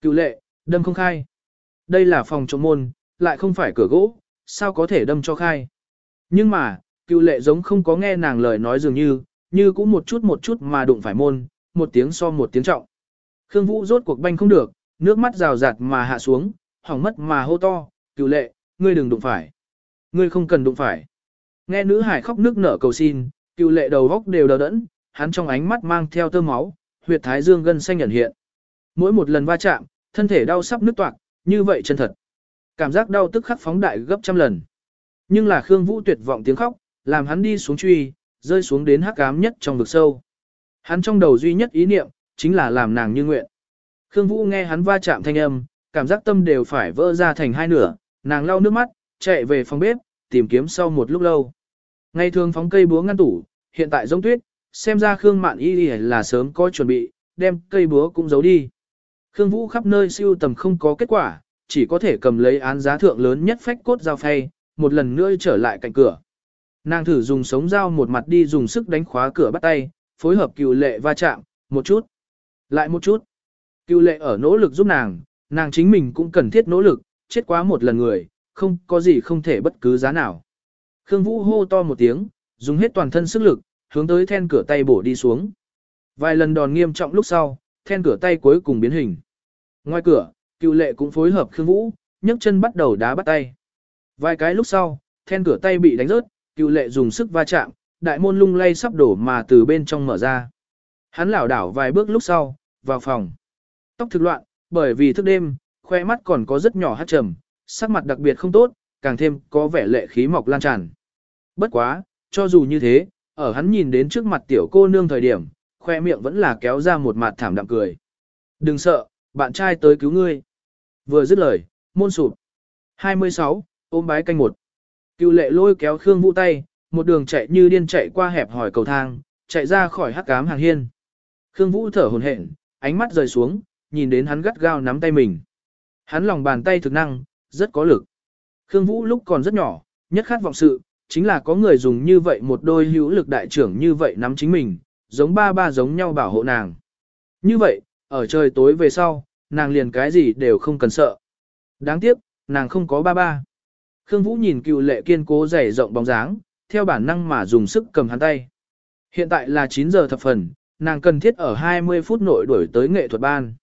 Cựu lệ, đâm không khai. Đây là phòng trộm môn, lại không phải cửa gỗ, sao có thể đâm cho khai. Nhưng mà, cựu lệ giống không có nghe nàng lời nói dường như, như cũng một chút một chút mà đụng phải môn, một tiếng so một tiếng trọng. Khương Vũ rốt cuộc banh không được, nước mắt rào rạt mà hạ xuống, hỏng mất mà hô to, cựu lệ, ngươi đừng đụng phải. Ngươi không cần đụng phải. Nghe nữ hải khóc nước nở cầu xin, cựu lệ đầu góc đều đờ đẫn, hắn trong ánh mắt mang theo tơ máu, huyệt thái dương gân xanh nhận hiện. Mỗi một lần va chạm, thân thể đau sắp nứt toạc, như vậy chân thật. Cảm giác đau tức khắc phóng đại gấp trăm lần. Nhưng là Khương Vũ tuyệt vọng tiếng khóc, làm hắn đi xuống truy, rơi xuống đến hắc ám nhất trong vực sâu. Hắn trong đầu duy nhất ý niệm, chính là làm nàng như nguyện. Khương Vũ nghe hắn va chạm thanh âm, cảm giác tâm đều phải vỡ ra thành hai nửa, nàng lau nước mắt, chạy về phòng bếp, tìm kiếm sau một lúc lâu. Ngày thường phóng cây búa ngăn tủ, hiện tại giống tuyết, xem ra Khương Mạn Y là sớm có chuẩn bị, đem cây búa cũng giấu đi. Khương Vũ khắp nơi siêu tầm không có kết quả, chỉ có thể cầm lấy án giá thượng lớn nhất phách cốt dao phay, một lần nữa trở lại cạnh cửa. Nàng thử dùng sống dao một mặt đi dùng sức đánh khóa cửa bắt tay, phối hợp cựu lệ va chạm, một chút, lại một chút. Cưu lệ ở nỗ lực giúp nàng, nàng chính mình cũng cần thiết nỗ lực, chết quá một lần người, không có gì không thể bất cứ giá nào. Khương Vũ hô to một tiếng, dùng hết toàn thân sức lực, hướng tới then cửa tay bổ đi xuống. Vài lần đòn nghiêm trọng lúc sau, then cửa tay cuối cùng biến hình. Ngoài cửa, cựu lệ cũng phối hợp Khương Vũ, nhấc chân bắt đầu đá bắt tay. Vài cái lúc sau, then cửa tay bị đánh rớt, cựu lệ dùng sức va chạm, đại môn lung lay sắp đổ mà từ bên trong mở ra. Hắn lảo đảo vài bước lúc sau, vào phòng. Tóc thực loạn, bởi vì thức đêm, khoe mắt còn có rất nhỏ hát trầm, sắc mặt đặc biệt không tốt, càng thêm có vẻ lệ khí mọc lan tràn. Bất quá, cho dù như thế, ở hắn nhìn đến trước mặt tiểu cô nương thời điểm, khoe miệng vẫn là kéo ra một mặt thảm đạm cười. Đừng sợ, bạn trai tới cứu ngươi. Vừa dứt lời, môn sụp. 26, ôm bái canh một. Cựu lệ lôi kéo Khương Vũ tay, một đường chạy như điên chạy qua hẹp hỏi cầu thang, chạy ra khỏi hắc cám hàng hiên. Khương Vũ thở hồn hển, ánh mắt rời xuống, nhìn đến hắn gắt gao nắm tay mình. Hắn lòng bàn tay thực năng, rất có lực. Khương Vũ lúc còn rất nhỏ, nhất khát vọng sự, chính là có người dùng như vậy một đôi hữu lực đại trưởng như vậy nắm chính mình, giống ba ba giống nhau bảo hộ nàng. Như vậy, ở trời tối về sau, nàng liền cái gì đều không cần sợ. Đáng tiếc, nàng không có ba ba. Khương Vũ nhìn cựu lệ kiên cố dày rộng bóng dáng, theo bản năng mà dùng sức cầm hắn tay. Hiện tại là 9 giờ thập phần, nàng cần thiết ở 20 phút nội đuổi tới nghệ thuật ban.